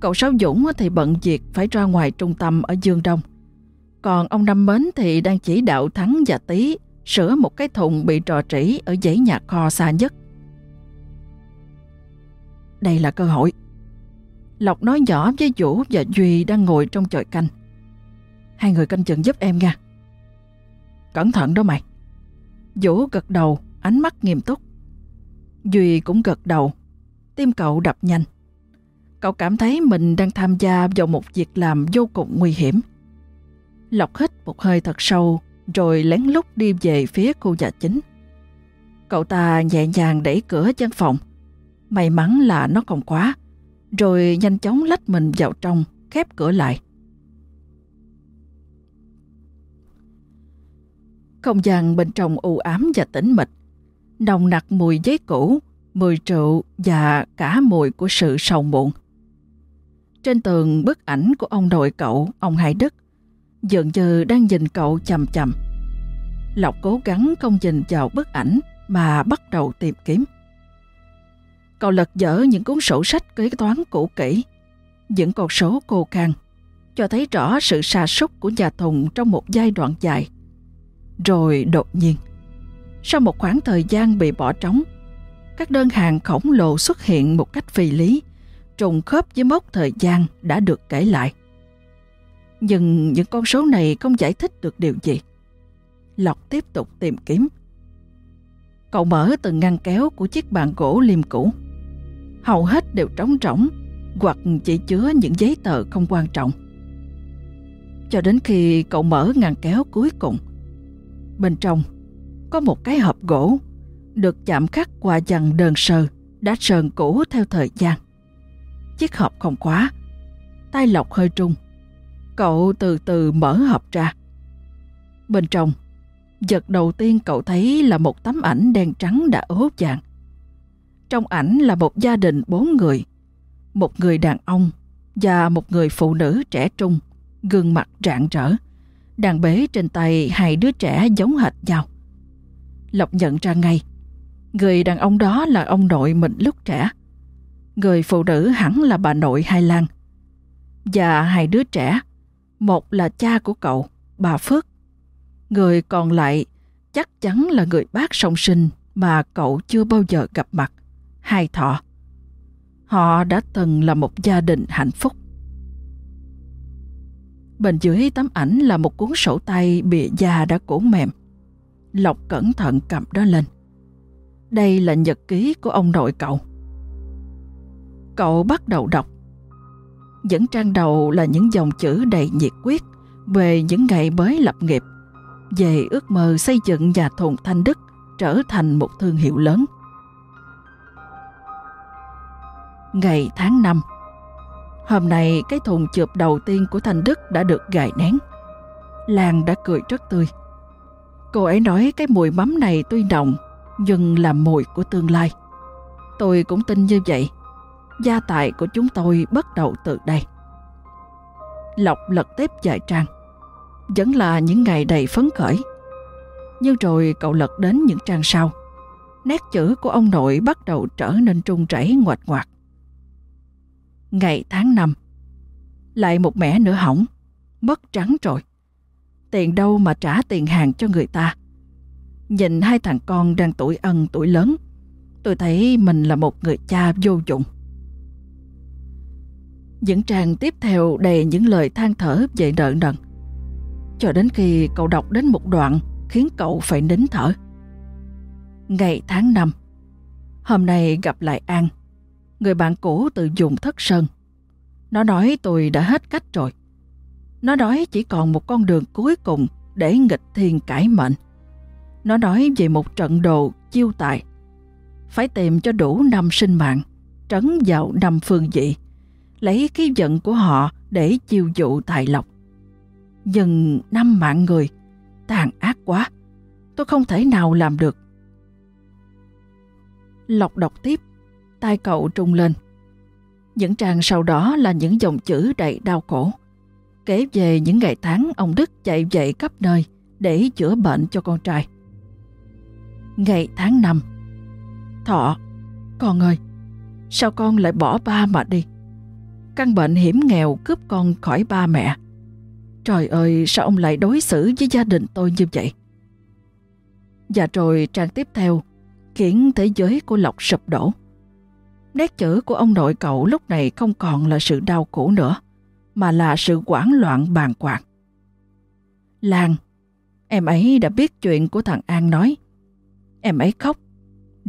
S1: Cậu Sáu Dũng thì bận việc phải ra ngoài trung tâm ở Dương Đông. Còn ông Năm Mến thì đang chỉ đạo Thắng và Tý sửa một cái thùng bị trò trĩ ở dãy nhà kho xa nhất. Đây là cơ hội. Lộc nói nhỏ với Vũ và Duy đang ngồi trong chòi canh. Hai người canh chừng giúp em nha. Cẩn thận đó mày. Vũ gật đầu, ánh mắt nghiêm túc. Duy cũng gật đầu, tim cậu đập nhanh. Cậu cảm thấy mình đang tham gia vào một việc làm vô cùng nguy hiểm. Lộc hít một hơi thật sâu rồi lén lút đi về phía khu nhà chính. Cậu ta nhẹ nhàng đẩy cửa văn phòng. May mắn là nó không quá, rồi nhanh chóng lách mình vào trong, khép cửa lại. Không gian bên trong u ám và tĩnh mịch, nồng nặc mùi giấy cũ, mùi rượu và cả mùi của sự sầu muộn. Trên tường bức ảnh của ông nội cậu, ông Hải Đức, dường như đang nhìn cậu chầm chầm. Lộc cố gắng không nhìn vào bức ảnh mà bắt đầu tìm kiếm. Cậu lật dở những cuốn sổ sách kế toán cũ kỹ, những con số cô càng, cho thấy rõ sự sa sút của nhà thùng trong một giai đoạn dài. Rồi đột nhiên, sau một khoảng thời gian bị bỏ trống, các đơn hàng khổng lồ xuất hiện một cách phi lý, trùng khớp với mốc thời gian đã được kể lại. Nhưng những con số này không giải thích được điều gì. Lộc tiếp tục tìm kiếm. Cậu mở từng ngăn kéo của chiếc bàn gỗ liêm cũ. Hầu hết đều trống rỗng hoặc chỉ chứa những giấy tờ không quan trọng. Cho đến khi cậu mở ngăn kéo cuối cùng, bên trong có một cái hộp gỗ được chạm khắc qua dằn đơn sơ đã sờn cũ theo thời gian. Chiếc hộp không khóa, tay lọc hơi trung. Cậu từ từ mở hộp ra. Bên trong, vật đầu tiên cậu thấy là một tấm ảnh đen trắng đã ố vàng. Trong ảnh là một gia đình bốn người, một người đàn ông và một người phụ nữ trẻ trung, gương mặt rạng rỡ, đang bế trên tay hai đứa trẻ giống hệt nhau. Lộc nhận ra ngay, người đàn ông đó là ông nội mình lúc trẻ. Người phụ nữ hẳn là bà nội Hai Lan. Và hai đứa trẻ, một là cha của cậu, bà Phước. Người còn lại chắc chắn là người bác song sinh mà cậu chưa bao giờ gặp mặt, hai thọ. Họ đã từng là một gia đình hạnh phúc. Bên dưới tấm ảnh là một cuốn sổ tay bìa da đã cũ mềm. Lộc cẩn thận cầm đó lên. Đây là nhật ký của ông nội cậu. Cậu bắt đầu đọc. Dẫn trang đầu là những dòng chữ đầy nhiệt quyết về những ngày mới lập nghiệp, về ước mơ xây dựng nhà thùng Thanh Đức trở thành một thương hiệu lớn. Ngày tháng 5 Hôm nay, cái thùng chụp đầu tiên của Thanh Đức đã được gài nén. Lan đã cười rất tươi. Cô ấy nói cái mùi mắm này tuy nồng, nhưng là mùi của tương lai. Tôi cũng tin như vậy. Gia tài của chúng tôi bắt đầu từ đây. Lộc lật tiếp dài trang. Vẫn là những ngày đầy phấn khởi. Nhưng rồi cậu lật đến những trang sau. Nét chữ của ông nội bắt đầu trở nên trung chảy ngoạch ngoạc ngày tháng năm. Lại một mẻ nữa hỏng, mất trắng rồi. Tiền đâu mà trả tiền hàng cho người ta. Nhìn hai thằng con đang tuổi ân tuổi lớn, tôi thấy mình là một người cha vô dụng. Những trang tiếp theo đầy những lời than thở về nợ nần. Cho đến khi cậu đọc đến một đoạn khiến cậu phải nín thở. Ngày tháng năm, hôm nay gặp lại An, người bạn cũ từ dùng thất sơn. Nó nói tôi đã hết cách rồi. Nó nói chỉ còn một con đường cuối cùng để nghịch thiên cải mệnh. Nó nói về một trận đồ chiêu tài. Phải tìm cho đủ năm sinh mạng, trấn vào năm phương dị, lấy khí giận của họ để chiêu dụ tài lộc. Dừng năm mạng người, tàn ác quá, tôi không thể nào làm được. Lộc đọc tiếp, tay cậu trung lên. Những trang sau đó là những dòng chữ đầy đau khổ. Kể về những ngày tháng ông Đức chạy dậy khắp nơi để chữa bệnh cho con trai. Ngày tháng năm Thọ, con ơi, sao con lại bỏ ba mà đi? Căn bệnh hiểm nghèo cướp con khỏi ba mẹ. Trời ơi, sao ông lại đối xử với gia đình tôi như vậy? Và rồi trang tiếp theo khiến thế giới của Lộc sụp đổ. Nét chữ của ông nội cậu lúc này không còn là sự đau khổ nữa, mà là sự hoảng loạn bàng quạt. Lan, em ấy đã biết chuyện của thằng An nói. Em ấy khóc,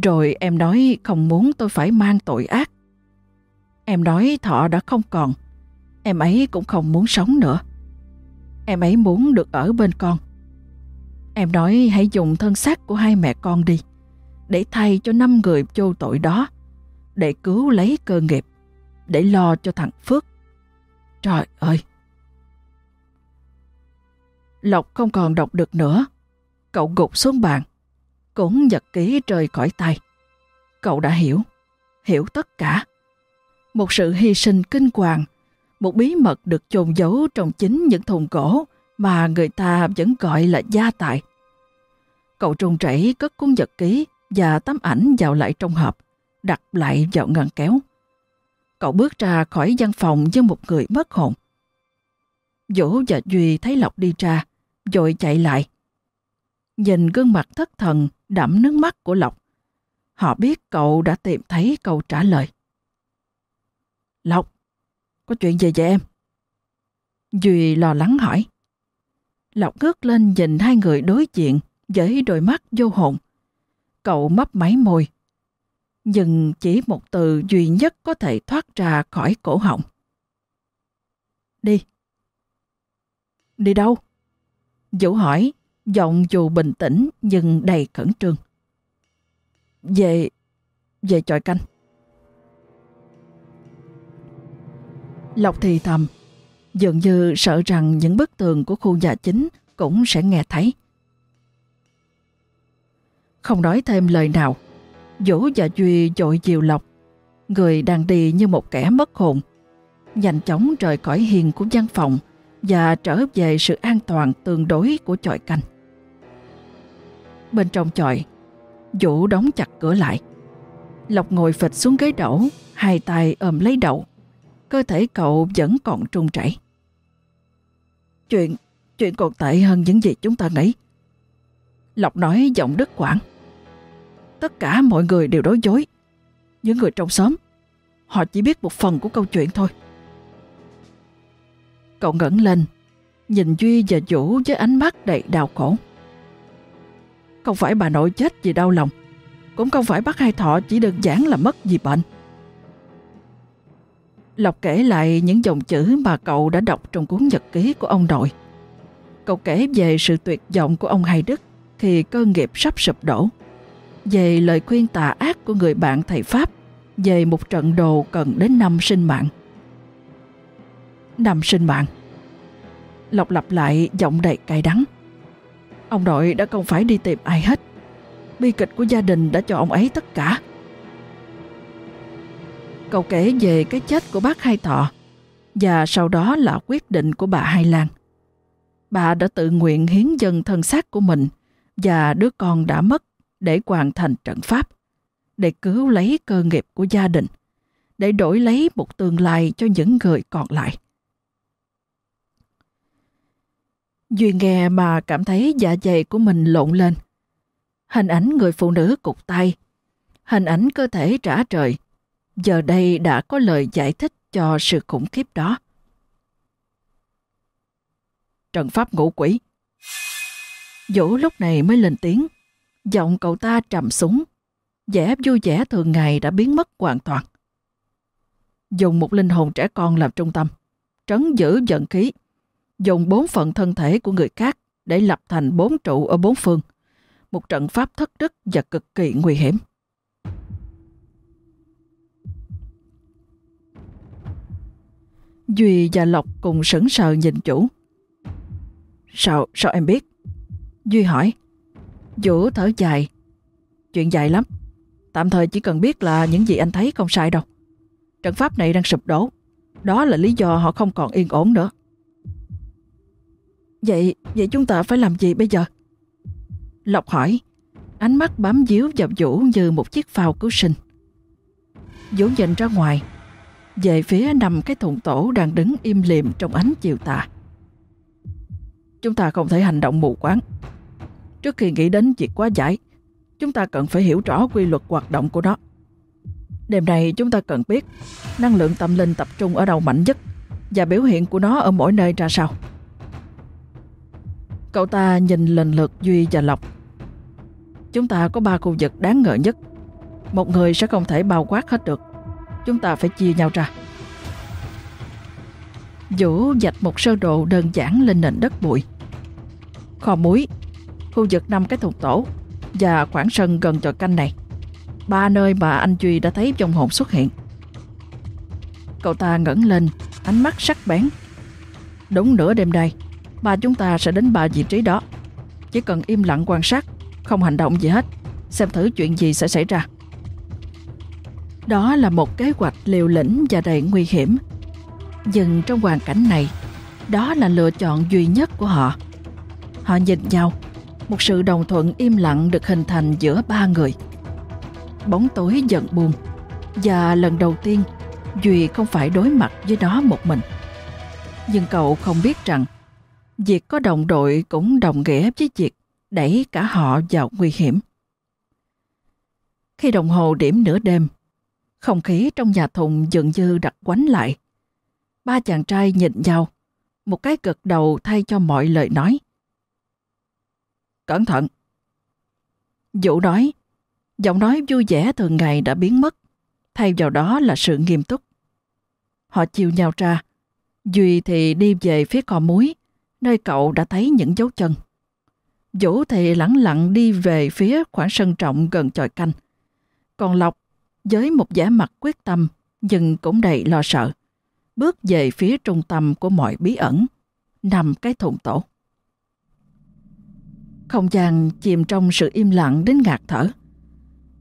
S1: rồi em nói không muốn tôi phải mang tội ác. Em nói thọ đã không còn, em ấy cũng không muốn sống nữa. Em ấy muốn được ở bên con. Em nói hãy dùng thân xác của hai mẹ con đi, để thay cho năm người vô tội đó để cứu lấy cơ nghiệp, để lo cho thằng Phước. Trời ơi! Lộc không còn đọc được nữa. Cậu gục xuống bàn, cũng giật ký rời khỏi tay. Cậu đã hiểu, hiểu tất cả. Một sự hy sinh kinh hoàng, một bí mật được chôn giấu trong chính những thùng gỗ mà người ta vẫn gọi là gia tài. Cậu trùng chảy cất cuốn nhật ký và tấm ảnh vào lại trong hộp đặt lại vào ngăn kéo. Cậu bước ra khỏi văn phòng như một người mất hồn. Vũ và Duy thấy Lộc đi ra, rồi chạy lại. Nhìn gương mặt thất thần, đẫm nước mắt của Lộc. Họ biết cậu đã tìm thấy câu trả lời. Lộc, có chuyện gì vậy em? Duy lo lắng hỏi. Lộc ngước lên nhìn hai người đối diện với đôi mắt vô hồn. Cậu mấp máy môi, nhưng chỉ một từ duy nhất có thể thoát ra khỏi cổ họng. Đi. Đi đâu? Vũ hỏi, giọng dù bình tĩnh nhưng đầy khẩn trương. Về, về tròi canh. Lộc thì thầm, dường như sợ rằng những bức tường của khu nhà chính cũng sẽ nghe thấy. Không nói thêm lời nào, Vũ và Duy dội chiều Lộc, người đang đi như một kẻ mất hồn, nhanh chóng rời khỏi hiền của văn phòng và trở về sự an toàn tương đối của chòi canh. Bên trong chòi, Vũ đóng chặt cửa lại. Lộc ngồi phịch xuống ghế đẩu, hai tay ôm lấy đầu. Cơ thể cậu vẫn còn trung chảy. Chuyện, chuyện còn tệ hơn những gì chúng ta nghĩ. Lộc nói giọng đứt quãng. Tất cả mọi người đều đối dối. Những người trong xóm, họ chỉ biết một phần của câu chuyện thôi. Cậu ngẩng lên, nhìn Duy và Vũ với ánh mắt đầy đau khổ. Không phải bà nội chết vì đau lòng, cũng không phải bác hai thọ chỉ đơn giản là mất vì bệnh. Lộc kể lại những dòng chữ mà cậu đã đọc trong cuốn nhật ký của ông nội. Cậu kể về sự tuyệt vọng của ông Hai Đức khi cơ nghiệp sắp sụp đổ, về lời khuyên tà ác của người bạn thầy Pháp về một trận đồ cần đến năm sinh mạng. Năm sinh mạng. Lộc lặp lại giọng đầy cay đắng. Ông nội đã không phải đi tìm ai hết. Bi kịch của gia đình đã cho ông ấy tất cả. Cậu kể về cái chết của bác Hai Thọ và sau đó là quyết định của bà Hai Lan. Bà đã tự nguyện hiến dân thân xác của mình và đứa con đã mất để hoàn thành trận pháp, để cứu lấy cơ nghiệp của gia đình, để đổi lấy một tương lai cho những người còn lại. Duy nghe mà cảm thấy dạ dày của mình lộn lên. Hình ảnh người phụ nữ cục tay, hình ảnh cơ thể trả trời, giờ đây đã có lời giải thích cho sự khủng khiếp đó. Trận pháp ngũ quỷ Vũ lúc này mới lên tiếng, giọng cậu ta trầm súng, vẻ vui vẻ thường ngày đã biến mất hoàn toàn. Dùng một linh hồn trẻ con làm trung tâm, trấn giữ giận khí, dùng bốn phận thân thể của người khác để lập thành bốn trụ ở bốn phương. Một trận pháp thất đức và cực kỳ nguy hiểm. Duy và Lộc cùng sững sờ nhìn chủ. Sao, sao em biết? Duy hỏi. Vũ thở dài. Chuyện dài lắm. Tạm thời chỉ cần biết là những gì anh thấy không sai đâu. Trận pháp này đang sụp đổ. Đó là lý do họ không còn yên ổn nữa. Vậy, vậy chúng ta phải làm gì bây giờ? Lộc hỏi, ánh mắt bám díu vào Vũ như một chiếc phao cứu sinh. Vũ nhìn ra ngoài, về phía nằm cái thùng tổ đang đứng im lìm trong ánh chiều tà. Chúng ta không thể hành động mù quáng. Trước khi nghĩ đến việc quá giải, chúng ta cần phải hiểu rõ quy luật hoạt động của nó. Đêm nay chúng ta cần biết năng lượng tâm linh tập trung ở đâu mạnh nhất và biểu hiện của nó ở mỗi nơi ra sao. Cậu ta nhìn lần lượt Duy và Lộc. Chúng ta có ba khu vực đáng ngờ nhất. Một người sẽ không thể bao quát hết được. Chúng ta phải chia nhau ra. Vũ dạch một sơ đồ đơn giản lên nền đất bụi. Kho muối, khu vực năm cái thùng tổ và khoảng sân gần chòi canh này. Ba nơi mà anh Duy đã thấy trong hồn xuất hiện. Cậu ta ngẩng lên, ánh mắt sắc bén. Đúng nửa đêm đây, ba chúng ta sẽ đến ba vị trí đó. Chỉ cần im lặng quan sát, không hành động gì hết, xem thử chuyện gì sẽ xảy ra. Đó là một kế hoạch liều lĩnh và đầy nguy hiểm. Nhưng trong hoàn cảnh này, đó là lựa chọn duy nhất của họ. Họ nhìn nhau, một sự đồng thuận im lặng được hình thành giữa ba người. Bóng tối giận buồn và lần đầu tiên Duy không phải đối mặt với nó một mình. Nhưng cậu không biết rằng Việc có đồng đội cũng đồng nghĩa với việc đẩy cả họ vào nguy hiểm. Khi đồng hồ điểm nửa đêm, không khí trong nhà thùng dường như đặt quánh lại. Ba chàng trai nhìn nhau, một cái gật đầu thay cho mọi lời nói. Cẩn thận! Vũ nói, giọng nói vui vẻ thường ngày đã biến mất, thay vào đó là sự nghiêm túc. Họ chiều nhau ra, Duy thì đi về phía cò muối, nơi cậu đã thấy những dấu chân. Vũ thì lẳng lặng đi về phía khoảng sân trọng gần chòi canh. Còn Lộc, với một vẻ mặt quyết tâm, nhưng cũng đầy lo sợ. bước về phía trung tâm của mọi bí ẩn, nằm cái thùng tổ. Không gian chìm trong sự im lặng đến ngạt thở.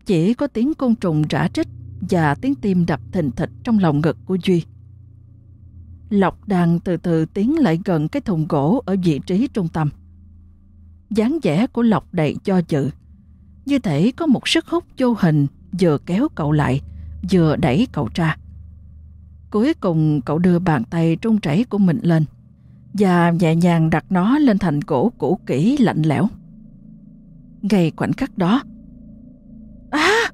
S1: Chỉ có tiếng côn trùng rã trích và tiếng tim đập thình thịch trong lòng ngực của Duy. Lộc đang từ từ tiến lại gần cái thùng gỗ ở vị trí trung tâm. dáng vẻ của Lộc đầy cho dự. Như thể có một sức hút vô hình vừa kéo cậu lại, vừa đẩy cậu ra. Cuối cùng cậu đưa bàn tay trung chảy của mình lên và nhẹ nhàng đặt nó lên thành cổ cũ kỹ lạnh lẽo. Ngay khoảnh khắc đó, À!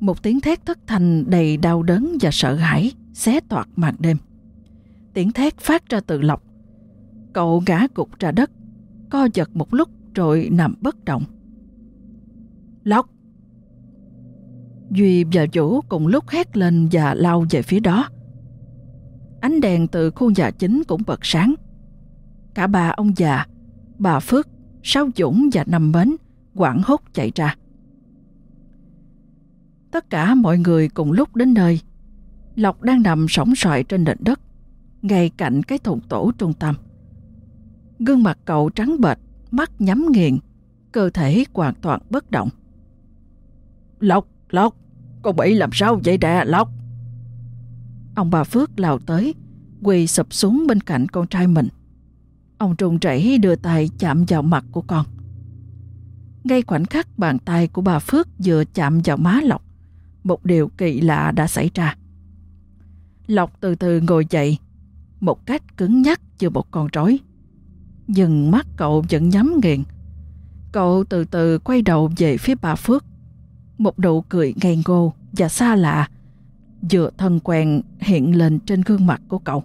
S1: Một tiếng thét thất thành đầy đau đớn và sợ hãi xé toạc màn đêm. Tiếng thét phát ra từ lọc. Cậu gã gục ra đất, co giật một lúc rồi nằm bất động. Lộc! Duy và Vũ cùng lúc hét lên và lao về phía đó. Ánh đèn từ khu nhà chính cũng bật sáng. Cả bà ông già, bà Phước, Sáu Dũng và Năm Mến quảng hốt chạy ra. Tất cả mọi người cùng lúc đến nơi. Lộc đang nằm sóng xoài trên nền đất, ngay cạnh cái thùng tổ trung tâm. Gương mặt cậu trắng bệch, mắt nhắm nghiền, cơ thể hoàn toàn bất động. Lộc, Lộc, con bị làm sao vậy nè, Lộc? Ông bà Phước lao tới, quỳ sụp xuống bên cạnh con trai mình. Ông trùng trảy đưa tay chạm vào mặt của con. Ngay khoảnh khắc bàn tay của bà Phước vừa chạm vào má Lộc, một điều kỳ lạ đã xảy ra. Lộc từ từ ngồi dậy, một cách cứng nhắc như một con rối. Nhưng mắt cậu vẫn nhắm nghiền. Cậu từ từ quay đầu về phía bà Phước. Một nụ cười ngây ngô và xa lạ, vừa thân quen hiện lên trên gương mặt của cậu.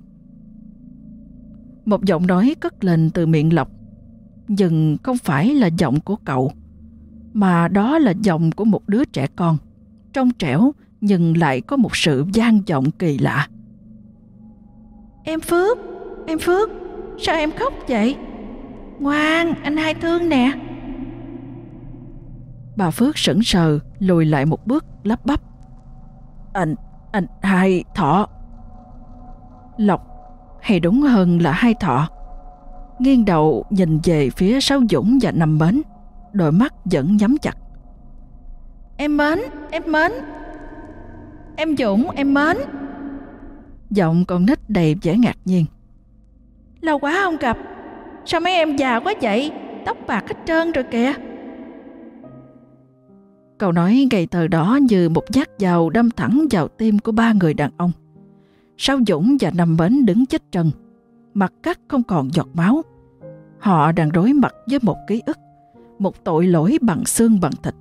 S1: Một giọng nói cất lên từ miệng Lộc, nhưng không phải là giọng của cậu mà đó là giọng của một đứa trẻ con, trong trẻo nhưng lại có một sự gian vọng kỳ lạ. Em Phước, em Phước, sao em khóc vậy? Ngoan, anh hai thương nè. Bà Phước sững sờ, lùi lại một bước, lắp bắp. Anh, anh hai thọ. Lộc, hay đúng hơn là hai thọ. Nghiêng đầu nhìn về phía Sáu Dũng và Năm Bến đôi mắt vẫn nhắm chặt. Em mến, em mến. Em Dũng, em mến. Giọng con nít đầy vẻ ngạc nhiên. Lâu quá không gặp, sao mấy em già quá vậy, tóc bạc hết trơn rồi kìa. Câu nói ngày tờ đó như một nhát dao đâm thẳng vào tim của ba người đàn ông. Sao Dũng và Năm Bến đứng chết trần, mặt cắt không còn giọt máu. Họ đang đối mặt với một ký ức một tội lỗi bằng xương bằng thịt.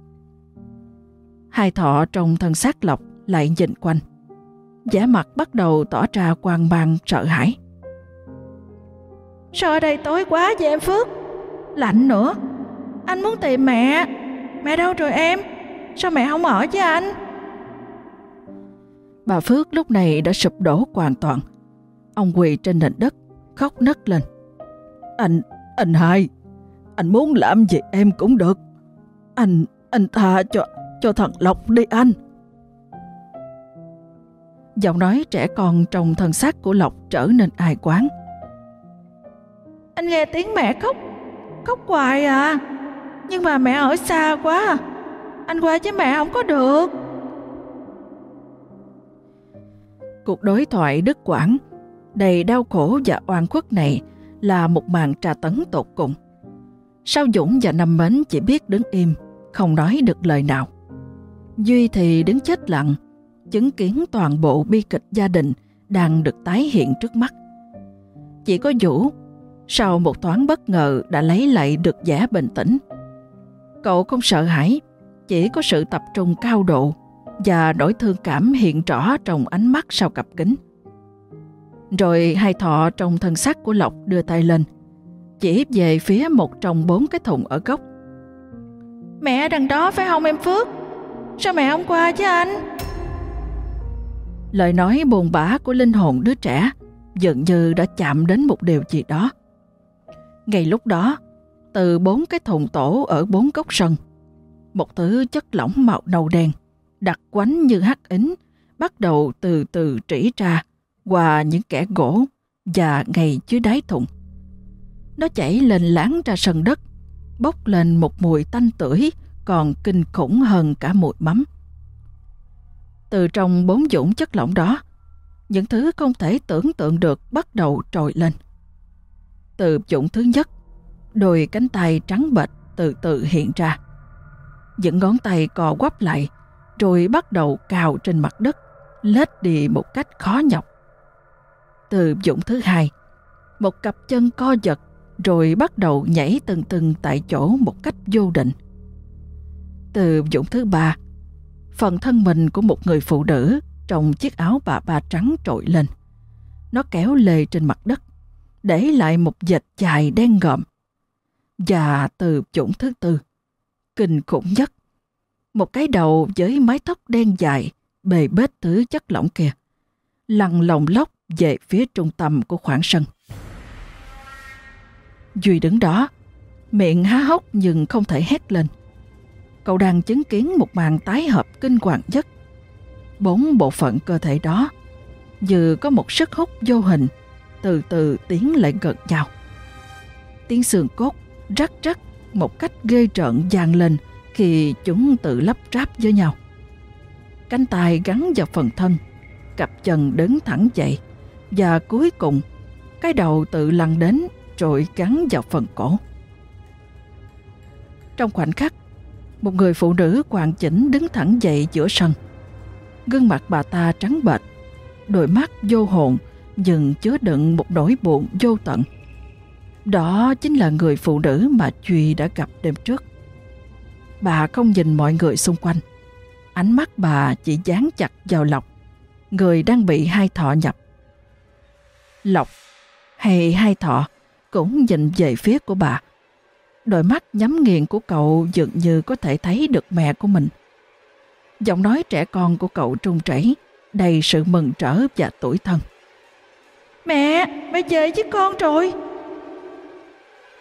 S1: Hai thọ trong thân xác lộc lại nhìn quanh. vẻ mặt bắt đầu tỏ ra quan mang sợ hãi. Sao ở đây tối quá vậy em Phước? Lạnh nữa. Anh muốn tìm mẹ. Mẹ đâu rồi em? Sao mẹ không ở với anh? Bà Phước lúc này đã sụp đổ hoàn toàn. Ông quỳ trên nền đất, khóc nấc lên. Anh, anh hai, anh muốn làm gì em cũng được. Anh, anh tha cho, cho thằng Lộc đi anh. Giọng nói trẻ con trong thân xác của Lộc trở nên ai quán. Anh nghe tiếng mẹ khóc, khóc hoài à. Nhưng mà mẹ ở xa quá, à. anh qua với mẹ không có được. Cuộc đối thoại đứt quãng, đầy đau khổ và oan khuất này là một màn trà tấn tột cùng. Sao Dũng và Năm Mến chỉ biết đứng im, không nói được lời nào. Duy thì đứng chết lặng, chứng kiến toàn bộ bi kịch gia đình đang được tái hiện trước mắt. Chỉ có Vũ, sau một thoáng bất ngờ đã lấy lại được vẻ bình tĩnh. Cậu không sợ hãi, chỉ có sự tập trung cao độ và nỗi thương cảm hiện rõ trong ánh mắt sau cặp kính. Rồi hai thọ trong thân xác của Lộc đưa tay lên, chỉ về phía một trong bốn cái thùng ở góc. Mẹ đằng đó phải không em Phước? Sao mẹ không qua chứ anh? Lời nói buồn bã của linh hồn đứa trẻ dường như đã chạm đến một điều gì đó. Ngay lúc đó, từ bốn cái thùng tổ ở bốn góc sân, một thứ chất lỏng màu nâu đen, đặc quánh như hắc ính, bắt đầu từ từ trĩ ra qua những kẻ gỗ và ngày dưới đáy thùng. Nó chảy lên láng ra sân đất, bốc lên một mùi tanh tưởi còn kinh khủng hơn cả mùi mắm. Từ trong bốn dũng chất lỏng đó, những thứ không thể tưởng tượng được bắt đầu trồi lên. Từ dũng thứ nhất, đôi cánh tay trắng bệch từ từ hiện ra. Những ngón tay cò quắp lại, rồi bắt đầu cào trên mặt đất, lết đi một cách khó nhọc. Từ dụng thứ hai, một cặp chân co giật rồi bắt đầu nhảy từng từng tại chỗ một cách vô định. Từ dụng thứ ba, phần thân mình của một người phụ nữ trong chiếc áo bà ba trắng trội lên. Nó kéo lê trên mặt đất, để lại một vệt dài đen ngợm. Và từ dụng thứ tư, kinh khủng nhất, một cái đầu với mái tóc đen dài, bề bết thứ chất lỏng kia, lăn lồng lóc về phía trung tâm của khoảng sân. Duy đứng đó, miệng há hốc nhưng không thể hét lên. Cậu đang chứng kiến một màn tái hợp kinh hoàng nhất. Bốn bộ phận cơ thể đó như có một sức hút vô hình từ từ tiến lại gần nhau. Tiếng xương cốt rắc rắc một cách ghê trợn vang lên khi chúng tự lắp ráp với nhau. Cánh tay gắn vào phần thân, cặp chân đứng thẳng dậy và cuối cùng cái đầu tự lăn đến rồi gắn vào phần cổ. Trong khoảnh khắc, một người phụ nữ hoàn chỉnh đứng thẳng dậy giữa sân. Gương mặt bà ta trắng bệch, đôi mắt vô hồn nhưng chứa đựng một nỗi buồn vô tận. Đó chính là người phụ nữ mà Duy đã gặp đêm trước. Bà không nhìn mọi người xung quanh. Ánh mắt bà chỉ dán chặt vào Lộc, người đang bị hai thọ nhập. Lộc hay hai thọ cũng nhìn về phía của bà. Đôi mắt nhắm nghiền của cậu dường như có thể thấy được mẹ của mình. Giọng nói trẻ con của cậu trung chảy, đầy sự mừng trở và tuổi thân. Mẹ, mẹ về với con rồi.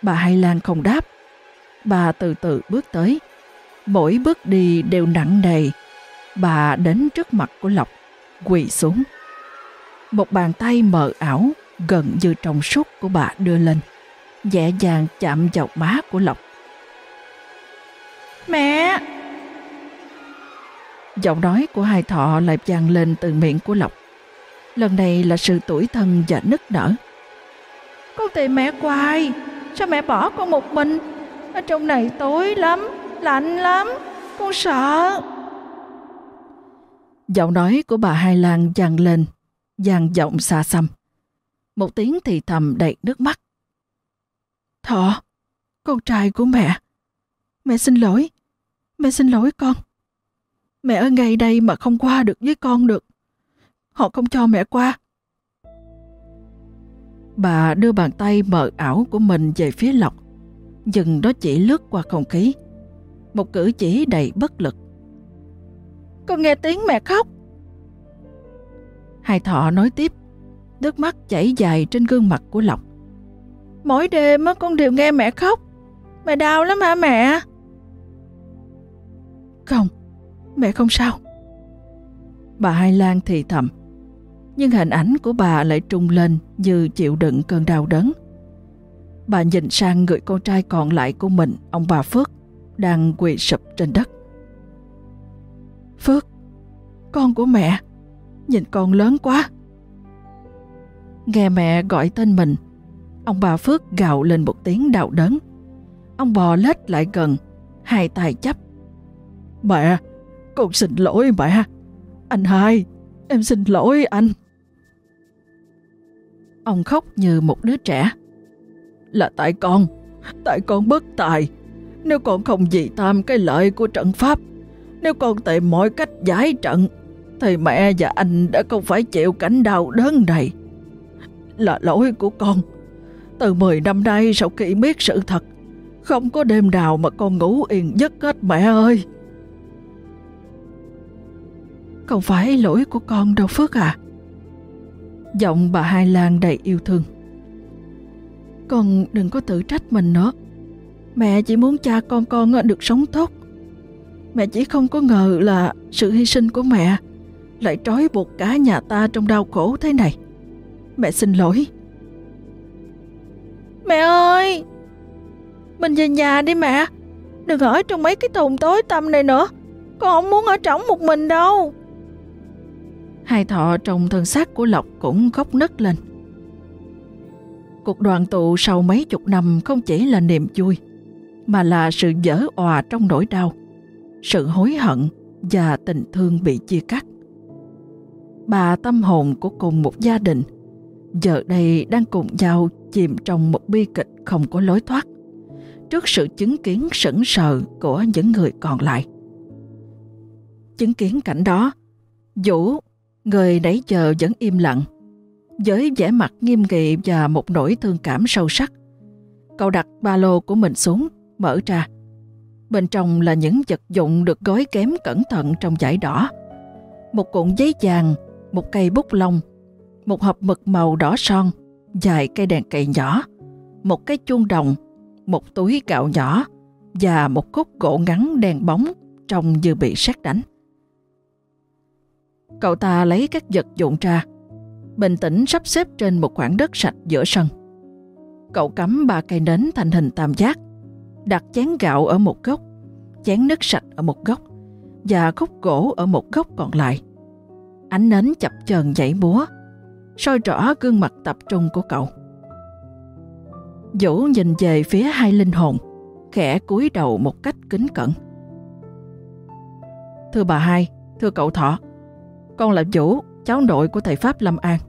S1: Bà Hai Lan không đáp. Bà từ từ bước tới. Mỗi bước đi đều nặng nề. Bà đến trước mặt của Lộc, quỳ xuống. Một bàn tay mờ ảo gần như trong suốt của bà đưa lên, nhẹ nhàng chạm vào má của Lộc. Mẹ! Giọng nói của hai thọ lại vang lên từ miệng của Lộc. Lần này là sự tuổi thân và nức nở. Con tìm mẹ hoài, sao mẹ bỏ con một mình? Ở trong này tối lắm, lạnh lắm, con sợ. Giọng nói của bà Hai Lan vang lên, vang giọng xa xăm. Một tiếng thì thầm đầy nước mắt. Thọ, con trai của mẹ. Mẹ xin lỗi. Mẹ xin lỗi con. Mẹ ở ngay đây mà không qua được với con được. Họ không cho mẹ qua. Bà đưa bàn tay mờ ảo của mình về phía Lộc. Dừng đó chỉ lướt qua không khí. Một cử chỉ đầy bất lực. Con nghe tiếng mẹ khóc. Hai thọ nói tiếp nước mắt chảy dài trên gương mặt của Lộc. Mỗi đêm con đều nghe mẹ khóc. Mẹ đau lắm hả mẹ? Không, mẹ không sao. Bà Hai Lan thì thầm, nhưng hình ảnh của bà lại trung lên như chịu đựng cơn đau đớn. Bà nhìn sang người con trai còn lại của mình, ông bà Phước, đang quỳ sụp trên đất. Phước, con của mẹ, nhìn con lớn quá. Nghe mẹ gọi tên mình, ông bà Phước gào lên một tiếng đau đớn. Ông bò lết lại gần, hai tay chấp. Mẹ, con xin lỗi mẹ. Anh hai, em xin lỗi anh. Ông khóc như một đứa trẻ. Là tại con, tại con bất tài. Nếu con không dị tham cái lợi của trận pháp, nếu con tìm mọi cách giải trận, thì mẹ và anh đã không phải chịu cảnh đau đớn này là lỗi của con. Từ 10 năm nay sau khi biết sự thật, không có đêm nào mà con ngủ yên giấc hết mẹ ơi. Không phải lỗi của con đâu Phước à. Giọng bà Hai Lan đầy yêu thương. Con đừng có tự trách mình nữa. Mẹ chỉ muốn cha con con được sống tốt. Mẹ chỉ không có ngờ là sự hy sinh của mẹ
S2: lại trói buộc cả nhà ta trong đau khổ thế này. Mẹ xin lỗi.
S1: Mẹ ơi! Mình về nhà đi mẹ. Đừng ở trong mấy cái thùng tối tăm này nữa. Con không muốn ở trống một mình đâu.
S2: Hai thọ trong thân xác của Lộc cũng khóc nấc lên. Cuộc đoàn tụ sau mấy chục năm không chỉ là niềm vui, mà là sự dở òa trong nỗi đau, sự hối hận và tình thương bị chia cắt. Bà tâm hồn của cùng một gia đình giờ đây đang cùng nhau chìm trong một bi kịch không có lối thoát trước sự chứng kiến sững sờ của những người còn lại. Chứng kiến cảnh đó, Vũ, người nãy giờ vẫn im lặng, với vẻ mặt nghiêm nghị và một nỗi thương cảm sâu sắc. Cậu đặt ba lô của mình xuống, mở ra. Bên trong là những vật dụng được gói kém cẩn thận trong giải đỏ. Một cuộn giấy vàng, một cây bút lông, một hộp mực màu đỏ son, vài cây đèn cầy nhỏ, một cái chuông đồng, một túi gạo nhỏ và một khúc gỗ ngắn đèn bóng trông như bị sát đánh. Cậu ta lấy các vật dụng ra, bình tĩnh sắp xếp trên một khoảng đất sạch giữa sân. Cậu cắm ba cây nến thành hình tam giác, đặt chén gạo ở một góc, chén nước sạch ở một góc và khúc gỗ ở một góc còn lại. Ánh nến chập chờn dãy búa, soi rõ gương mặt tập trung của cậu. Vũ nhìn về phía hai linh hồn, khẽ cúi đầu một cách kính cẩn. Thưa bà hai, thưa cậu Thọ, con là Vũ, cháu nội của thầy Pháp Lâm An.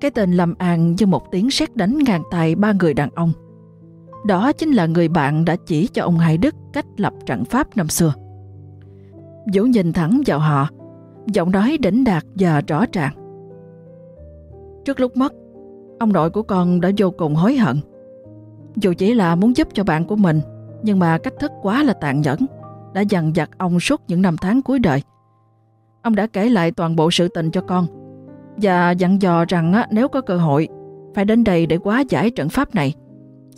S2: Cái tên Lâm An như một tiếng sét đánh ngang tay ba người đàn ông. Đó chính là người bạn đã chỉ cho ông Hải Đức cách lập trận Pháp năm xưa. Vũ nhìn thẳng vào họ, giọng nói đỉnh đạt và rõ ràng. Trước lúc mất, ông nội của con đã vô cùng hối hận. Dù chỉ là muốn giúp cho bạn của mình, nhưng mà cách thức quá là tàn nhẫn, đã dằn vặt ông suốt những năm tháng cuối đời. Ông đã kể lại toàn bộ sự tình cho con và dặn dò rằng nếu có cơ hội phải đến đây để quá giải trận pháp này,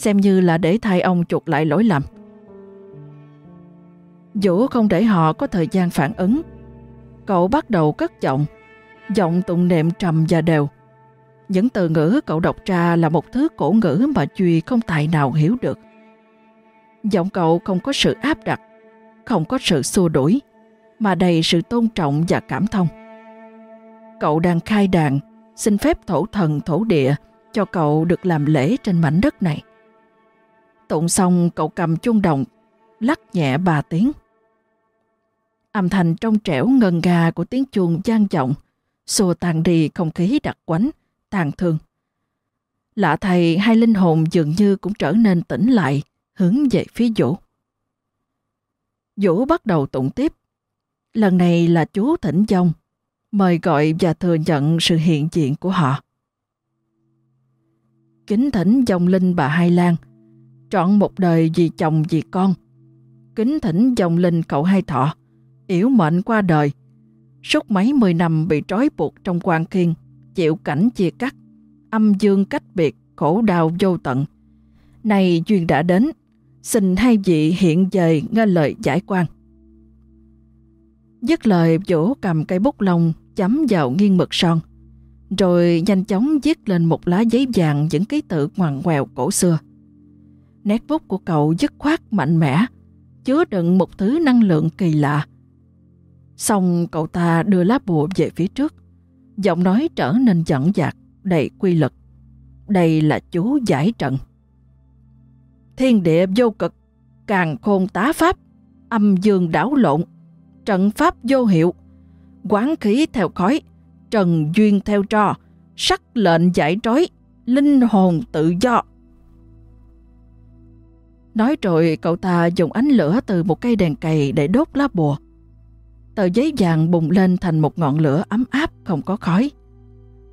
S2: xem như là để thay ông chuộc lại lỗi lầm. Vũ không để họ có thời gian phản ứng. Cậu bắt đầu cất giọng, giọng tụng niệm trầm và đều. Những từ ngữ cậu đọc ra là một thứ cổ ngữ mà Duy không tài nào hiểu được. Giọng cậu không có sự áp đặt, không có sự xua đuổi, mà đầy sự tôn trọng và cảm thông. Cậu đang khai đàn, xin phép thổ thần thổ địa cho cậu được làm lễ trên mảnh đất này. Tụng xong cậu cầm chuông đồng, lắc nhẹ ba tiếng. Âm thanh trong trẻo ngân gà của tiếng chuông gian vọng, xua tan đi không khí đặc quánh, tàn thương. Lạ thầy hai linh hồn dường như cũng trở nên tỉnh lại, hướng về phía Vũ. Vũ bắt đầu tụng tiếp. Lần này là chú thỉnh dông, mời gọi và thừa nhận sự hiện diện của họ. Kính thỉnh dòng linh bà Hai Lan, trọn một đời vì chồng vì con. Kính thỉnh dòng linh cậu Hai Thọ, yếu mệnh qua đời, suốt mấy mươi năm bị trói buộc trong quan kiên, chịu cảnh chia cắt, âm dương cách biệt, khổ đau vô tận. Này duyên đã đến, xin hai vị hiện về nghe lời giải quan. Dứt lời vỗ cầm cây bút lông chấm vào nghiêng mực son, rồi nhanh chóng viết lên một lá giấy vàng những ký tự ngoằn ngoèo cổ xưa. Nét bút của cậu dứt khoát mạnh mẽ, chứa đựng một thứ năng lượng kỳ lạ. Xong cậu ta đưa lá bùa về phía trước, giọng nói trở nên dẫn dạc, đầy quy lực. Đây là chú giải trận. Thiên địa vô cực, càng khôn tá pháp, âm dương đảo lộn, trận pháp vô hiệu, quán khí theo khói, trần duyên theo trò, sắc lệnh giải trói, linh hồn tự do. Nói rồi cậu ta dùng ánh lửa từ một cây đèn cày để đốt lá bùa. Tờ giấy vàng bùng lên thành một ngọn lửa ấm áp không có khói.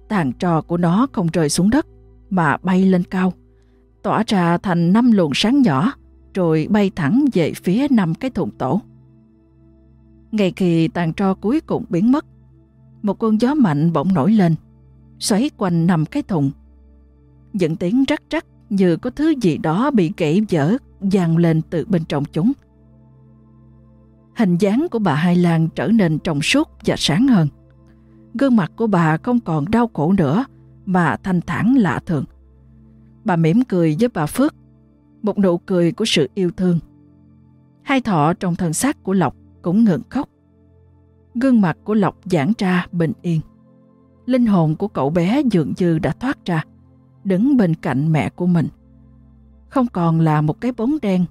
S2: Tàn trò của nó không rơi xuống đất mà bay lên cao, tỏa ra thành năm luồng sáng nhỏ rồi bay thẳng về phía năm cái thùng tổ. Ngay khi tàn tro cuối cùng biến mất, một cơn gió mạnh bỗng nổi lên, xoáy quanh năm cái thùng. Những tiếng rắc rắc như có thứ gì đó bị kể vỡ vang lên từ bên trong chúng.
S1: Hình dáng của bà Hai Lan trở nên trong suốt và sáng hơn. Gương mặt của bà không còn đau khổ nữa mà thanh thản lạ thường. Bà mỉm cười với bà Phước, một nụ cười của sự yêu thương. Hai thọ trong thân xác của Lộc cũng ngừng khóc. Gương mặt của Lộc giãn ra bình yên. Linh hồn của cậu bé dường như đã thoát ra, đứng bên cạnh mẹ của mình. Không còn là một cái bóng đen,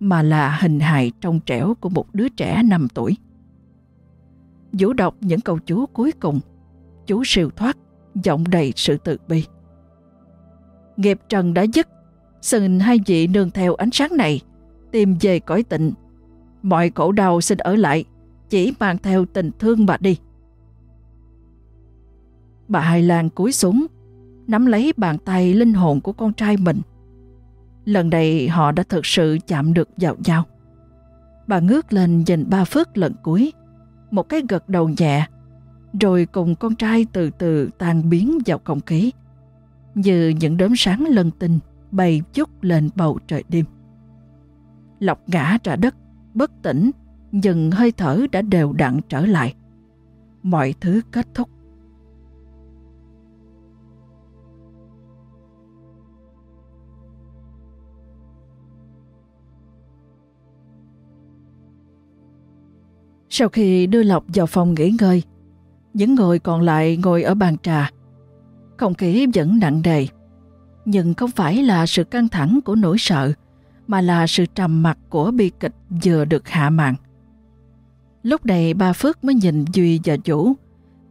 S1: mà là hình hài trong trẻo của một đứa trẻ 5 tuổi. Vũ đọc những câu chú cuối cùng, chú siêu thoát, giọng đầy sự tự bi. Nghiệp trần đã dứt, xin hai vị nương theo ánh sáng này, tìm về cõi tịnh. Mọi khổ đau xin ở lại, chỉ mang theo tình thương mà đi. Bà Hai Lan cúi xuống, nắm lấy bàn tay linh hồn của con trai mình. Lần này họ đã thực sự chạm được vào nhau. Bà ngước lên nhìn ba phước lần cuối, một cái gật đầu nhẹ, rồi cùng con trai từ từ tan biến vào không khí, như những đốm sáng lân tinh bay chút lên bầu trời đêm. Lọc ngã ra đất, bất tỉnh, nhưng hơi thở đã đều đặn trở lại. Mọi thứ kết thúc. Sau khi đưa Lộc vào phòng nghỉ ngơi, những người còn lại ngồi ở bàn trà. Không khí vẫn nặng nề, nhưng không phải là sự căng thẳng của nỗi sợ, mà là sự trầm mặc của bi kịch vừa được hạ màn. Lúc này ba Phước mới nhìn Duy và Vũ,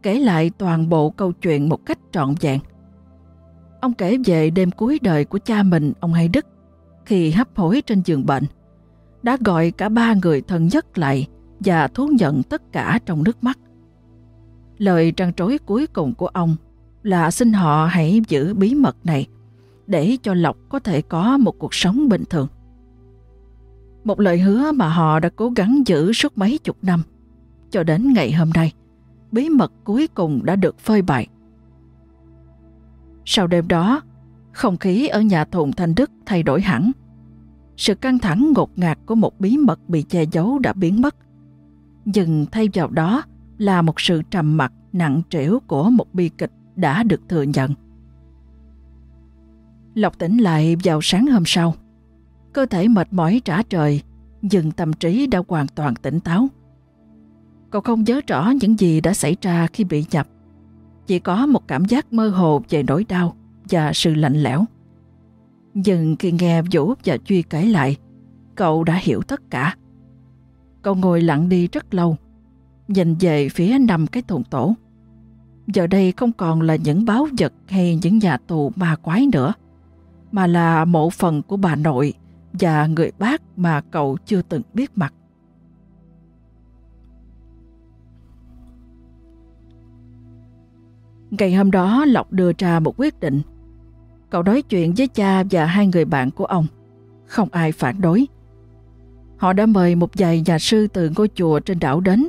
S1: kể lại toàn bộ câu chuyện một cách trọn vẹn. Ông kể về đêm cuối đời của cha mình, ông Hai Đức, khi hấp hối trên giường bệnh, đã gọi cả ba người thân nhất lại và thú nhận tất cả trong nước mắt. Lời trăn trối cuối cùng của ông là xin họ hãy giữ bí mật này để cho Lộc có thể có một cuộc sống bình thường. Một lời hứa mà họ đã cố gắng giữ suốt mấy chục năm. Cho đến ngày hôm nay, bí mật cuối cùng đã được phơi bày. Sau đêm đó, không khí ở nhà thùng Thanh Đức thay đổi hẳn. Sự căng thẳng ngột ngạt của một bí mật bị che giấu đã biến mất. Nhưng thay vào đó là một sự trầm mặc nặng trĩu của một bi kịch đã được thừa nhận. Lộc tỉnh lại vào sáng hôm sau. Cơ thể mệt mỏi trả trời, nhưng tâm trí đã hoàn toàn tỉnh táo. Cậu không nhớ rõ những gì đã xảy ra khi bị nhập. Chỉ có một cảm giác mơ hồ về nỗi đau và sự lạnh lẽo. Nhưng khi nghe Vũ và Duy kể lại, cậu đã hiểu tất cả. Cậu ngồi lặng đi rất lâu, nhìn về phía nằm cái thùng tổ. Giờ đây không còn là những báo vật hay những nhà tù ma quái nữa, mà là mộ phần của bà nội và người bác mà cậu chưa từng biết mặt. Ngày hôm đó Lộc đưa ra một quyết định. Cậu nói chuyện với cha và hai người bạn của ông. Không ai phản đối. Họ đã mời một vài nhà sư từ ngôi chùa trên đảo đến.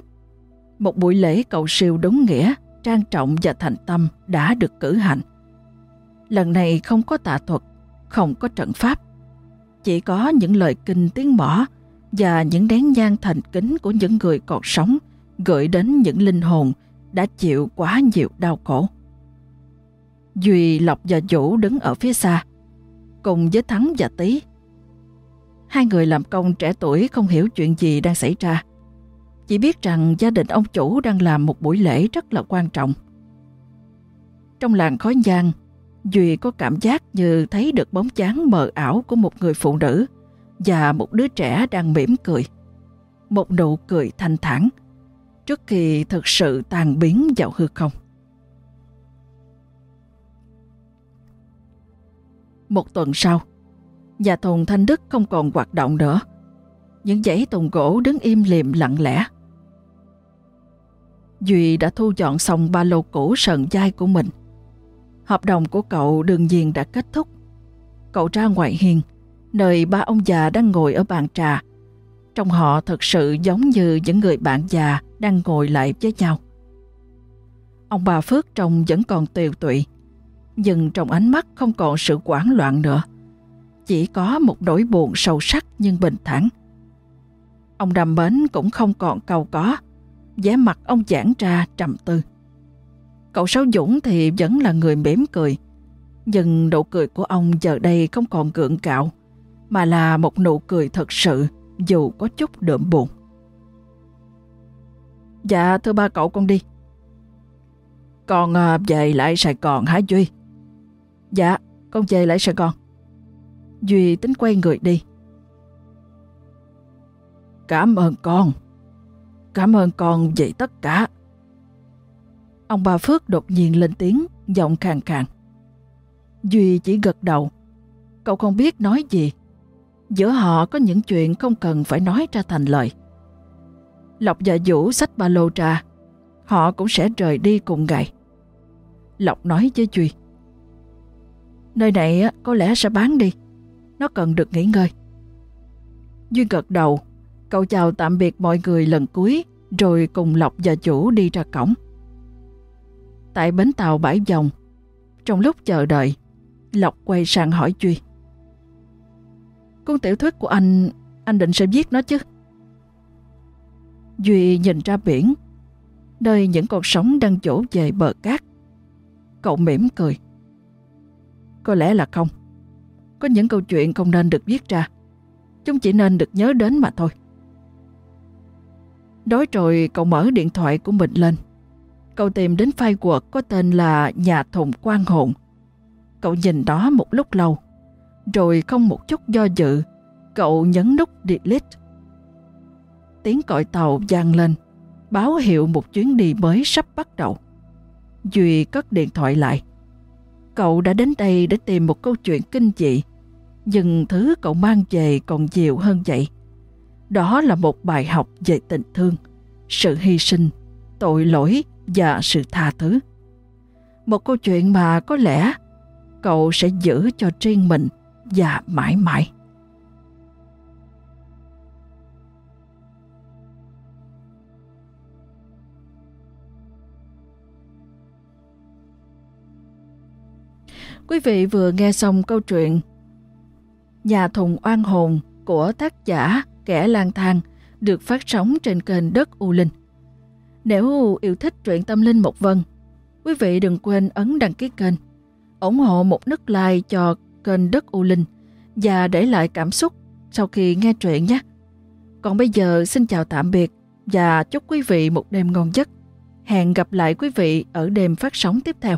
S1: Một buổi lễ cầu siêu đúng nghĩa, trang trọng và thành tâm đã được cử hành. Lần này không có tạ thuật, không có trận pháp. Chỉ có những lời kinh tiếng mỏ và những nén nhang thành kính của những người còn sống gửi đến những linh hồn đã chịu quá nhiều đau khổ. Duy, Lộc và Vũ đứng ở phía xa, cùng với Thắng và Tý Hai người làm công trẻ tuổi không hiểu chuyện gì đang xảy ra. Chỉ biết rằng gia đình ông chủ đang làm một buổi lễ rất là quan trọng. Trong làng khói nhang, Duy có cảm giác như thấy được bóng dáng mờ ảo của một người phụ nữ và một đứa trẻ đang mỉm cười. Một nụ cười thanh thản trước khi thực sự tan biến vào hư không. Một tuần sau, Nhà thùng Thanh Đức không còn hoạt động nữa. Những dãy tùng gỗ đứng im liềm lặng lẽ. Duy đã thu dọn xong ba lô cũ sần dai của mình. Hợp đồng của cậu đương nhiên đã kết thúc. Cậu ra ngoài hiên, nơi ba ông già đang ngồi ở bàn trà. Trong họ thật sự giống như những người bạn già đang ngồi lại với nhau. Ông bà Phước trông vẫn còn tiều tụy, nhưng trong ánh mắt không còn sự quảng loạn nữa chỉ có một nỗi buồn sâu sắc nhưng bình thản. Ông đầm bến cũng không còn cầu có, vẻ mặt ông giãn ra trầm tư. Cậu Sáu Dũng thì vẫn là người mỉm cười, nhưng nụ cười của ông giờ đây không còn gượng gạo, mà là một nụ cười thật sự dù có chút đượm buồn. Dạ thưa ba cậu con đi. Con à, về lại Sài Gòn hả Duy? Dạ, con về lại Sài Gòn. Duy tính quay người đi. Cảm ơn con. Cảm ơn con vì tất cả. Ông bà Phước đột nhiên lên tiếng, giọng khàn khàn. Duy chỉ gật đầu. Cậu không biết nói gì. Giữa họ có những chuyện không cần phải nói ra thành lời. Lộc và Vũ xách ba lô ra. Họ cũng sẽ rời đi cùng ngày. Lộc nói với Duy. Nơi này có lẽ sẽ bán đi. Nó cần được nghỉ ngơi. Duy gật đầu. Cậu chào tạm biệt mọi người lần cuối rồi cùng Lộc và chủ đi ra cổng. Tại bến tàu bãi dòng, trong lúc chờ đợi, Lộc quay sang hỏi Duy. Cuốn tiểu thuyết của anh, anh định sẽ viết nó chứ? Duy nhìn ra biển, nơi những con sóng đang chỗ về bờ cát. Cậu mỉm cười. Có lẽ là không. Có những câu chuyện không nên được viết ra. Chúng chỉ nên được nhớ đến mà thôi. Đói rồi cậu mở điện thoại của mình lên. Cậu tìm đến file Word có tên là Nhà thùng quan hồn. Cậu nhìn đó một lúc lâu. Rồi không một chút do dự, cậu nhấn nút delete. Tiếng còi tàu vang lên, báo hiệu một chuyến đi mới sắp bắt đầu. Duy cất điện thoại lại. Cậu đã đến đây để tìm một câu chuyện kinh dị, nhưng thứ cậu mang về còn nhiều hơn vậy. Đó là một bài học về tình thương, sự hy sinh, tội lỗi và sự tha thứ. Một câu chuyện mà có lẽ cậu sẽ giữ cho riêng mình và mãi mãi. Quý vị vừa nghe xong câu chuyện Nhà thùng oan hồn của tác giả Kẻ lang thang được phát sóng trên kênh Đất U Linh. Nếu yêu thích truyện tâm linh một vân, quý vị đừng quên ấn đăng ký kênh, ủng hộ một nút like cho kênh Đất U Linh và để lại cảm xúc sau khi nghe truyện nhé. Còn bây giờ xin chào tạm biệt và chúc quý vị một đêm ngon giấc. Hẹn gặp lại quý vị ở đêm phát sóng tiếp theo.